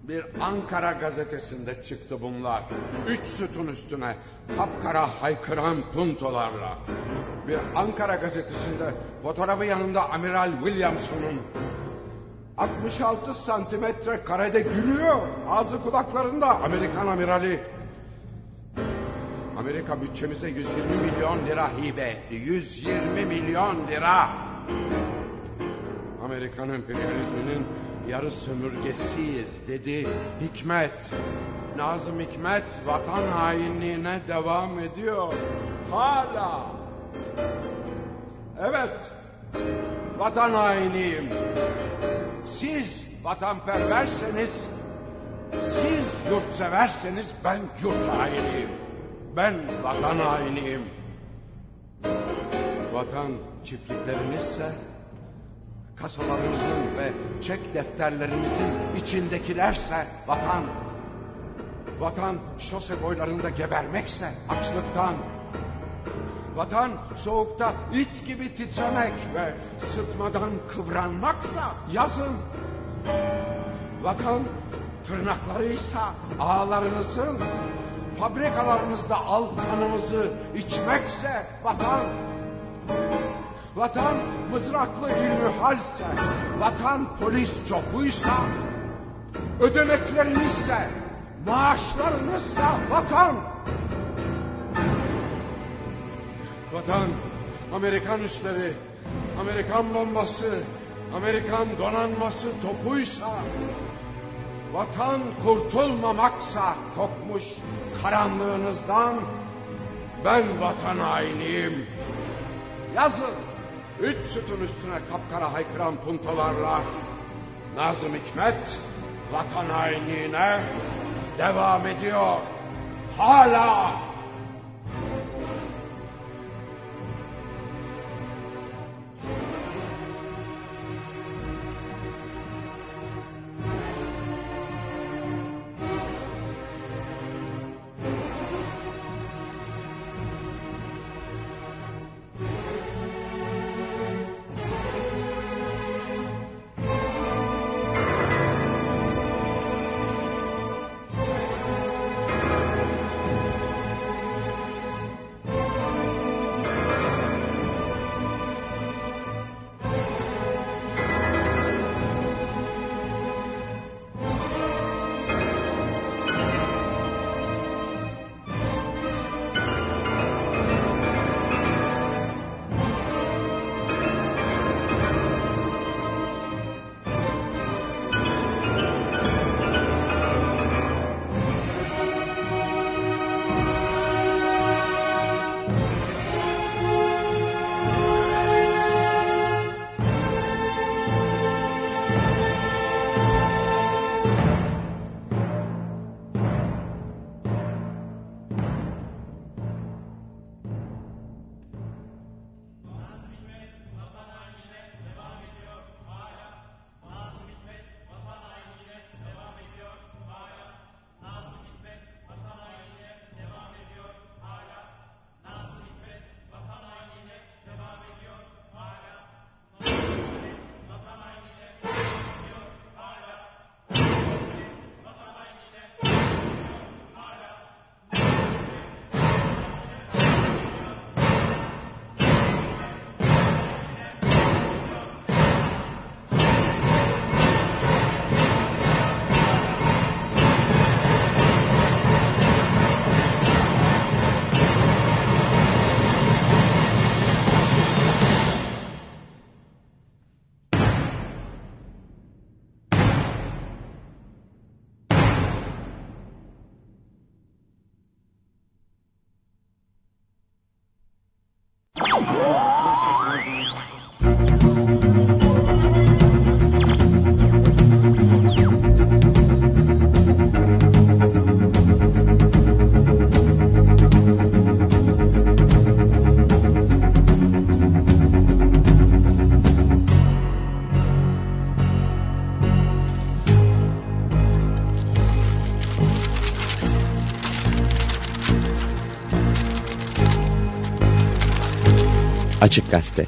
Bir Ankara gazetesinde çıktı bunlar. Üç sütun üstüne kapkara haykıran puntolarla. Bir Ankara gazetesinde fotoğrafı yanında Amiral Williamson'un 66 santimetre karede gülüyor. Ağzı kulaklarında Amerikan amirali. Amerika bütçemize 120 milyon lira hibe etti. 120 milyon lira. Amerikan emperyalizminin yarı sömürgesiyiz dedi Hikmet. Nazım Hikmet vatan hainliğine devam ediyor. Hala. Evet. Vatan hainiyim. Siz vatanperverseniz, siz yurtseverseniz ben yurt hainiyim. Ben vatan hainiyim. Vatan çiftliklerinizse, kasalarınızın ve çek defterlerinizin içindekilerse vatan. Vatan şose boylarında gebermekse açlıktan, Vatan soğukta it gibi titremek ve sıtmadan kıvranmaksa yazın. Vatan tırnaklarıysa ağlarınızın, fabrikalarınızda al kanımızı içmekse vatan. Vatan mızraklı ilmihalse, vatan polis copuysa, ödemeklerinizse, maaşlarınızsa vatan. Vatan, Amerikan üsleri, Amerikan bombası, Amerikan donanması topuysa, vatan kurtulmamaksa kokmuş karanlığınızdan, ben vatan hainiyim. Yazın, üç sütun üstüne kapkara haykıran puntolarla, Nazım Hikmet, vatan hainliğine devam ediyor. Hala Açık Gazete.